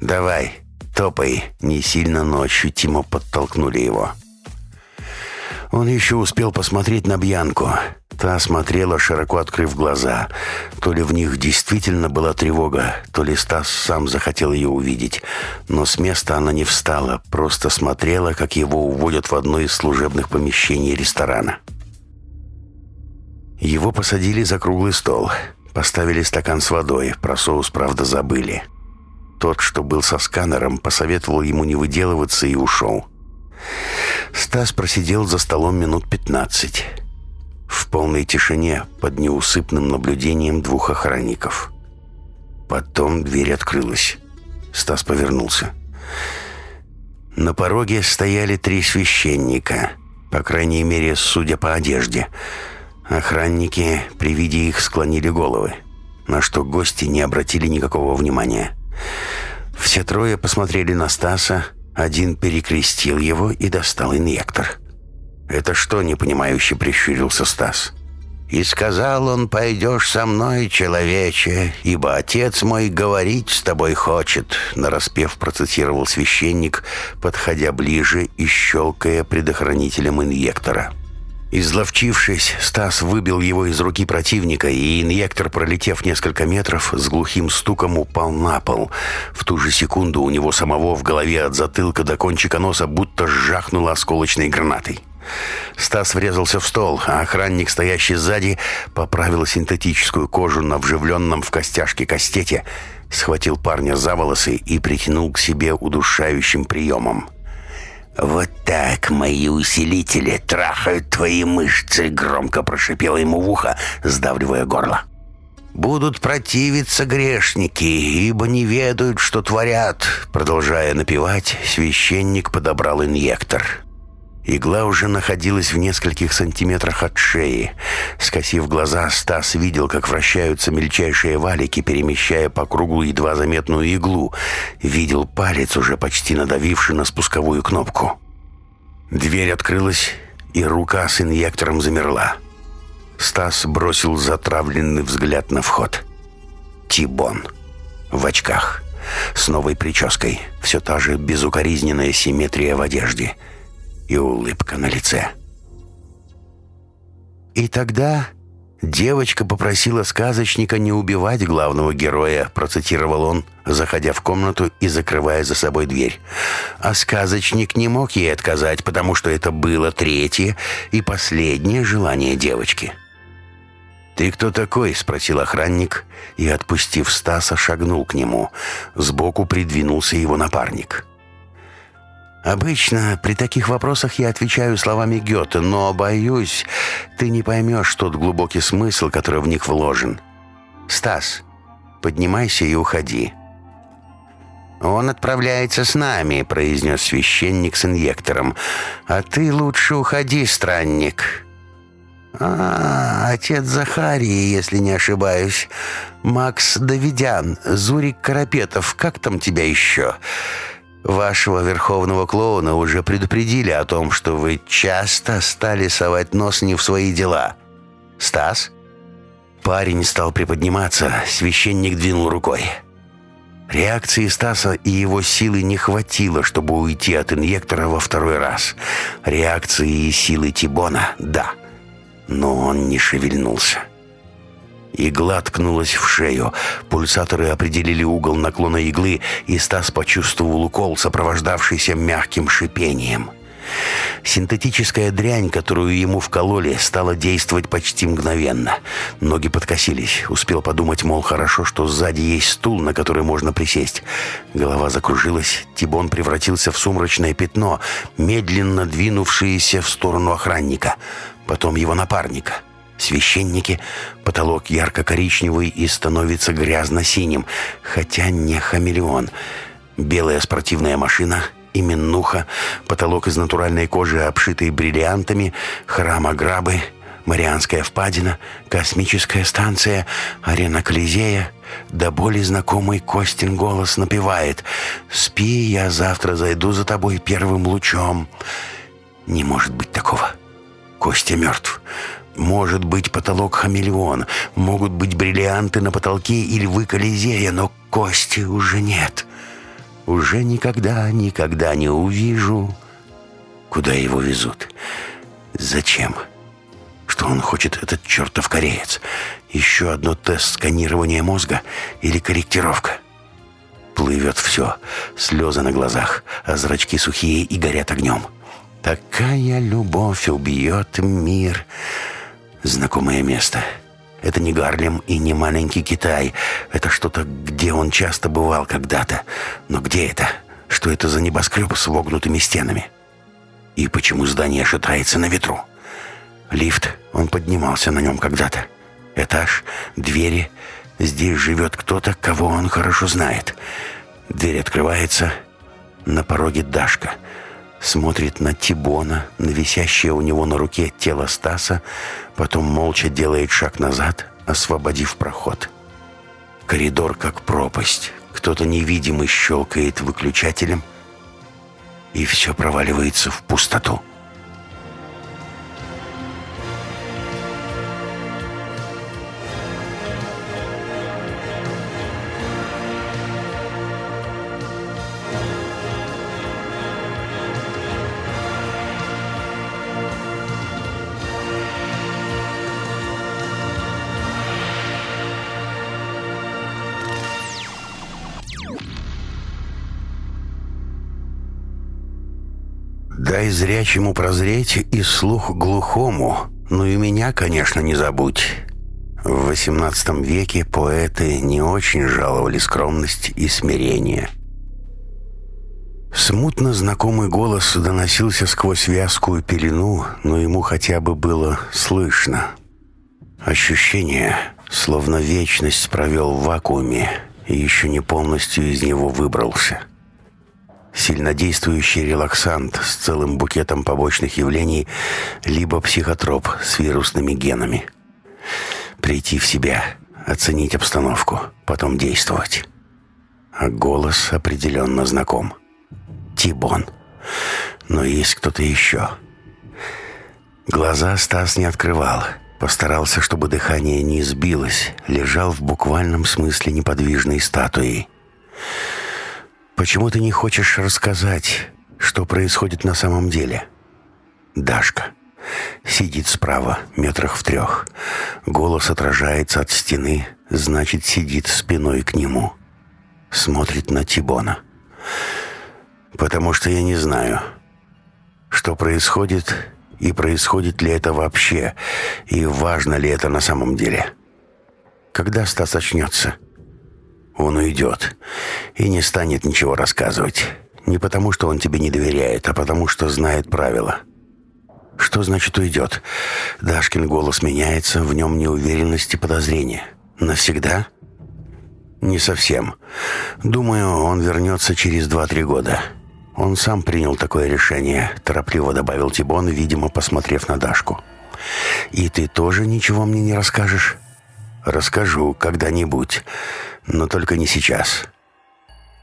Давай, «Топай!» Не сильно, но ощутимо подтолкнули его. Он еще успел посмотреть на Бьянку. Та смотрела, широко открыв глаза. То ли в них действительно была тревога, то ли Стас сам захотел ее увидеть. Но с места она не встала, просто смотрела, как его уводят в одно из служебных помещений ресторана. Его посадили за круглый стол. Поставили стакан с водой, про соус, правда, забыли. Тот, что был со сканером, посоветовал ему не выделываться и ушел. Стас просидел за столом минут пятнадцать. В полной тишине, под неусыпным наблюдением двух охранников. Потом дверь открылась. Стас повернулся. На пороге стояли три священника, по крайней мере, судя по одежде. Охранники при виде их склонили головы, на что гости не обратили никакого внимания. Все трое посмотрели на Стаса, один перекрестил его и достал инъектор. «Это что?» — непонимающе прищурился Стас. «И сказал он, пойдешь со мной, человече, ибо отец мой говорить с тобой хочет», — нараспев процитировал священник, подходя ближе и щелкая предохранителем инъектора. Изловчившись, Стас выбил его из руки противника, и инъектор, пролетев несколько метров, с глухим стуком упал на пол. В ту же секунду у него самого в голове от затылка до кончика носа будто сжахнуло осколочной гранатой. Стас врезался в стол, а охранник, стоящий сзади, поправил синтетическую кожу на вживленном в костяшке кастете, схватил парня за волосы и притянул к себе удушающим приемом. «Вот так мои усилители трахают твои мышцы», — громко прошипела ему в ухо, сдавливая горло. «Будут противиться грешники, ибо не ведают, что творят», — продолжая напевать, священник подобрал инъектор. Игла уже находилась в нескольких сантиметрах от шеи. Скосив глаза, Стас видел, как вращаются мельчайшие валики, перемещая по кругу едва заметную иглу. Видел палец, уже почти надавивший на спусковую кнопку. Дверь открылась, и рука с инъектором замерла. Стас бросил затравленный взгляд на вход. Тибон. В очках. С новой прической. Все та же безукоризненная симметрия в одежде — и улыбка на лице. И тогда девочка попросила сказочника не убивать главного героя, процитировал он, заходя в комнату и закрывая за собой дверь. А сказочник не мог ей отказать, потому что это было третье и последнее желание девочки. «Ты кто такой?» — спросил охранник, и, отпустив Стаса, шагнул к нему. Сбоку придвинулся его напарник. Обычно при таких вопросах я отвечаю словами Гёте, но, боюсь, ты не поймешь тот глубокий смысл, который в них вложен. Стас, поднимайся и уходи». «Он отправляется с нами», — произнес священник с инъектором. «А ты лучше уходи, странник». «А, отец Захарии, если не ошибаюсь. Макс Давидян, Зурик Карапетов, как там тебя еще?» Вашего верховного клоуна уже предупредили о том, что вы часто стали совать нос не в свои дела. Стас? Парень стал приподниматься, священник двинул рукой. Реакции Стаса и его силы не хватило, чтобы уйти от инъектора во второй раз. Реакции и силы Тибона — да. Но он не шевельнулся. Игла ткнулась в шею. Пульсаторы определили угол наклона иглы, и Стас почувствовал укол, сопровождавшийся мягким шипением. Синтетическая дрянь, которую ему вкололи, стала действовать почти мгновенно. Ноги подкосились. Успел подумать, мол, хорошо, что сзади есть стул, на который можно присесть. Голова закружилась. Тибон превратился в сумрачное пятно, медленно двинувшееся в сторону охранника. Потом его напарника — Священники, потолок ярко-коричневый и становится грязно-синим, хотя не хамелеон. Белая спортивная машина, именуха, потолок из натуральной кожи, обшитый бриллиантами, храм Аграбы, Марианская впадина, космическая станция, арена Колизея. До боли знакомый Костин голос напевает «Спи, я завтра зайду за тобой первым лучом». Не может быть такого. Костя мертв. Может быть потолок хамелеон, могут быть бриллианты на потолке и львы Колизея, но кости уже нет. Уже никогда, никогда не увижу, куда его везут. Зачем? Что он хочет, этот чертов кореец? Еще одно тест сканирования мозга или корректировка? Плывет все, слезы на глазах, а зрачки сухие и горят огнем. Такая любовь убьет мир. Знакомое место. Это не Гарлем и не маленький Китай. Это что-то, где он часто бывал когда-то. Но где это? Что это за небоскреб с вогнутыми стенами? И почему здание шатается на ветру? Лифт, он поднимался на нем когда-то. Этаж, двери. Здесь живет кто-то, кого он хорошо знает. Дверь открывается. На пороге Дашка — смотрит на Тибона, на висящее у него на руке тело Стаса, потом молча делает шаг назад, освободив проход. Коридор как пропасть. Кто-то невидимый щелкает выключателем, и все проваливается в пустоту. Дай зрячему прозреть и слух глухому. Ну и меня, конечно, не забудь. В XVIII веке поэты не очень жаловали скромность и смирение. Смутно знакомый голос доносился сквозь вязкую пелену, но ему хотя бы было слышно. Ощущение, словно вечность провел в вакууме и еще не полностью из него выбрался – сильнодействующий релаксант с целым букетом побочных явлений, либо психотроп с вирусными генами. Прийти в себя, оценить обстановку, потом действовать. А голос определенно знаком. Тибон. Но есть кто-то еще. Глаза Стас не открывал. Постарался, чтобы дыхание не сбилось. Лежал в буквальном смысле неподвижной статуей. Почему ты не хочешь рассказать, что происходит на самом деле? Дашка. Сидит справа, метрах в трех. Голос отражается от стены, значит, сидит спиной к нему. Смотрит на Тибона. Потому что я не знаю, что происходит и происходит ли это вообще, и важно ли это на самом деле. Когда Стас очнется? Он уйдет и не станет ничего рассказывать. Не потому, что он тебе не доверяет, а потому, что знает правила. Что значит уйдет? Дашкин голос меняется, в нем неуверенность и подозрение. Навсегда? Не совсем. Думаю, он вернется через два-три года. Он сам принял такое решение, торопливо добавил Тибон, видимо, посмотрев на Дашку. И ты тоже ничего мне не расскажешь? Расскажу когда-нибудь, но только не сейчас.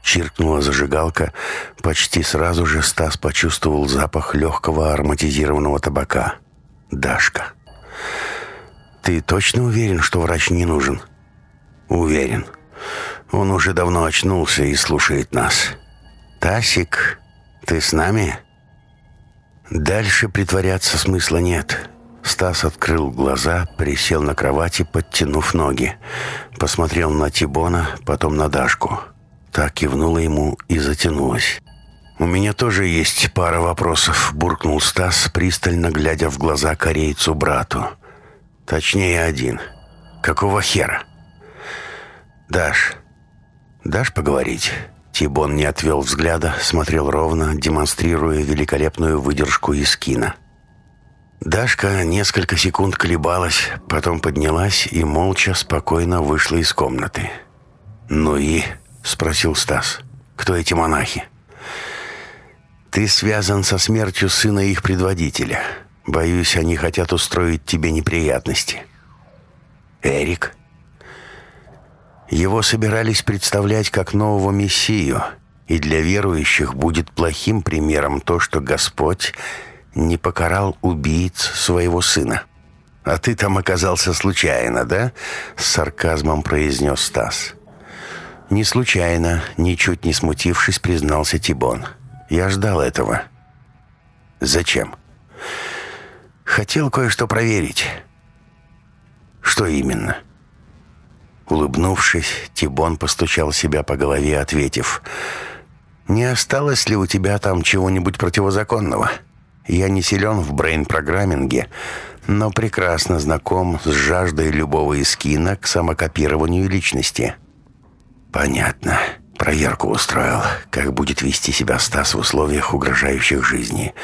Чиркнула зажигалка. Почти сразу же Стас почувствовал запах легкого ароматизированного табака. Дашка. «Ты точно уверен, что врач не нужен?» «Уверен. Он уже давно очнулся и слушает нас. Тасик, ты с нами?» Дальше притворяться смысла нет. Стас открыл глаза, присел на кровати, подтянув ноги. Посмотрел на Тибона, потом на Дашку. Так кивнула ему и затянулась. «У меня тоже есть пара вопросов», — буркнул Стас, пристально глядя в глаза корейцу-брату. «Точнее, один. Какого хера?» «Даш, дашь поговорить?» Тибон не отвел взгляда, смотрел ровно, демонстрируя великолепную выдержку из кино. Дашка несколько секунд колебалась, потом поднялась и молча, спокойно вышла из комнаты. «Ну и?» — спросил Стас. «Кто эти монахи?» «Ты связан со смертью сына их предводителя. Боюсь, они хотят устроить тебе неприятности». «Эрик?» Его собирались представлять как нового мессию, и для верующих будет плохим примером то, что Господь не покарал убийц своего сына. «А ты там оказался случайно, да?» — с сарказмом произнес Стас. «Не случайно», — ничуть не смутившись, признался Тибон. «Я ждал этого». «Зачем?» «Хотел кое-что проверить». «Что именно?» Улыбнувшись, Тибон постучал себя по голове, ответив, «Не осталось ли у тебя там чего-нибудь противозаконного?» Я не силен в брейн-программинге, но прекрасно знаком с жаждой любого эскина к самокопированию личности. Понятно. Проверку устроил, как будет вести себя Стас в условиях, угрожающих жизни.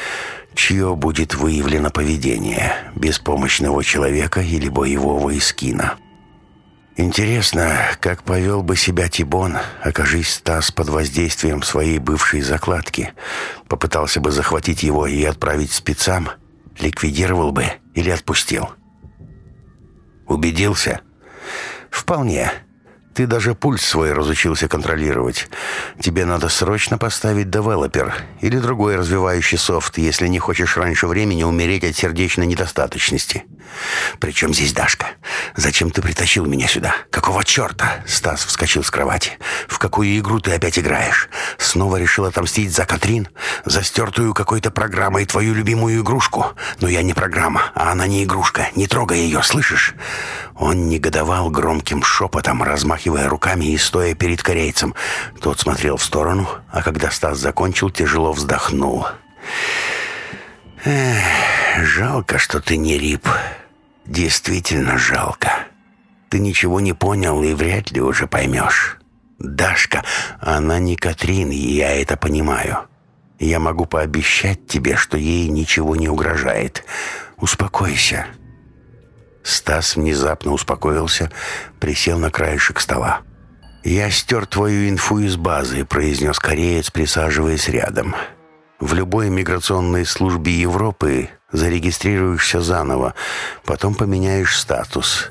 Чье будет выявлено поведение, беспомощного человека или боевого эскина. Интересно, как повел бы себя Тибон, окажись Стас под воздействием своей бывшей закладки. Попытался бы захватить его и отправить спецам, ликвидировал бы или отпустил. Убедился? Вполне. Ты даже пульс свой разучился контролировать. Тебе надо срочно поставить девелопер или другой развивающий софт, если не хочешь раньше времени умереть от сердечной недостаточности. Причем здесь Дашка? Зачем ты притащил меня сюда? Какого черта? Стас вскочил с кровати. В какую игру ты опять играешь? Снова решил отомстить за Катрин? За стертую какой-то программой твою любимую игрушку? Но я не программа, а она не игрушка. Не трогай ее, слышишь? Он негодовал громким шепотом, размахивая руками и стоя перед корейцем. Тот смотрел в сторону, а когда Стас закончил, тяжело вздохнул. «Эх, жалко, что ты не рип. Действительно жалко. Ты ничего не понял и вряд ли уже поймешь. Дашка, она не Катрин, и я это понимаю. Я могу пообещать тебе, что ей ничего не угрожает. Успокойся». Стас внезапно успокоился, присел на краешек стола. «Я стер твою инфу из базы», — произнес кореец, присаживаясь рядом. «В любой миграционной службе Европы зарегистрируешься заново, потом поменяешь статус.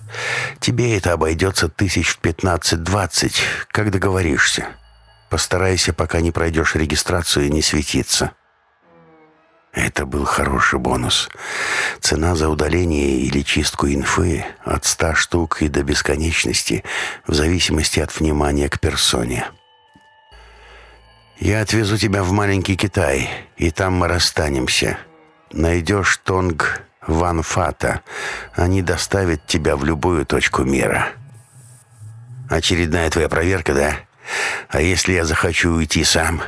Тебе это обойдется тысяч в 15-20, как договоришься. Постарайся, пока не пройдешь регистрацию, не светиться». Это был хороший бонус. Цена за удаление или чистку инфы от ста штук и до бесконечности, в зависимости от внимания к персоне. «Я отвезу тебя в маленький Китай, и там мы расстанемся. Найдешь Тонг Ван Фата. Они доставят тебя в любую точку мира». «Очередная твоя проверка, да? А если я захочу уйти сам?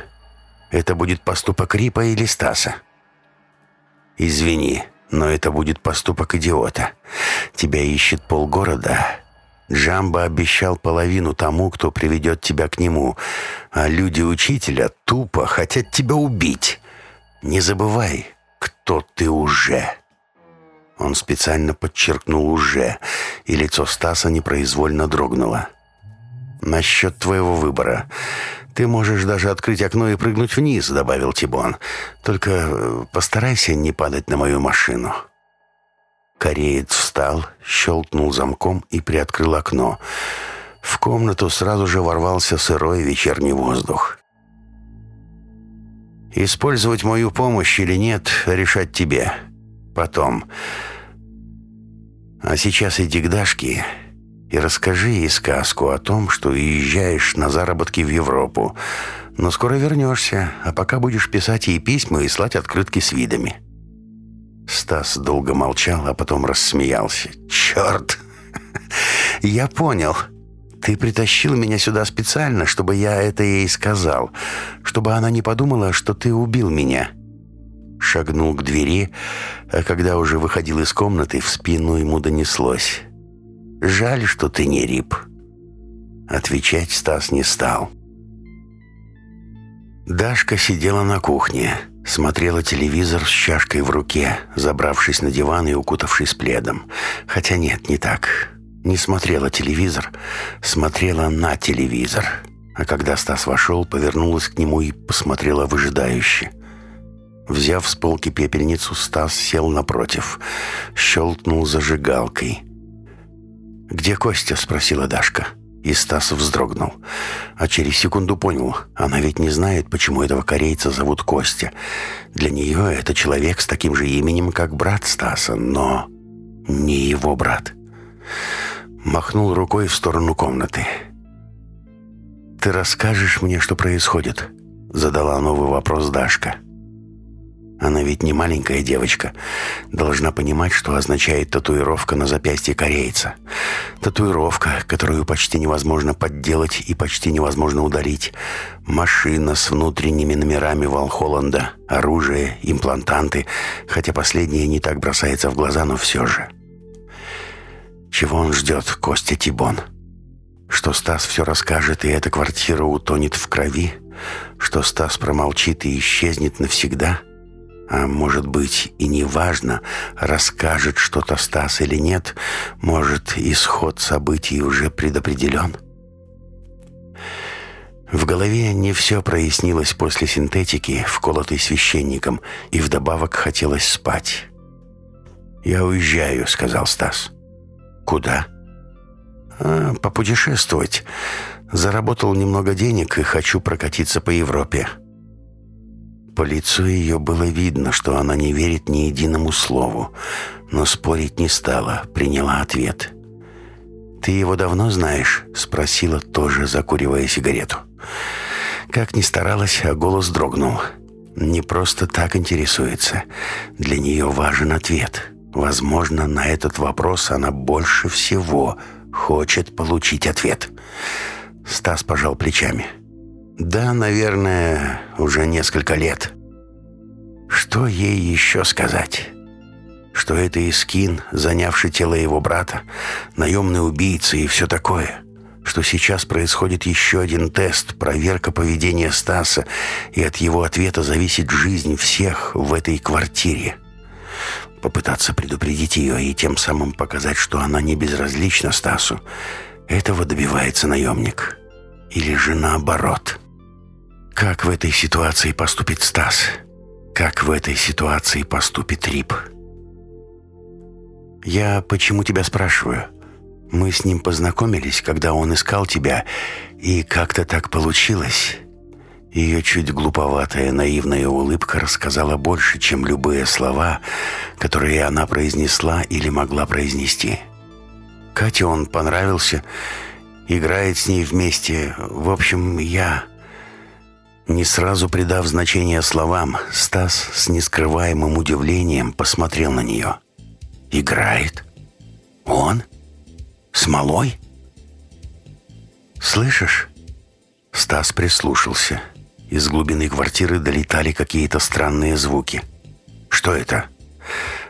Это будет поступок Рипа или Стаса?» «Извини, но это будет поступок идиота. Тебя ищет полгорода. Джамбо обещал половину тому, кто приведет тебя к нему, а люди учителя тупо хотят тебя убить. Не забывай, кто ты уже». Он специально подчеркнул «уже», и лицо Стаса непроизвольно дрогнуло. «Насчет твоего выбора. Ты можешь даже открыть окно и прыгнуть вниз», — добавил Тибон. «Только постарайся не падать на мою машину». Кореец встал, щелкнул замком и приоткрыл окно. В комнату сразу же ворвался сырой вечерний воздух. «Использовать мою помощь или нет, решать тебе. Потом. А сейчас иди к Дашке и расскажи ей сказку о том, что уезжаешь на заработки в Европу, но скоро вернешься, а пока будешь писать ей письма и слать открытки с видами». Стас долго молчал, а потом рассмеялся. «Черт! Я понял. Ты притащил меня сюда специально, чтобы я это ей сказал, чтобы она не подумала, что ты убил меня». Шагнул к двери, а когда уже выходил из комнаты, в спину ему донеслось. «Жаль, что ты не Рип». Отвечать Стас не стал. Дашка сидела на кухне. Смотрела телевизор с чашкой в руке, забравшись на диван и укутавшись пледом. Хотя нет, не так. Не смотрела телевизор, смотрела на телевизор. А когда Стас вошел, повернулась к нему и посмотрела выжидающе. Взяв с полки пепельницу, Стас сел напротив, щелкнул зажигалкой. «Где Костя?» — спросила Дашка. И Стас вздрогнул. А через секунду понял, она ведь не знает, почему этого корейца зовут Костя. Для нее это человек с таким же именем, как брат Стаса, но не его брат. Махнул рукой в сторону комнаты. «Ты расскажешь мне, что происходит?» Задала новый вопрос Дашка. Она ведь не маленькая девочка. Должна понимать, что означает татуировка на запястье корейца. Татуировка, которую почти невозможно подделать и почти невозможно ударить. Машина с внутренними номерами Валхолланда, оружие, имплантанты, хотя последнее не так бросается в глаза, но все же. Чего он ждет, Костя Тибон? Что Стас все расскажет, и эта квартира утонет в крови? Что Стас промолчит и исчезнет навсегда? — а может быть и не важно, расскажет что-то Стас или нет, может, исход событий уже предопределен. В голове не все прояснилось после синтетики, вколотой священником, и вдобавок хотелось спать. «Я уезжаю», — сказал Стас. «Куда?» а, «Попутешествовать. Заработал немного денег и хочу прокатиться по Европе». По лицу ее было видно, что она не верит ни единому слову, но спорить не стала, приняла ответ. «Ты его давно знаешь?» — спросила, тоже закуривая сигарету. Как ни старалась, а голос дрогнул. Не просто так интересуется. Для нее важен ответ. Возможно, на этот вопрос она больше всего хочет получить ответ. Стас пожал плечами. Да, наверное, уже несколько лет. Что ей еще сказать? Что это Искин, занявший тело его брата, наемный убийца и все такое? Что сейчас происходит еще один тест, проверка поведения Стаса, и от его ответа зависит жизнь всех в этой квартире? Попытаться предупредить ее и тем самым показать, что она не безразлична Стасу, этого добивается наемник. Или же наоборот – как в этой ситуации поступит Стас? Как в этой ситуации поступит Рип? Я почему тебя спрашиваю? Мы с ним познакомились, когда он искал тебя, и как-то так получилось. Ее чуть глуповатая наивная улыбка рассказала больше, чем любые слова, которые она произнесла или могла произнести. Кате он понравился, играет с ней вместе. В общем, я... Не сразу придав значение словам, Стас с нескрываемым удивлением посмотрел на нее. «Играет? Он? Смолой?» «Слышишь?» Стас прислушался. Из глубины квартиры долетали какие-то странные звуки. «Что это?»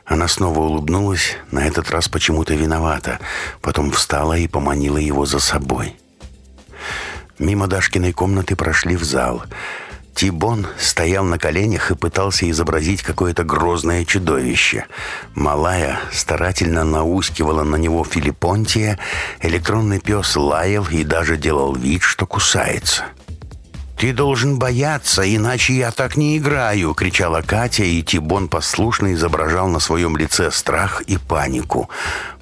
Она снова улыбнулась, на этот раз почему-то виновата, потом встала и поманила его за собой. Мимо Дашкиной комнаты прошли в зал. Тибон стоял на коленях и пытался изобразить какое-то грозное чудовище. Малая старательно наускивала на него Филиппонтия, электронный пес лаял и даже делал вид, что кусается. «Ты должен бояться, иначе я так не играю!» — кричала Катя, и Тибон послушно изображал на своем лице страх и панику.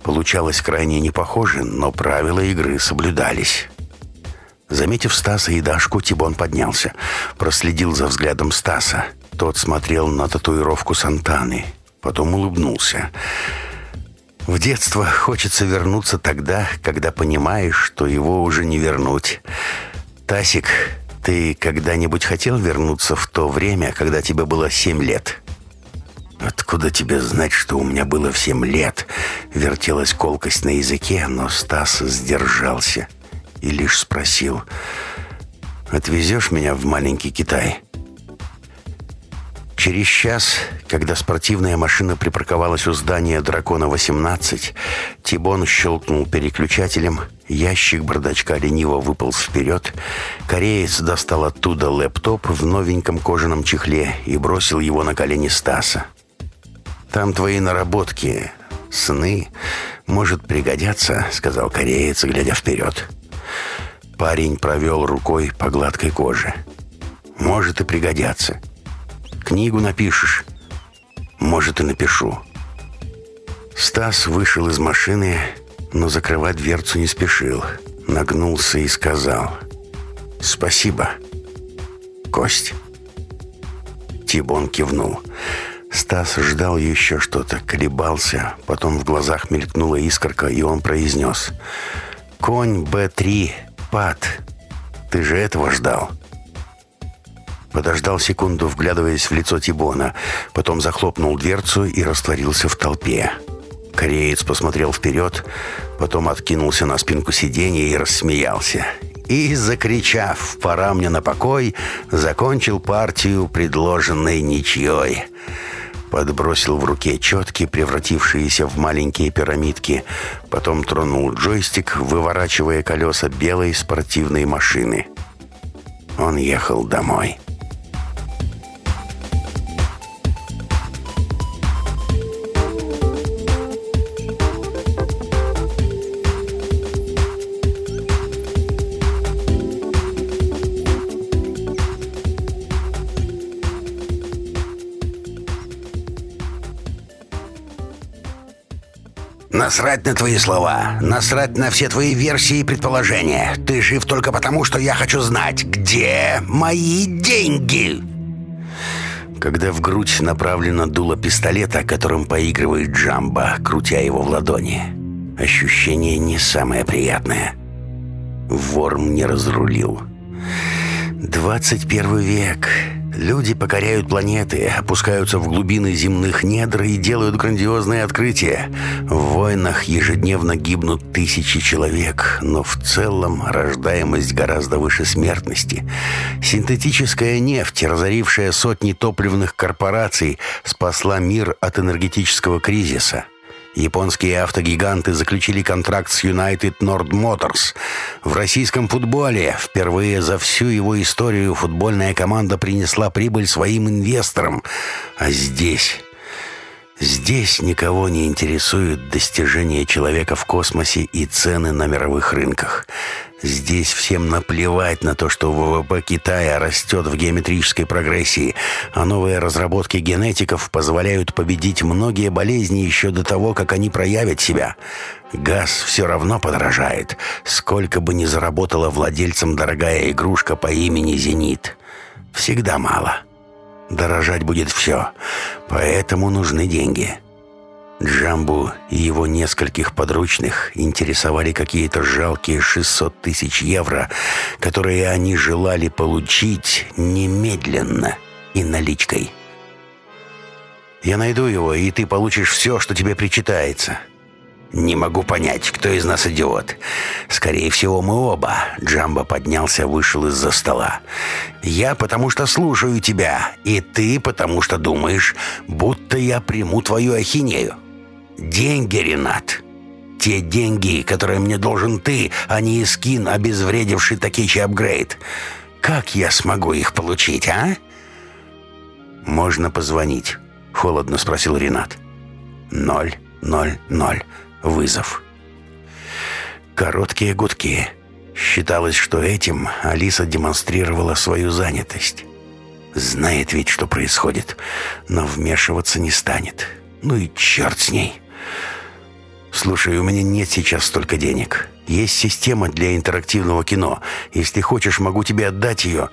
Получалось крайне не похоже, но правила игры соблюдались. Заметив Стаса и Дашку, Тибон поднялся. Проследил за взглядом Стаса. Тот смотрел на татуировку Сантаны. Потом улыбнулся. В детство хочется вернуться тогда, когда понимаешь, что его уже не вернуть. Тасик, ты когда-нибудь хотел вернуться в то время, когда тебе было семь лет?» «Откуда тебе знать, что у меня было в семь лет?» Вертелась колкость на языке, но Стас сдержался и лишь спросил. «Отвезешь меня в маленький Китай?» Через час, когда спортивная машина припарковалась у здания «Дракона-18», Тибон щелкнул переключателем, ящик бардачка лениво выполз вперед, кореец достал оттуда лэптоп в новеньком кожаном чехле и бросил его на колени Стаса. «Там твои наработки, сны, может пригодятся», — сказал кореец, глядя вперед. Парень провел рукой по гладкой коже. «Может и пригодятся». Книгу напишешь? Может, и напишу. Стас вышел из машины, но закрывать дверцу не спешил. Нагнулся и сказал «Спасибо, Кость». Тибон кивнул. Стас ждал еще что-то, колебался. Потом в глазах мелькнула искорка, и он произнес «Конь Б-3, пад. Ты же этого ждал?» Подождал секунду, вглядываясь в лицо Тибона, потом захлопнул дверцу и растворился в толпе. Кореец посмотрел вперед, потом откинулся на спинку сиденья и рассмеялся. И, закричав «Пора мне на покой», закончил партию, предложенной ничьей. Подбросил в руке четки, превратившиеся в маленькие пирамидки, потом тронул джойстик, выворачивая колеса белой спортивной машины. Он ехал домой. Насрать на твои слова, насрать на все твои версии и предположения. Ты жив только потому, что я хочу знать, где мои деньги. Когда в грудь направлено дуло пистолета, которым поигрывает Джамба, крутя его в ладони, ощущение не самое приятное. Ворм не разрулил. 21 век. Люди покоряют планеты, опускаются в глубины земных недр и делают грандиозные открытия. В войнах ежедневно гибнут тысячи человек, но в целом рождаемость гораздо выше смертности. Синтетическая нефть, разорившая сотни топливных корпораций, спасла мир от энергетического кризиса. Японские автогиганты заключили контракт с United Nord Motors. В российском футболе впервые за всю его историю футбольная команда принесла прибыль своим инвесторам. А здесь... Здесь никого не интересуют достижения человека в космосе и цены на мировых рынках. Здесь всем наплевать на то, что ВВП Китая растет в геометрической прогрессии, а новые разработки генетиков позволяют победить многие болезни еще до того, как они проявят себя. Газ все равно подорожает, сколько бы ни заработала владельцам дорогая игрушка по имени «Зенит». Всегда мало. Дорожать будет все, поэтому нужны деньги. Джамбу и его нескольких подручных интересовали какие-то жалкие 600 тысяч евро, которые они желали получить немедленно и наличкой. «Я найду его, и ты получишь все, что тебе причитается». Не могу понять, кто из нас идиот. Скорее всего, мы оба. Джамбо поднялся, вышел из-за стола. Я потому что слушаю тебя, и ты потому что думаешь, будто я приму твою ахинею. Деньги, Ренат. Те деньги, которые мне должен ты, а не скин, обезвредивший Такичи апгрейд. Как я смогу их получить, а? Можно позвонить, холодно спросил Ренат. Ноль, ноль, ноль. Вызов. Короткие гудки. Считалось, что этим Алиса демонстрировала свою занятость. Знает ведь, что происходит, но вмешиваться не станет. Ну и черт с ней. Слушай, у меня нет сейчас столько денег. Есть система для интерактивного кино. Если хочешь, могу тебе отдать ее.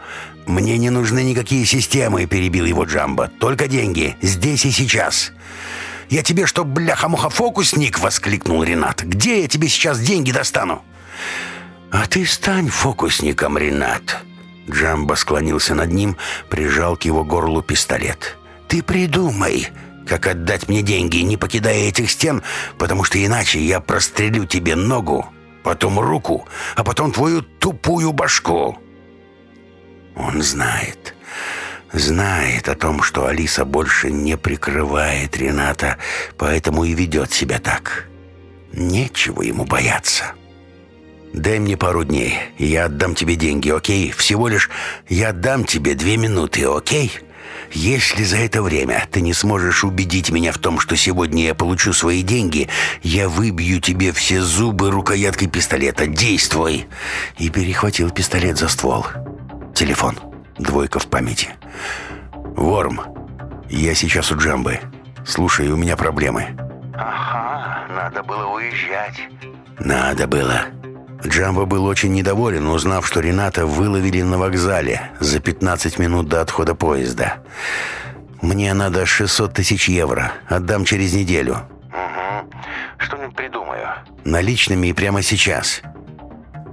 Мне не нужны никакие системы, перебил его Джамбо. Только деньги. Здесь и сейчас. «Я тебе что, бляха-муха, фокусник?» — воскликнул Ренат. «Где я тебе сейчас деньги достану?» «А ты стань фокусником, Ренат!» Джамбо склонился над ним, прижал к его горлу пистолет. «Ты придумай, как отдать мне деньги, не покидая этих стен, потому что иначе я прострелю тебе ногу, потом руку, а потом твою тупую башку». Он знает. Знает о том, что Алиса больше не прикрывает Рената, поэтому и ведет себя так. Нечего ему бояться. «Дай мне пару дней, и я отдам тебе деньги, окей? Всего лишь я отдам тебе две минуты, окей? Если за это время ты не сможешь убедить меня в том, что сегодня я получу свои деньги, я выбью тебе все зубы рукояткой пистолета. Действуй!» И перехватил пистолет за ствол. Телефон. Двойка в памяти. «Ворм, я сейчас у Джамбы. Слушай, у меня проблемы». «Ага, надо было уезжать». «Надо было». Джамбо был очень недоволен, узнав, что Рената выловили на вокзале за 15 минут до отхода поезда. «Мне надо 600 тысяч евро. Отдам через неделю». «Угу. Что-нибудь придумаю». «Наличными и прямо сейчас».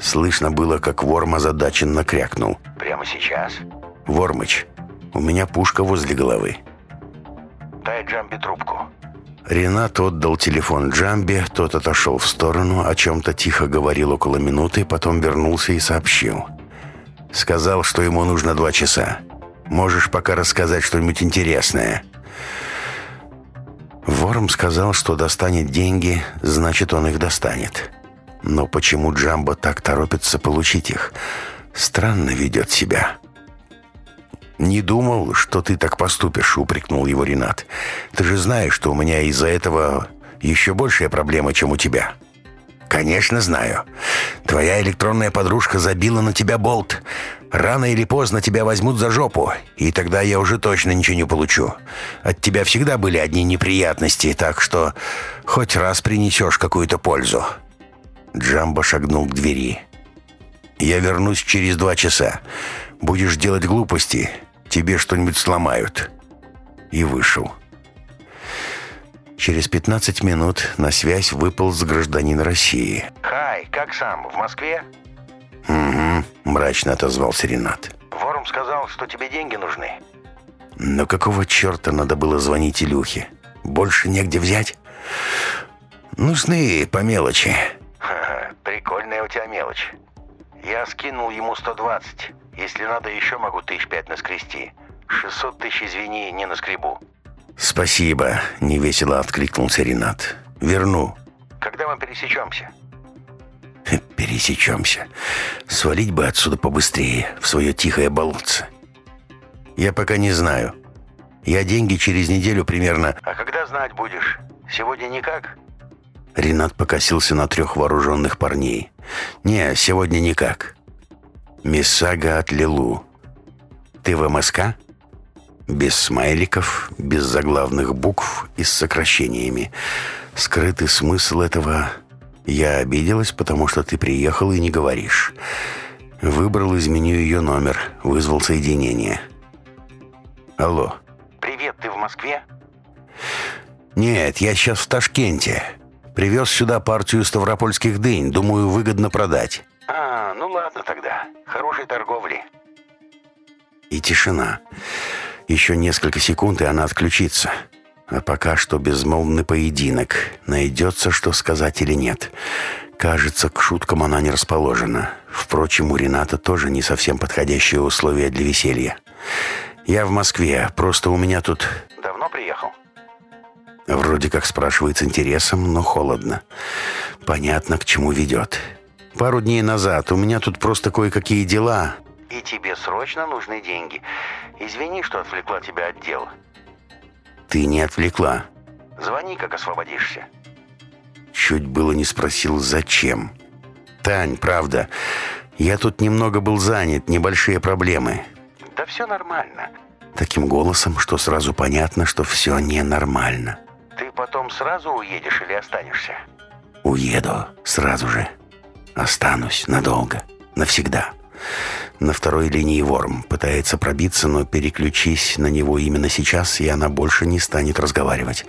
Слышно было, как Ворм озадаченно крякнул. «Прямо сейчас?» «Вормыч, у меня пушка возле головы». «Дай Джамби трубку». Ренат отдал телефон Джамбе, тот отошел в сторону, о чем-то тихо говорил около минуты, потом вернулся и сообщил. Сказал, что ему нужно два часа. Можешь пока рассказать что-нибудь интересное. Ворм сказал, что достанет деньги, значит, он их достанет. Но почему Джамбо так торопится получить их? Странно ведет себя. «Не думал, что ты так поступишь», — упрекнул его Ренат. «Ты же знаешь, что у меня из-за этого еще большая проблема, чем у тебя». «Конечно знаю. Твоя электронная подружка забила на тебя болт. Рано или поздно тебя возьмут за жопу, и тогда я уже точно ничего не получу. От тебя всегда были одни неприятности, так что хоть раз принесешь какую-то пользу». Джамбо шагнул к двери. «Я вернусь через два часа. Будешь делать глупости, тебе что-нибудь сломают». И вышел. Через 15 минут на связь выполз гражданин России. «Хай, как сам? В Москве?» «Угу», — мрачно отозвался Ренат. Ворум сказал, что тебе деньги нужны. «Но какого черта надо было звонить Илюхе? Больше негде взять?» «Нужны по мелочи». Ха-ха, прикольная у тебя мелочь. Я скинул ему 120. Если надо, еще могу тысяч пять наскрести. 600 тысяч, извини, не наскребу. «Спасибо», — невесело откликнулся Ренат. «Верну». Когда мы пересечемся? «Пересечемся. Свалить бы отсюда побыстрее, в свое тихое болотце». «Я пока не знаю. Я деньги через неделю примерно...» А когда знать будешь? Сегодня никак? Ренат покосился на трех вооруженных парней. «Не, сегодня никак». «Миссага от Лилу. Ты в МСК?» Без смайликов, без заглавных букв и с сокращениями. Скрытый смысл этого «Я обиделась, потому что ты приехал и не говоришь». Выбрал из меню ее номер, вызвал соединение. «Алло». Привет, ты в Москве? «Нет, я сейчас в Ташкенте. Привез сюда партию ставропольских дынь. Думаю, выгодно продать». А, ну ладно тогда. Хорошей торговли. И тишина. Еще несколько секунд, и она отключится. А пока что безмолвный поединок. Найдется, что сказать или нет. Кажется, к шуткам она не расположена. Впрочем, у Рената тоже не совсем подходящие условия для веселья. «Я в Москве, просто у меня тут...» «Давно приехал?» Вроде как спрашивает с интересом, но холодно. Понятно, к чему ведет. «Пару дней назад. У меня тут просто кое-какие дела». «И тебе срочно нужны деньги. Извини, что отвлекла тебя от дела». «Ты не отвлекла». «Звони, как освободишься». Чуть было не спросил, зачем. «Тань, правда, я тут немного был занят, небольшие проблемы». «Да все нормально». Таким голосом, что сразу понятно, что все ненормально. «Ты потом сразу уедешь или останешься?» «Уеду. Сразу же. Останусь. Надолго. Навсегда». На второй линии Ворм пытается пробиться, но переключись на него именно сейчас, и она больше не станет разговаривать.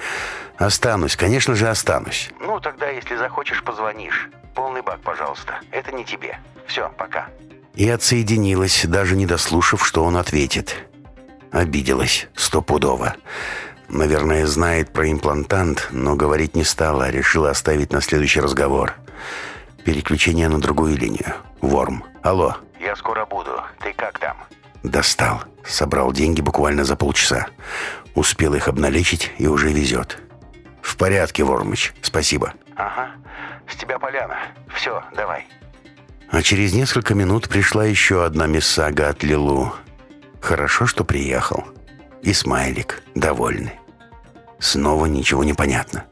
«Останусь. Конечно же, останусь». «Ну, тогда, если захочешь, позвонишь. Полный бак, пожалуйста. Это не тебе. Все, пока». И отсоединилась, даже не дослушав, что он ответит. Обиделась стопудово. Наверное, знает про имплантант, но говорить не стала, решила оставить на следующий разговор. Переключение на другую линию. Ворм. Алло. «Я скоро буду. Ты как там?» Достал. Собрал деньги буквально за полчаса. Успел их обналичить и уже везет. «В порядке, Вормыч. Спасибо». «Ага. С тебя поляна. Все, давай». А через несколько минут пришла еще одна миссага от Лилу. Хорошо, что приехал. И смайлик, довольный. Снова ничего не понятно.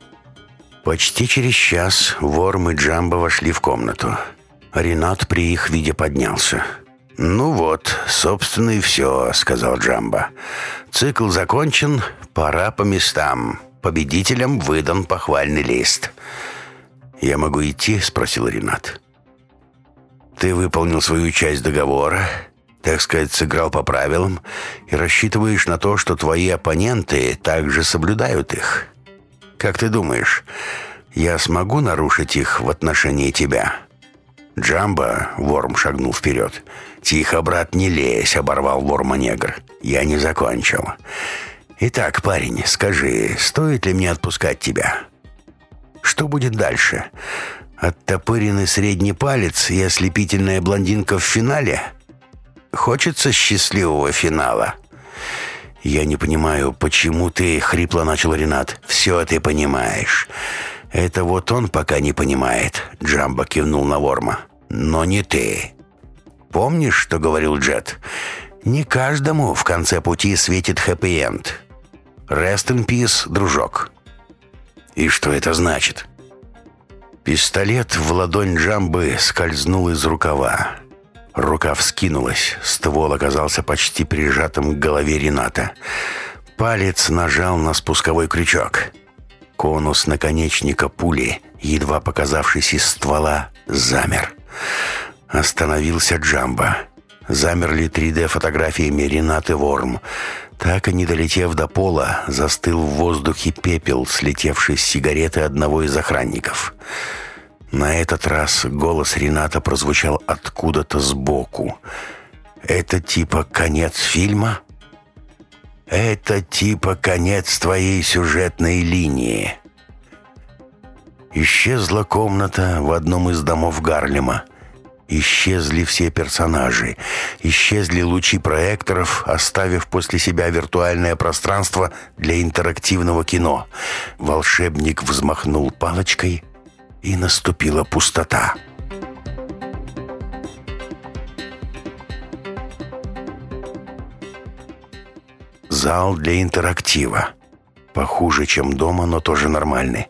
Почти через час Ворм и Джамбо вошли в комнату. Ренат при их виде поднялся. «Ну вот, собственно, и все», — сказал Джамбо. «Цикл закончен, пора по местам. Победителям выдан похвальный лист». «Я могу идти?» — спросил Ренат. «Ты выполнил свою часть договора, так сказать, сыграл по правилам и рассчитываешь на то, что твои оппоненты также соблюдают их. Как ты думаешь, я смогу нарушить их в отношении тебя?» «Джамбо!» — Ворм шагнул вперед. «Тихо, брат, не лезь!» — оборвал Ворма негр. «Я не закончил. Итак, парень, скажи, стоит ли мне отпускать тебя?» «Что будет дальше? Оттопыренный средний палец и ослепительная блондинка в финале? Хочется счастливого финала?» «Я не понимаю, почему ты...» — хрипло начал Ренат. «Все ты понимаешь. Это вот он пока не понимает», — Джамбо кивнул на Ворма. «Но не ты. Помнишь, что говорил Джет? Не каждому в конце пути светит хэппи-энд. Rest in peace, дружок». «И что это значит?» Пистолет в ладонь Джамбы скользнул из рукава. Рука вскинулась, ствол оказался почти прижатым к голове Рената. Палец нажал на спусковой крючок. Конус наконечника пули, едва показавшись из ствола, замер. Остановился Джамбо. Замерли 3D-фотографиями Ренат и Ворм. Так и не долетев до пола, застыл в воздухе пепел, слетевший с сигареты одного из охранников. На этот раз голос Рената прозвучал откуда-то сбоку. «Это типа конец фильма?» «Это типа конец твоей сюжетной линии». Исчезла комната в одном из домов Гарлема. Исчезли все персонажи. Исчезли лучи проекторов, оставив после себя виртуальное пространство для интерактивного кино. Волшебник взмахнул палочкой, и наступила пустота. Зал для интерактива. Похуже, чем дома, но тоже нормальный.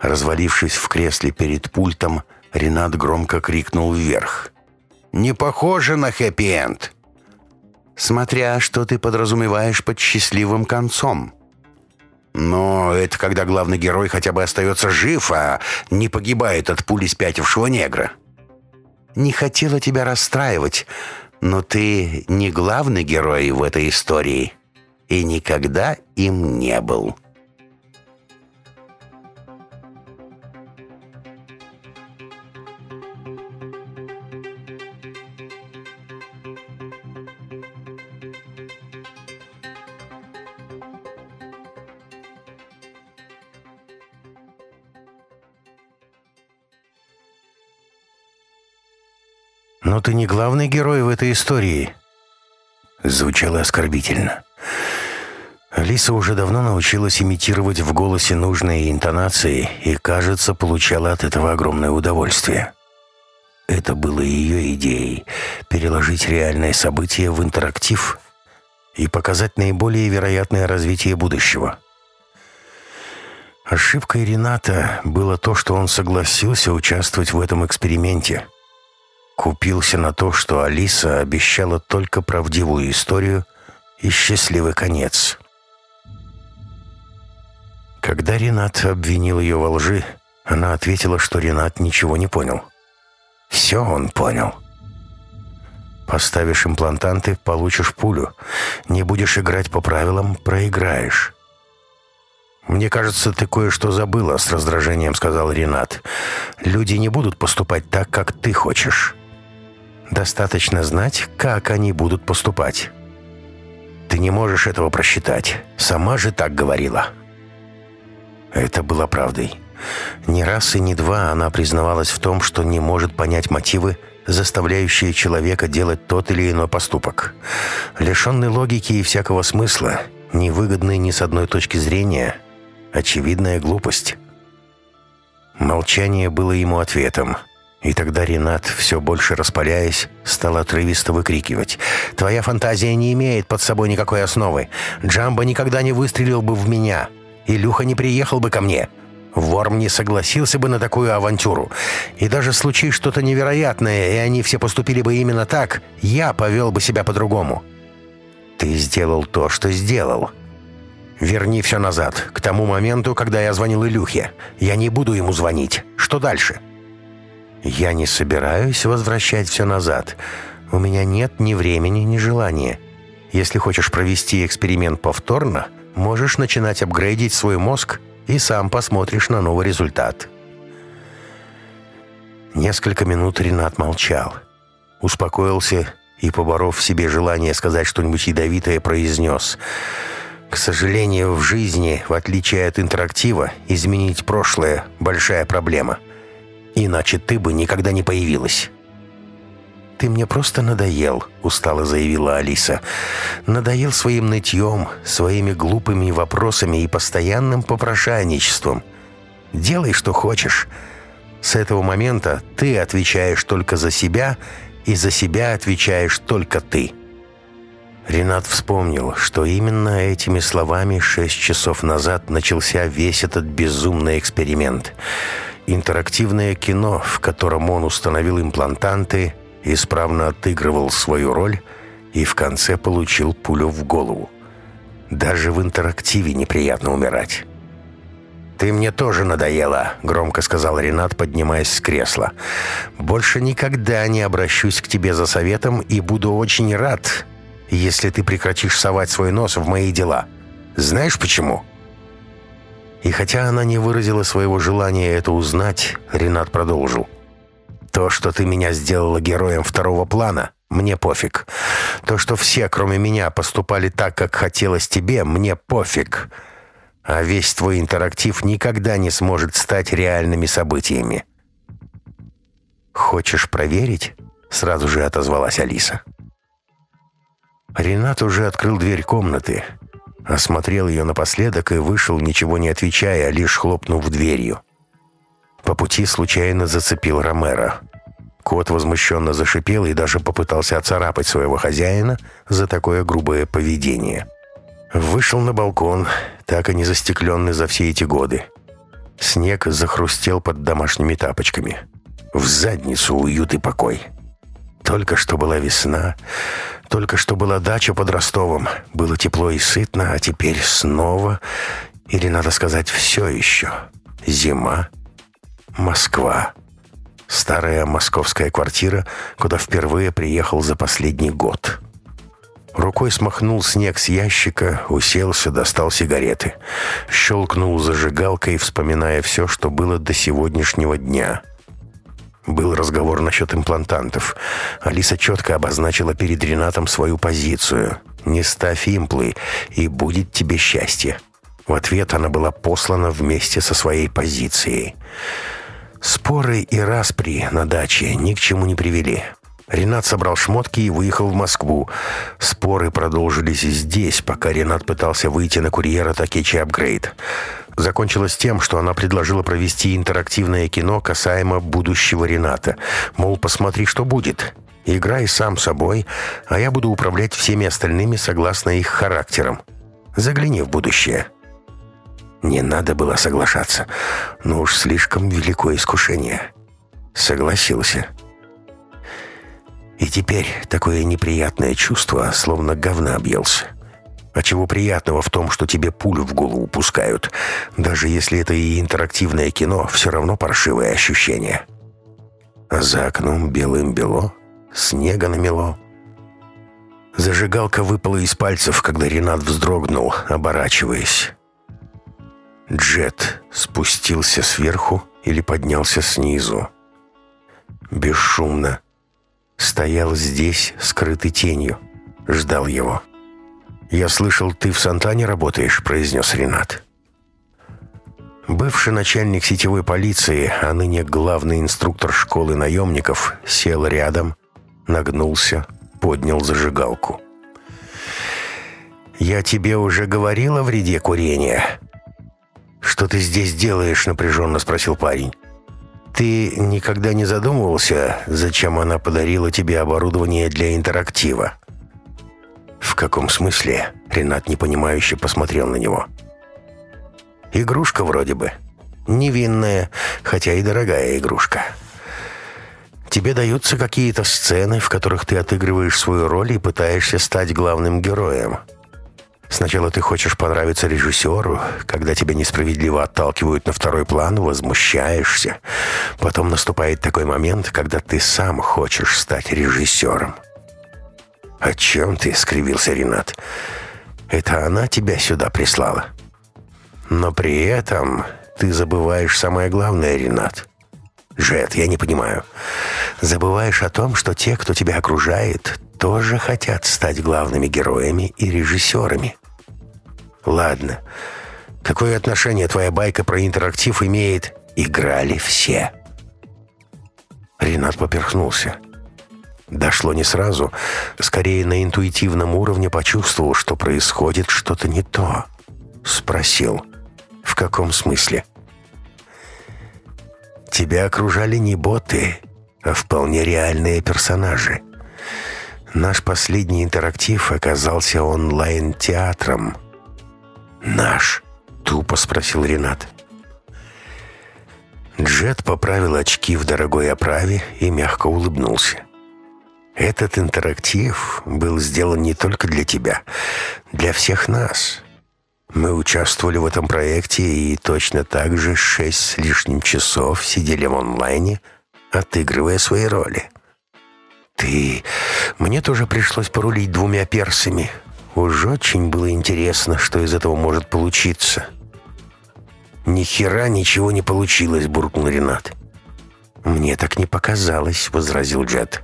Развалившись в кресле перед пультом, Ренат громко крикнул вверх. «Не похоже на хэппи-энд!» «Смотря, что ты подразумеваешь под счастливым концом», но это когда главный герой хотя бы остается жив, а не погибает от пули спятившего негра. Не хотела тебя расстраивать, но ты не главный герой в этой истории и никогда им не был». «Но ты не главный герой в этой истории», — звучало оскорбительно. Алиса уже давно научилась имитировать в голосе нужные интонации и, кажется, получала от этого огромное удовольствие. Это было ее идеей — переложить реальное событие в интерактив и показать наиболее вероятное развитие будущего. Ошибкой Рената было то, что он согласился участвовать в этом эксперименте. Купился на то, что Алиса обещала только правдивую историю и счастливый конец. Когда Ренат обвинил ее во лжи, она ответила, что Ренат ничего не понял. Все он понял. Поставишь имплантанты, получишь пулю. Не будешь играть по правилам, проиграешь. «Мне кажется, ты кое-что забыла», — с раздражением сказал Ренат. «Люди не будут поступать так, как ты хочешь. Достаточно знать, как они будут поступать. Ты не можешь этого просчитать. Сама же так говорила». Это было правдой. Ни раз и ни два она признавалась в том, что не может понять мотивы, заставляющие человека делать тот или иной поступок. Лишенный логики и всякого смысла, невыгодный ни с одной точки зрения, очевидная глупость. Молчание было ему ответом. И тогда Ренат, все больше распаляясь, стал отрывисто выкрикивать. «Твоя фантазия не имеет под собой никакой основы. Джамбо никогда не выстрелил бы в меня. Илюха не приехал бы ко мне. Ворм не согласился бы на такую авантюру. И даже случись что-то невероятное, и они все поступили бы именно так, я повел бы себя по-другому. Ты сделал то, что сделал. Верни все назад, к тому моменту, когда я звонил Илюхе. Я не буду ему звонить. Что дальше? Я не собираюсь возвращать все назад. У меня нет ни времени, ни желания. Если хочешь провести эксперимент повторно, можешь начинать апгрейдить свой мозг и сам посмотришь на новый результат. Несколько минут Ренат молчал. Успокоился и, поборов в себе желание сказать что-нибудь ядовитое, произнес «К сожалению, в жизни, в отличие от интерактива, изменить прошлое – большая проблема. Иначе ты бы никогда не появилась». «Ты мне просто надоел», — устало заявила Алиса. «Надоел своим нытьем, своими глупыми вопросами и постоянным попрошайничеством. Делай, что хочешь. С этого момента ты отвечаешь только за себя, и за себя отвечаешь только ты». Ренат вспомнил, что именно этими словами шесть часов назад начался весь этот безумный эксперимент. Интерактивное кино, в котором он установил имплантанты — исправно отыгрывал свою роль и в конце получил пулю в голову. Даже в интерактиве неприятно умирать. «Ты мне тоже надоела», — громко сказал Ренат, поднимаясь с кресла. «Больше никогда не обращусь к тебе за советом и буду очень рад, если ты прекратишь совать свой нос в мои дела. Знаешь почему?» И хотя она не выразила своего желания это узнать, Ренат продолжил. То, что ты меня сделала героем второго плана, мне пофиг. То, что все, кроме меня, поступали так, как хотелось тебе, мне пофиг. А весь твой интерактив никогда не сможет стать реальными событиями. «Хочешь проверить?» — сразу же отозвалась Алиса. Ренат уже открыл дверь комнаты, осмотрел ее напоследок и вышел, ничего не отвечая, лишь хлопнув дверью. По пути случайно зацепил Ромеро. Кот возмущенно зашипел и даже попытался оцарапать своего хозяина за такое грубое поведение. Вышел на балкон, так и не застекленный за все эти годы. Снег захрустел под домашними тапочками. В задницу уют и покой. Только что была весна, только что была дача под Ростовом. Было тепло и сытно, а теперь снова, или, надо сказать, все еще, зима Москва. Старая московская квартира, куда впервые приехал за последний год. Рукой смахнул снег с ящика, уселся, достал сигареты. Щелкнул зажигалкой, вспоминая все, что было до сегодняшнего дня. Был разговор насчет имплантантов. Алиса четко обозначила перед Ренатом свою позицию. «Не ставь имплы, и будет тебе счастье». В ответ она была послана вместе со своей позицией. Споры и распри на даче ни к чему не привели. Ренат собрал шмотки и выехал в Москву. Споры продолжились и здесь, пока Ренат пытался выйти на курьера Такечи Апгрейд. Закончилось тем, что она предложила провести интерактивное кино касаемо будущего Рената. Мол, посмотри, что будет. Играй сам собой, а я буду управлять всеми остальными согласно их характерам. Загляни в будущее. Не надо было соглашаться, но уж слишком великое искушение. Согласился. И теперь такое неприятное чувство, словно говна объелся. А чего приятного в том, что тебе пулю в голову пускают? Даже если это и интерактивное кино, все равно паршивое ощущение. А за окном белым-бело, снега намело. Зажигалка выпала из пальцев, когда Ренат вздрогнул, оборачиваясь. Джет спустился сверху или поднялся снизу. Бесшумно, Стоял здесь, скрытый тенью. Ждал его. «Я слышал, ты в Сантане работаешь», — произнес Ренат. Бывший начальник сетевой полиции, а ныне главный инструктор школы наемников, сел рядом, нагнулся, поднял зажигалку. «Я тебе уже говорил о вреде курения?» «Что ты здесь делаешь?» — напряженно спросил парень. Ты никогда не задумывался, зачем она подарила тебе оборудование для интерактива? В каком смысле? Ренат непонимающе посмотрел на него. Игрушка вроде бы. Невинная, хотя и дорогая игрушка. Тебе даются какие-то сцены, в которых ты отыгрываешь свою роль и пытаешься стать главным героем. Сначала ты хочешь понравиться режиссеру, когда тебя несправедливо отталкивают на второй план, возмущаешься. Потом наступает такой момент, когда ты сам хочешь стать режиссером. «О чем ты?» — скривился Ренат. «Это она тебя сюда прислала». «Но при этом ты забываешь самое главное, Ренат». «Жет, я не понимаю. Забываешь о том, что те, кто тебя окружает, тоже хотят стать главными героями и режиссерами. Ладно, какое отношение твоя байка про интерактив имеет «Играли все»? Ренат поперхнулся. Дошло не сразу, скорее на интуитивном уровне почувствовал, что происходит что-то не то. Спросил, в каком смысле? Тебя окружали не боты, а вполне реальные персонажи. Наш последний интерактив оказался онлайн-театром. «Наш?» — тупо спросил Ренат. Джет поправил очки в дорогой оправе и мягко улыбнулся. «Этот интерактив был сделан не только для тебя, для всех нас. Мы участвовали в этом проекте и точно так же шесть с лишним часов сидели в онлайне, отыгрывая свои роли. Ты... Мне тоже пришлось порулить двумя персами. Уж очень было интересно, что из этого может получиться. «Ни хера ничего не получилось», — буркнул Ренат. «Мне так не показалось», — возразил Джет.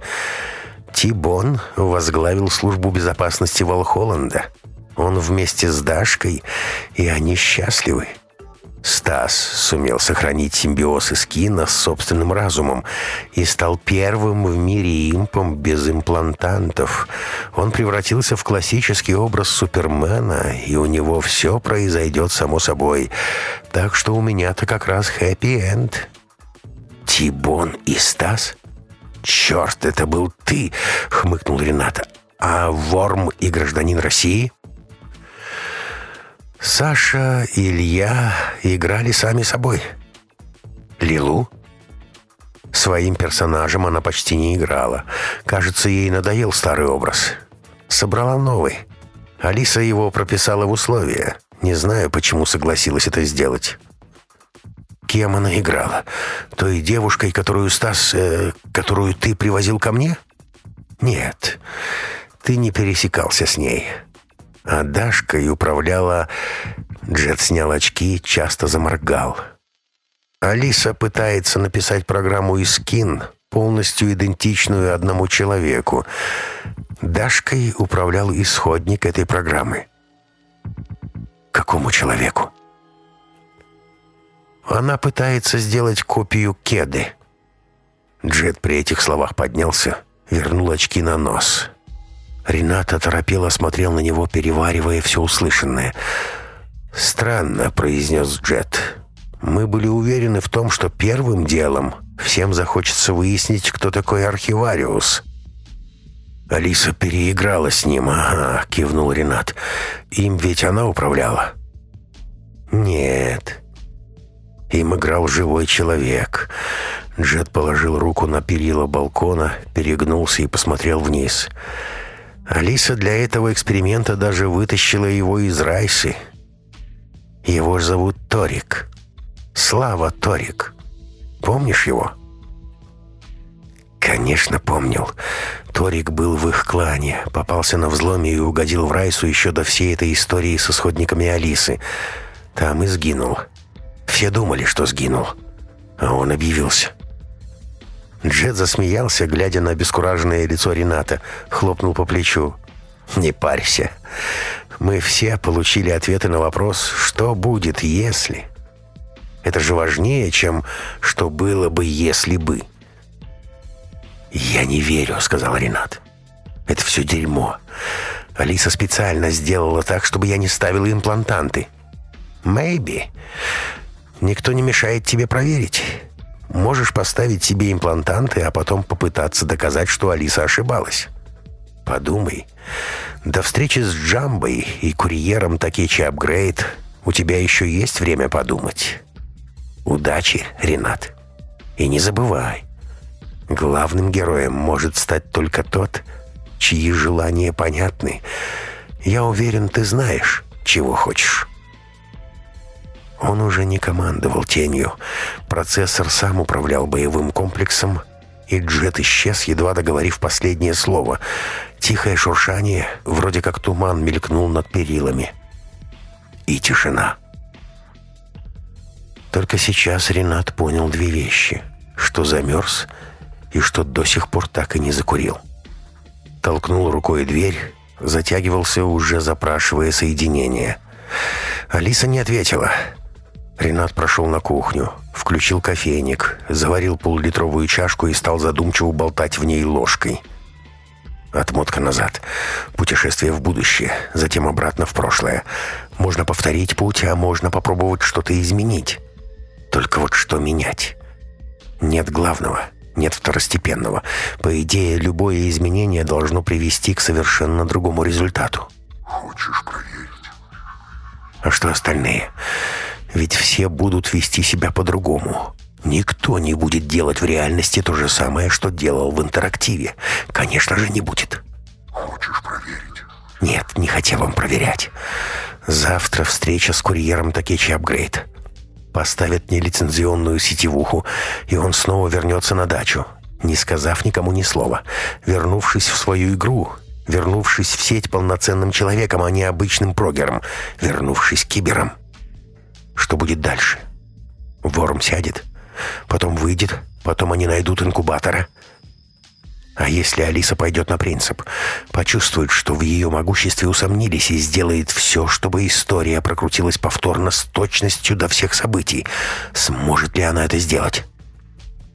«Тибон возглавил службу безопасности Волхолланда. Он вместе с Дашкой, и они счастливы». Стас сумел сохранить симбиоз Искина с собственным разумом и стал первым в мире импом без имплантантов. Он превратился в классический образ Супермена, и у него все произойдет само собой. Так что у меня-то как раз хэппи-энд. «Тибон и Стас?» «Черт, это был ты!» — хмыкнул Рената. «А Ворм и гражданин России?» Саша и Илья играли сами собой. Лилу? Своим персонажем она почти не играла. Кажется, ей надоел старый образ. Собрала новый. Алиса его прописала в условия. Не знаю, почему согласилась это сделать. Кем она играла? Той девушкой, которую Стас... Э, которую ты привозил ко мне? Нет, ты не пересекался с ней а Дашкой управляла... Джет снял очки, часто заморгал. Алиса пытается написать программу «Искин», полностью идентичную одному человеку. Дашкой управлял исходник этой программы. Какому человеку? Она пытается сделать копию Кеды. Джет при этих словах поднялся, вернул очки на нос. Ренат оторопело смотрел на него, переваривая все услышанное. «Странно», — произнес Джет. «Мы были уверены в том, что первым делом всем захочется выяснить, кто такой архивариус». «Алиса переиграла с ним, ага», — кивнул Ренат. «Им ведь она управляла». «Нет». Им играл живой человек. Джет положил руку на перила балкона, перегнулся и посмотрел вниз. Алиса для этого эксперимента даже вытащила его из Райсы. Его зовут Торик. Слава Торик. Помнишь его?» Конечно, помнил. Торик был в их клане, попался на взломе и угодил в Райсу еще до всей этой истории с исходниками Алисы. Там и сгинул. Все думали, что сгинул. А он объявился. Джет засмеялся, глядя на обескураженное лицо Рената, хлопнул по плечу. «Не парься. Мы все получили ответы на вопрос, что будет, если...» Это же важнее, чем «что было бы, если бы». «Я не верю», — сказал Ренат. «Это все дерьмо. Алиса специально сделала так, чтобы я не ставил имплантанты». «Maybe. Никто не мешает тебе проверить. Можешь поставить себе имплантанты, а потом попытаться доказать, что Алиса ошибалась. Подумай. До встречи с Джамбой и курьером Такечи Апгрейд у тебя еще есть время подумать. Удачи, Ренат. И не забывай, Главным героем может стать только тот, чьи желания понятны. Я уверен, ты знаешь, чего хочешь. Он уже не командовал тенью. Процессор сам управлял боевым комплексом, и Джет исчез, едва договорив последнее слово. Тихое шуршание, вроде как туман, мелькнул над перилами. И тишина. Только сейчас Ренат понял две вещи. Что замерз — и что до сих пор так и не закурил. Толкнул рукой дверь, затягивался, уже запрашивая соединение. Алиса не ответила. Ренат прошел на кухню, включил кофейник, заварил полулитровую чашку и стал задумчиво болтать в ней ложкой. Отмотка назад. Путешествие в будущее, затем обратно в прошлое. Можно повторить путь, а можно попробовать что-то изменить. Только вот что менять? Нет главного — нет второстепенного. По идее, любое изменение должно привести к совершенно другому результату. Хочешь проверить? А что остальные? Ведь все будут вести себя по-другому. Никто не будет делать в реальности то же самое, что делал в интерактиве. Конечно же, не будет. Хочешь проверить? Нет, не хотел он проверять. Завтра встреча с курьером Такечи Апгрейд поставят нелицензионную сетевуху, и он снова вернется на дачу, не сказав никому ни слова, вернувшись в свою игру, вернувшись в сеть полноценным человеком, а не обычным прогером, вернувшись кибером. Что будет дальше? Ворм сядет, потом выйдет, потом они найдут инкубатора — а если Алиса пойдет на принцип, почувствует, что в ее могуществе усомнились и сделает все, чтобы история прокрутилась повторно с точностью до всех событий, сможет ли она это сделать?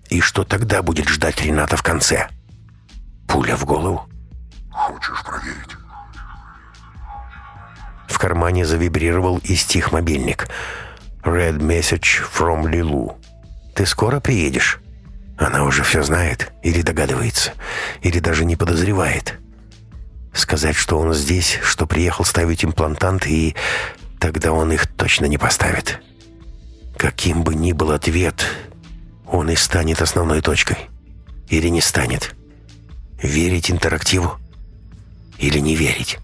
И что тогда будет ждать Рената в конце? Пуля в голову? Хочешь проверить? В кармане завибрировал и стих мобильник. «Red message from Лилу. Ты скоро приедешь?» Она уже все знает, или догадывается, или даже не подозревает. Сказать, что он здесь, что приехал ставить имплантанты, и тогда он их точно не поставит. Каким бы ни был ответ, он и станет основной точкой. Или не станет. Верить интерактиву или не верить.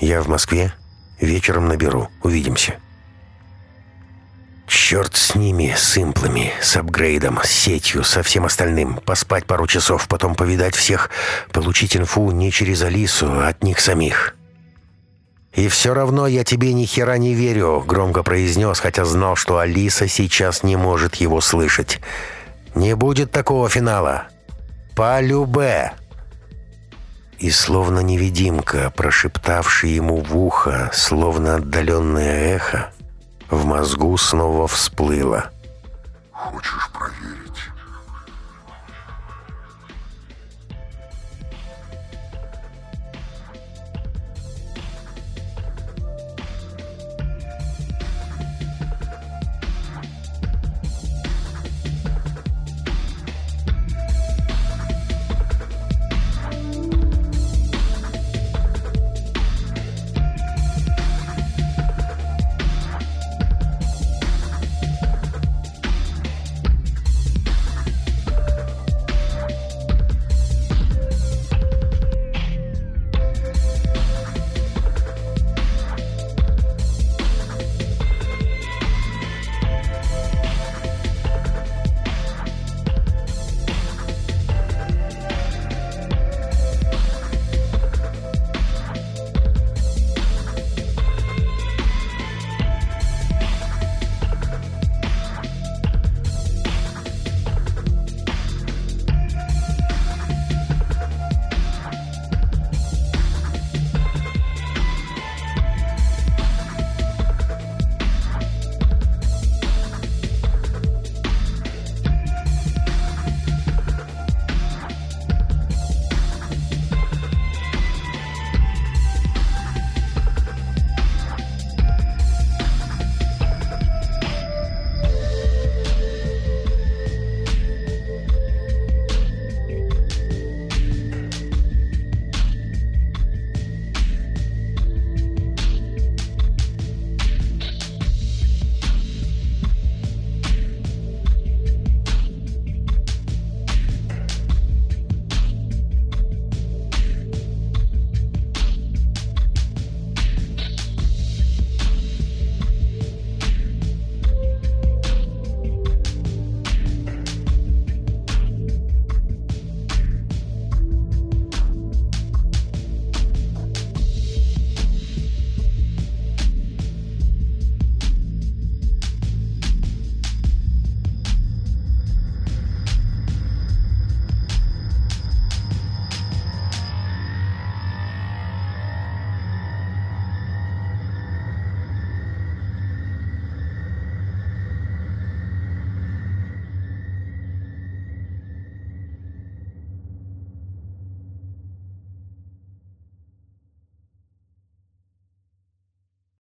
Я в Москве. Вечером наберу. Увидимся. Черт с ними, с имплами, с апгрейдом, с сетью, со всем остальным. Поспать пару часов, потом повидать всех, получить инфу не через Алису, а от них самих. «И все равно я тебе ни хера не верю», — громко произнес, хотя знал, что Алиса сейчас не может его слышать. «Не будет такого финала. Полюбе». И словно невидимка, прошептавший ему в ухо, словно отдаленное эхо, в мозгу снова всплыло. «Хочешь проверить?»